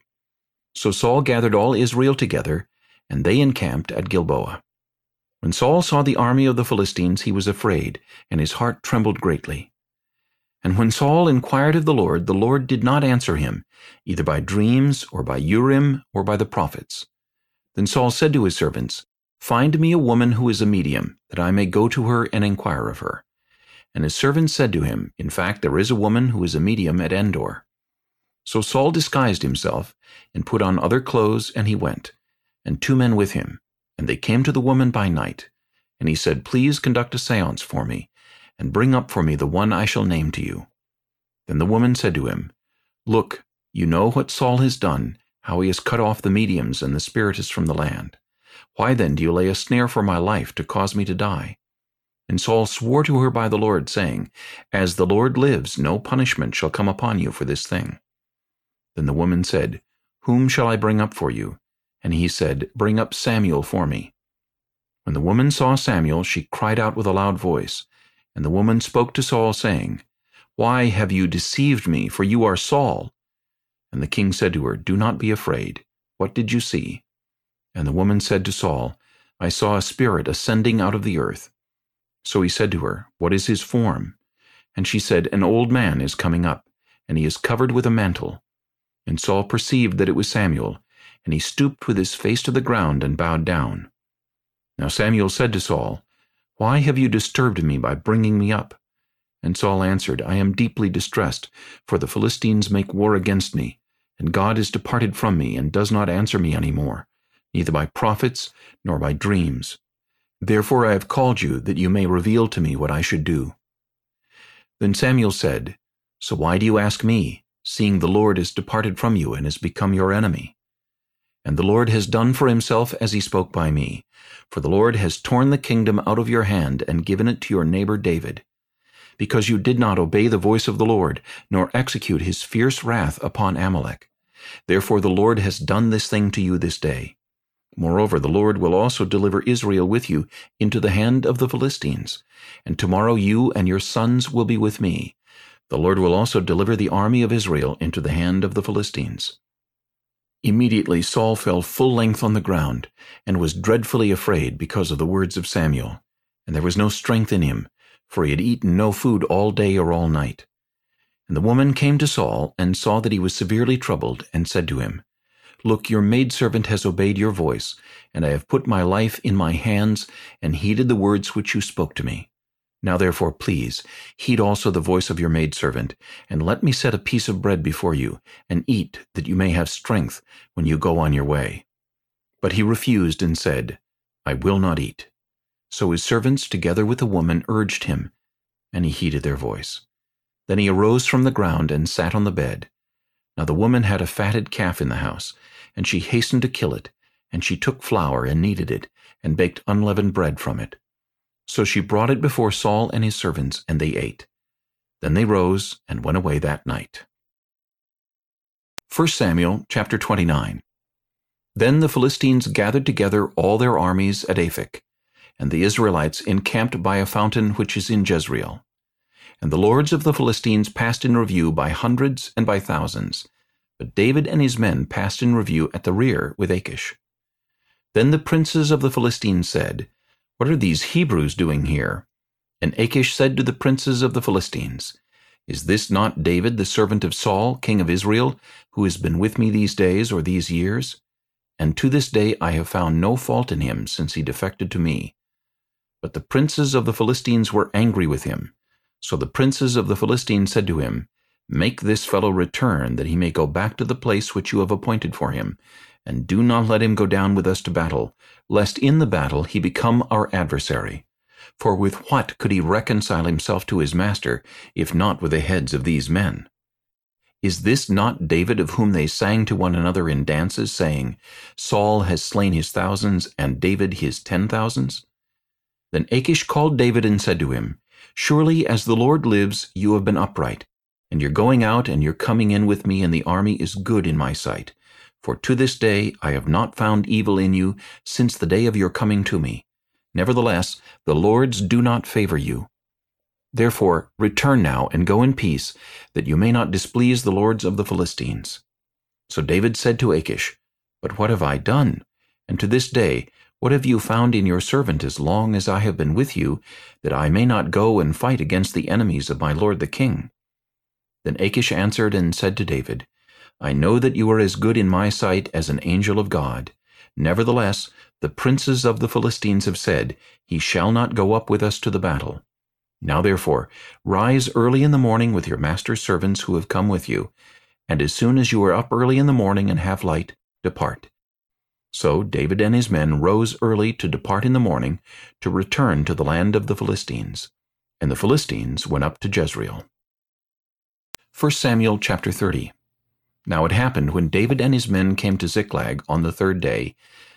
so Saul gathered all Israel together, and they encamped at Gilboa. When Saul saw the army of the Philistines, he was afraid, and his heart trembled greatly. And when Saul inquired of the Lord, the Lord did not answer him, either by dreams, or by Urim, or by the prophets. Then Saul said to his servants, Find me a woman who is a medium, that I may go to her and inquire of her. And his servants said to him, In fact, there is a woman who is a medium at En Dor. So Saul disguised himself, and put on other clothes, and he went, and two men with him. And they came to the woman by night. And he said, Please conduct a seance for me, and bring up for me the one I shall name to you. Then the woman said to him, Look, you know what Saul has done, how he has cut off the mediums and the spiritists from the land. Why then do you lay a snare for my life to cause me to die? And Saul swore to her by the Lord, saying, As the Lord lives, no punishment shall come upon you for this thing. Then the woman said, Whom shall I bring up for you? And he said, Bring up Samuel for me. When the woman saw Samuel, she cried out with a loud voice. And the woman spoke to Saul, saying, Why have you deceived me, for you are Saul? And the king said to her, Do not be afraid. What did you see? And the woman said to Saul, I saw a spirit ascending out of the earth. So he said to her, What is his form? And she said, An old man is coming up, and he is covered with a mantle. And Saul perceived that it was Samuel, and he stooped with his face to the ground and bowed down. Now Samuel said to Saul, Why have you disturbed me by bringing me up? And Saul answered, I am deeply distressed, for the Philistines make war against me, and God is departed from me, and does not answer me any more, neither by prophets nor by dreams. Therefore I have called you, that you may reveal to me what I should do. Then Samuel said, So why do you ask me, seeing the Lord is departed from you and has become your enemy? And the Lord has done for himself as he spoke by me. For the Lord has torn the kingdom out of your hand and given it to your neighbor David. Because you did not obey the voice of the Lord, nor execute his fierce wrath upon Amalek. Therefore the Lord has done this thing to you this day. Moreover, the Lord will also deliver Israel with you into the hand of the Philistines. And tomorrow you and your sons will be with me. The Lord will also deliver the army of Israel into the hand of the Philistines. Immediately Saul fell full length on the ground, and was dreadfully afraid because of the words of Samuel. And there was no strength in him, for he had eaten no food all day or all night. And the woman came to Saul, and saw that he was severely troubled, and said to him, Look, your maidservant has obeyed your voice, and I have put my life in my hands, and heeded the words which you spoke to me. Now therefore, please, heed also the voice of your maidservant, and let me set a piece of bread before you, and eat, that you may have strength when you go on your way. But he refused and said, I will not eat. So his servants, together with the woman, urged him, and he heeded their voice. Then he arose from the ground and sat on the bed. Now the woman had a fatted calf in the house, and she hastened to kill it, and she took flour and kneaded it, and baked unleavened bread from it. So she brought it before Saul and his servants, and they ate. Then they rose and went away that night. 1 Samuel chapter 29 Then the Philistines gathered together all their armies at Aphek, and the Israelites encamped by a fountain which is in Jezreel. And the lords of the Philistines passed in review by hundreds and by thousands, but David and his men passed in review at the rear with Achish. Then the princes of the Philistines said, what are these Hebrews doing here? And Achish said to the princes of the Philistines, Is this not David, the servant of Saul, king of Israel, who has been with me these days or these years? And to this day I have found no fault in him since he defected to me. But the princes of the Philistines were angry with him. So the princes of the Philistines said to him, Make this fellow return, that he may go back to the place which you have appointed for him, and do not let him go down with us to battle, lest in the battle he become our adversary. For with what could he reconcile himself to his master, if not with the heads of these men? Is this not David of whom they sang to one another in dances, saying, Saul has slain his thousands, and David his ten thousands? Then Achish called David and said to him, Surely as the Lord lives, you have been upright, and your going out and your coming in with me in the army is good in my sight. For to this day I have not found evil in you since the day of your coming to me. Nevertheless, the Lords do not favor you. Therefore return now and go in peace, that you may not displease the lords of the Philistines. So David said to Achish, But what have I done? And to this day, what have you found in your servant as long as I have been with you, that I may not go and fight against the enemies of my lord the king? Then Achish answered and said to David, I know that you are as good in my sight as an angel of God. Nevertheless, the princes of the Philistines have said, He shall not go up with us to the battle. Now therefore, rise early in the morning with your master's servants who have come with you, and as soon as you are up early in the morning and have light, depart. So David and his men rose early to depart in the morning, to return to the land of the Philistines. And the Philistines went up to Jezreel. 1 Samuel chapter 30 Now it happened when David and his men came to Ziklag on the third day,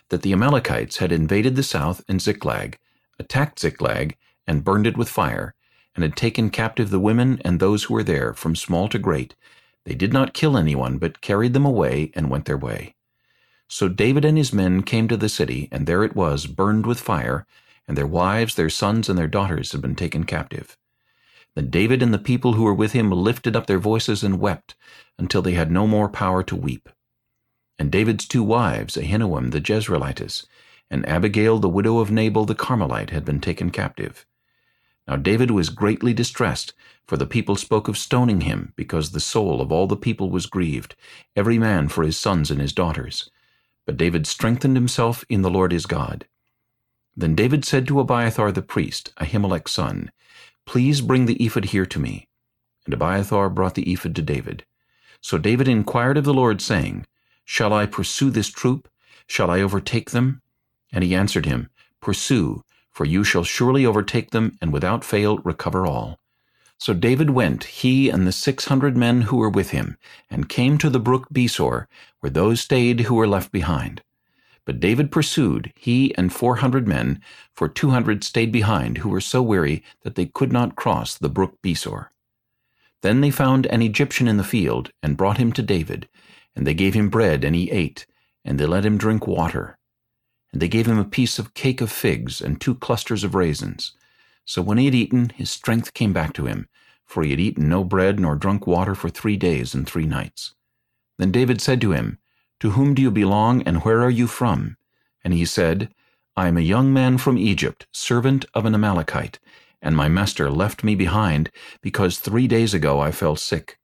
that the Amalekites had invaded the south and Ziklag, attacked Ziklag, and burned it with fire, and had taken captive the women and those who were there, from small to great. They did not kill anyone, but carried them away and went their way. So David and his men came to the city, and there it was, burned with fire, and their wives, their sons, and their daughters had been taken captive. Then David and the people who were with him lifted up their voices and wept, until they had no more power to weep. And David's two wives, Ahinoam the Jezreelitess, and Abigail the widow of Nabal the Carmelite, had been taken captive. Now David was greatly distressed, for the people spoke of stoning him, because the soul of all the people was grieved, every man for his sons and his daughters. But David strengthened himself in the Lord his God. Then David said to Abiathar the priest, Ahimelech's son, Please bring the ephod here to me. And Abiathar brought the ephod to David. So David inquired of the Lord, saying, Shall I pursue this troop? Shall I overtake them? And he answered him, Pursue, for you shall surely overtake them, and without fail recover all. So David went, he and the six hundred men who were with him, and came to the brook Besor, where those stayed who were left behind. But David pursued, he and four hundred men, for two hundred stayed behind, who were so weary that they could not cross the brook Besor. Then they found an Egyptian in the field, and brought him to David, and they gave him bread, and he ate, and they let him drink water. And they gave him a piece of cake of figs, and two clusters of raisins. So when he had eaten, his strength came back to him, for he had eaten no bread nor drunk water for three days and three nights. Then David said to him, To whom do you belong, and where are you from? And he said, I am a young man from Egypt, servant of an Amalekite, and my master left me behind, because three days ago I fell sick.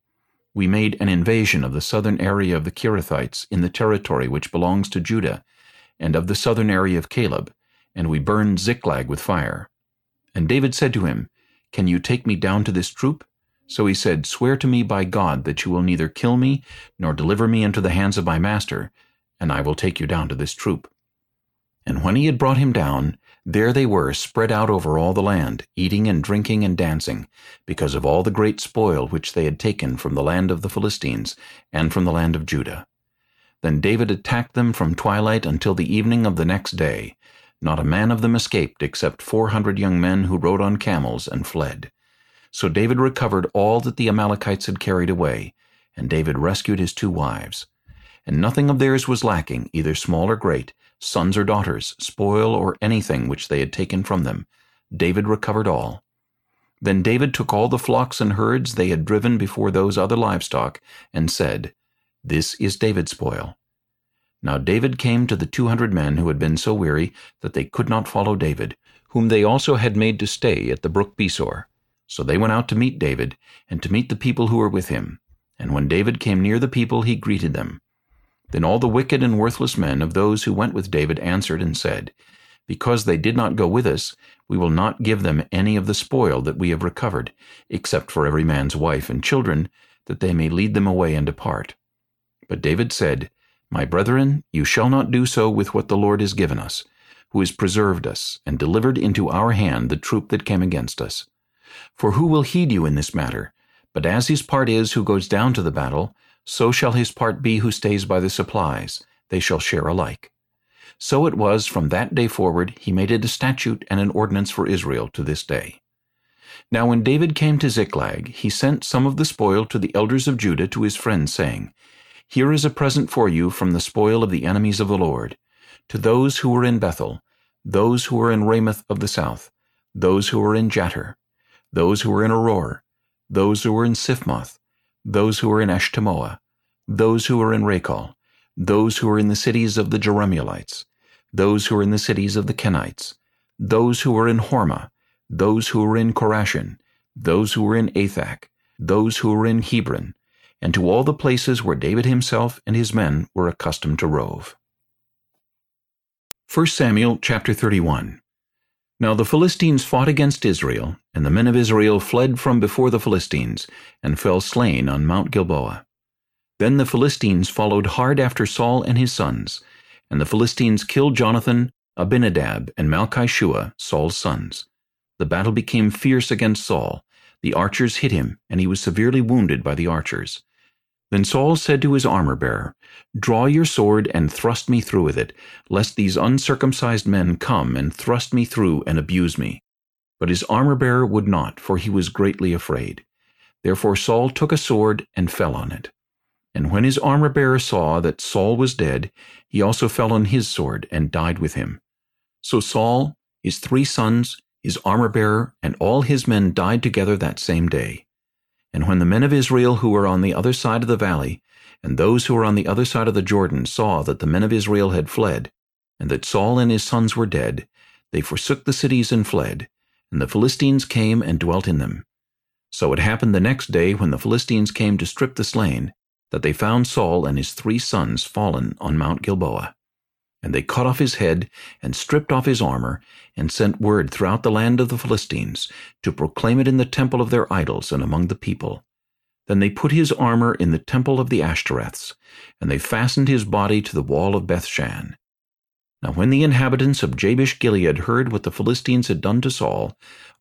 We made an invasion of the southern area of the Cherethites in the territory which belongs to Judah, and of the southern area of Caleb, and we burned Ziklag with fire. And David said to him, Can you take me down to this troop? So he said, Swear to me by God that you will neither kill me, nor deliver me into the hands of my master, and I will take you down to this troop. And when he had brought him down, there they were spread out over all the land, eating and drinking and dancing, because of all the great spoil which they had taken from the land of the Philistines, and from the land of Judah. Then David attacked them from twilight until the evening of the next day. Not a man of them escaped, except four hundred young men who rode on camels and fled. So David recovered all that the Amalekites had carried away, and David rescued his two wives. And nothing of theirs was lacking, either small or great, sons or daughters, spoil or anything which they had taken from them. David recovered all. Then David took all the flocks and herds they had driven before those other livestock, and said, This is David's spoil. Now David came to the two hundred men who had been so weary that they could not follow David, whom they also had made to stay at the brook Besor. So they went out to meet David, and to meet the people who were with him. And when David came near the people, he greeted them. Then all the wicked and worthless men of those who went with David answered and said, Because they did not go with us, we will not give them any of the spoil that we have recovered, except for every man's wife and children, that they may lead them away and depart. But David said, My brethren, you shall not do so with what the Lord has given us, who has preserved us, and delivered into our hand the troop that came against us. For who will heed you in this matter? But as his part is who goes down to the battle, so shall his part be who stays by the supplies. They shall share alike. So it was from that day forward he made it a statute and an ordinance for Israel to this day. Now when David came to Ziklag, he sent some of the spoil to the elders of Judah to his friends, saying, Here is a present for you from the spoil of the enemies of the Lord, to those who were in Bethel, those who were in Ramoth of the south, those who were in Jattir, those who were in Aroer, those who were in Siphmoth, those who were in Eshtemoa, those who were in Rachal, those who were in the cities of the Jerahmeelites, those who were in the cities of the Kenites, those who were in Hormah, those who were in Chorashan, those who were in Athach, those who were in Hebron, and to all the places where David himself and his men were accustomed to rove. 1 Samuel chapter 31 Now the Philistines fought against Israel, and the men of Israel fled from before the Philistines, and fell slain on Mount Gilboa. Then the Philistines followed hard after Saul and his sons, and the Philistines killed Jonathan, Abinadab, and Malchishua, Saul's sons. The battle became fierce against Saul. The archers hit him, and he was severely wounded by the archers. Then Saul said to his armor-bearer, Draw your sword and thrust me through with it, lest these uncircumcised men come and thrust me through and abuse me. But his armor-bearer would not, for he was greatly afraid. Therefore Saul took a sword and fell on it. And when his armor-bearer saw that Saul was dead, he also fell on his sword and died with him. So Saul, his three sons, his armor-bearer, and all his men died together that same day. And when the men of Israel who were on the other side of the valley, and those who were on the other side of the Jordan saw that the men of Israel had fled, and that Saul and his sons were dead, they forsook the cities and fled, and the Philistines came and dwelt in them. So it happened the next day when the Philistines came to strip the slain, that they found Saul and his three sons fallen on Mount Gilboa. And they cut off his head, and stripped off his armor, and sent word throughout the land of the Philistines, to proclaim it in the temple of their idols and among the people. Then they put his armor in the temple of the Ashtoreths, and they fastened his body to the wall of Beth Shan. Now when the inhabitants of Jabesh Gilead heard what the Philistines had done to Saul,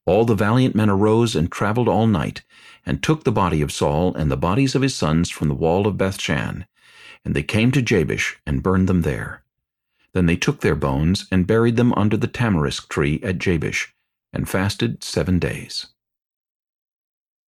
all the valiant men arose and travelled all night, and took the body of Saul and the bodies of his sons from the wall of Beth Shan, and they came to Jabesh and burned them there. Then they took their bones and buried them under the tamarisk tree at Jabesh, and fasted seven days.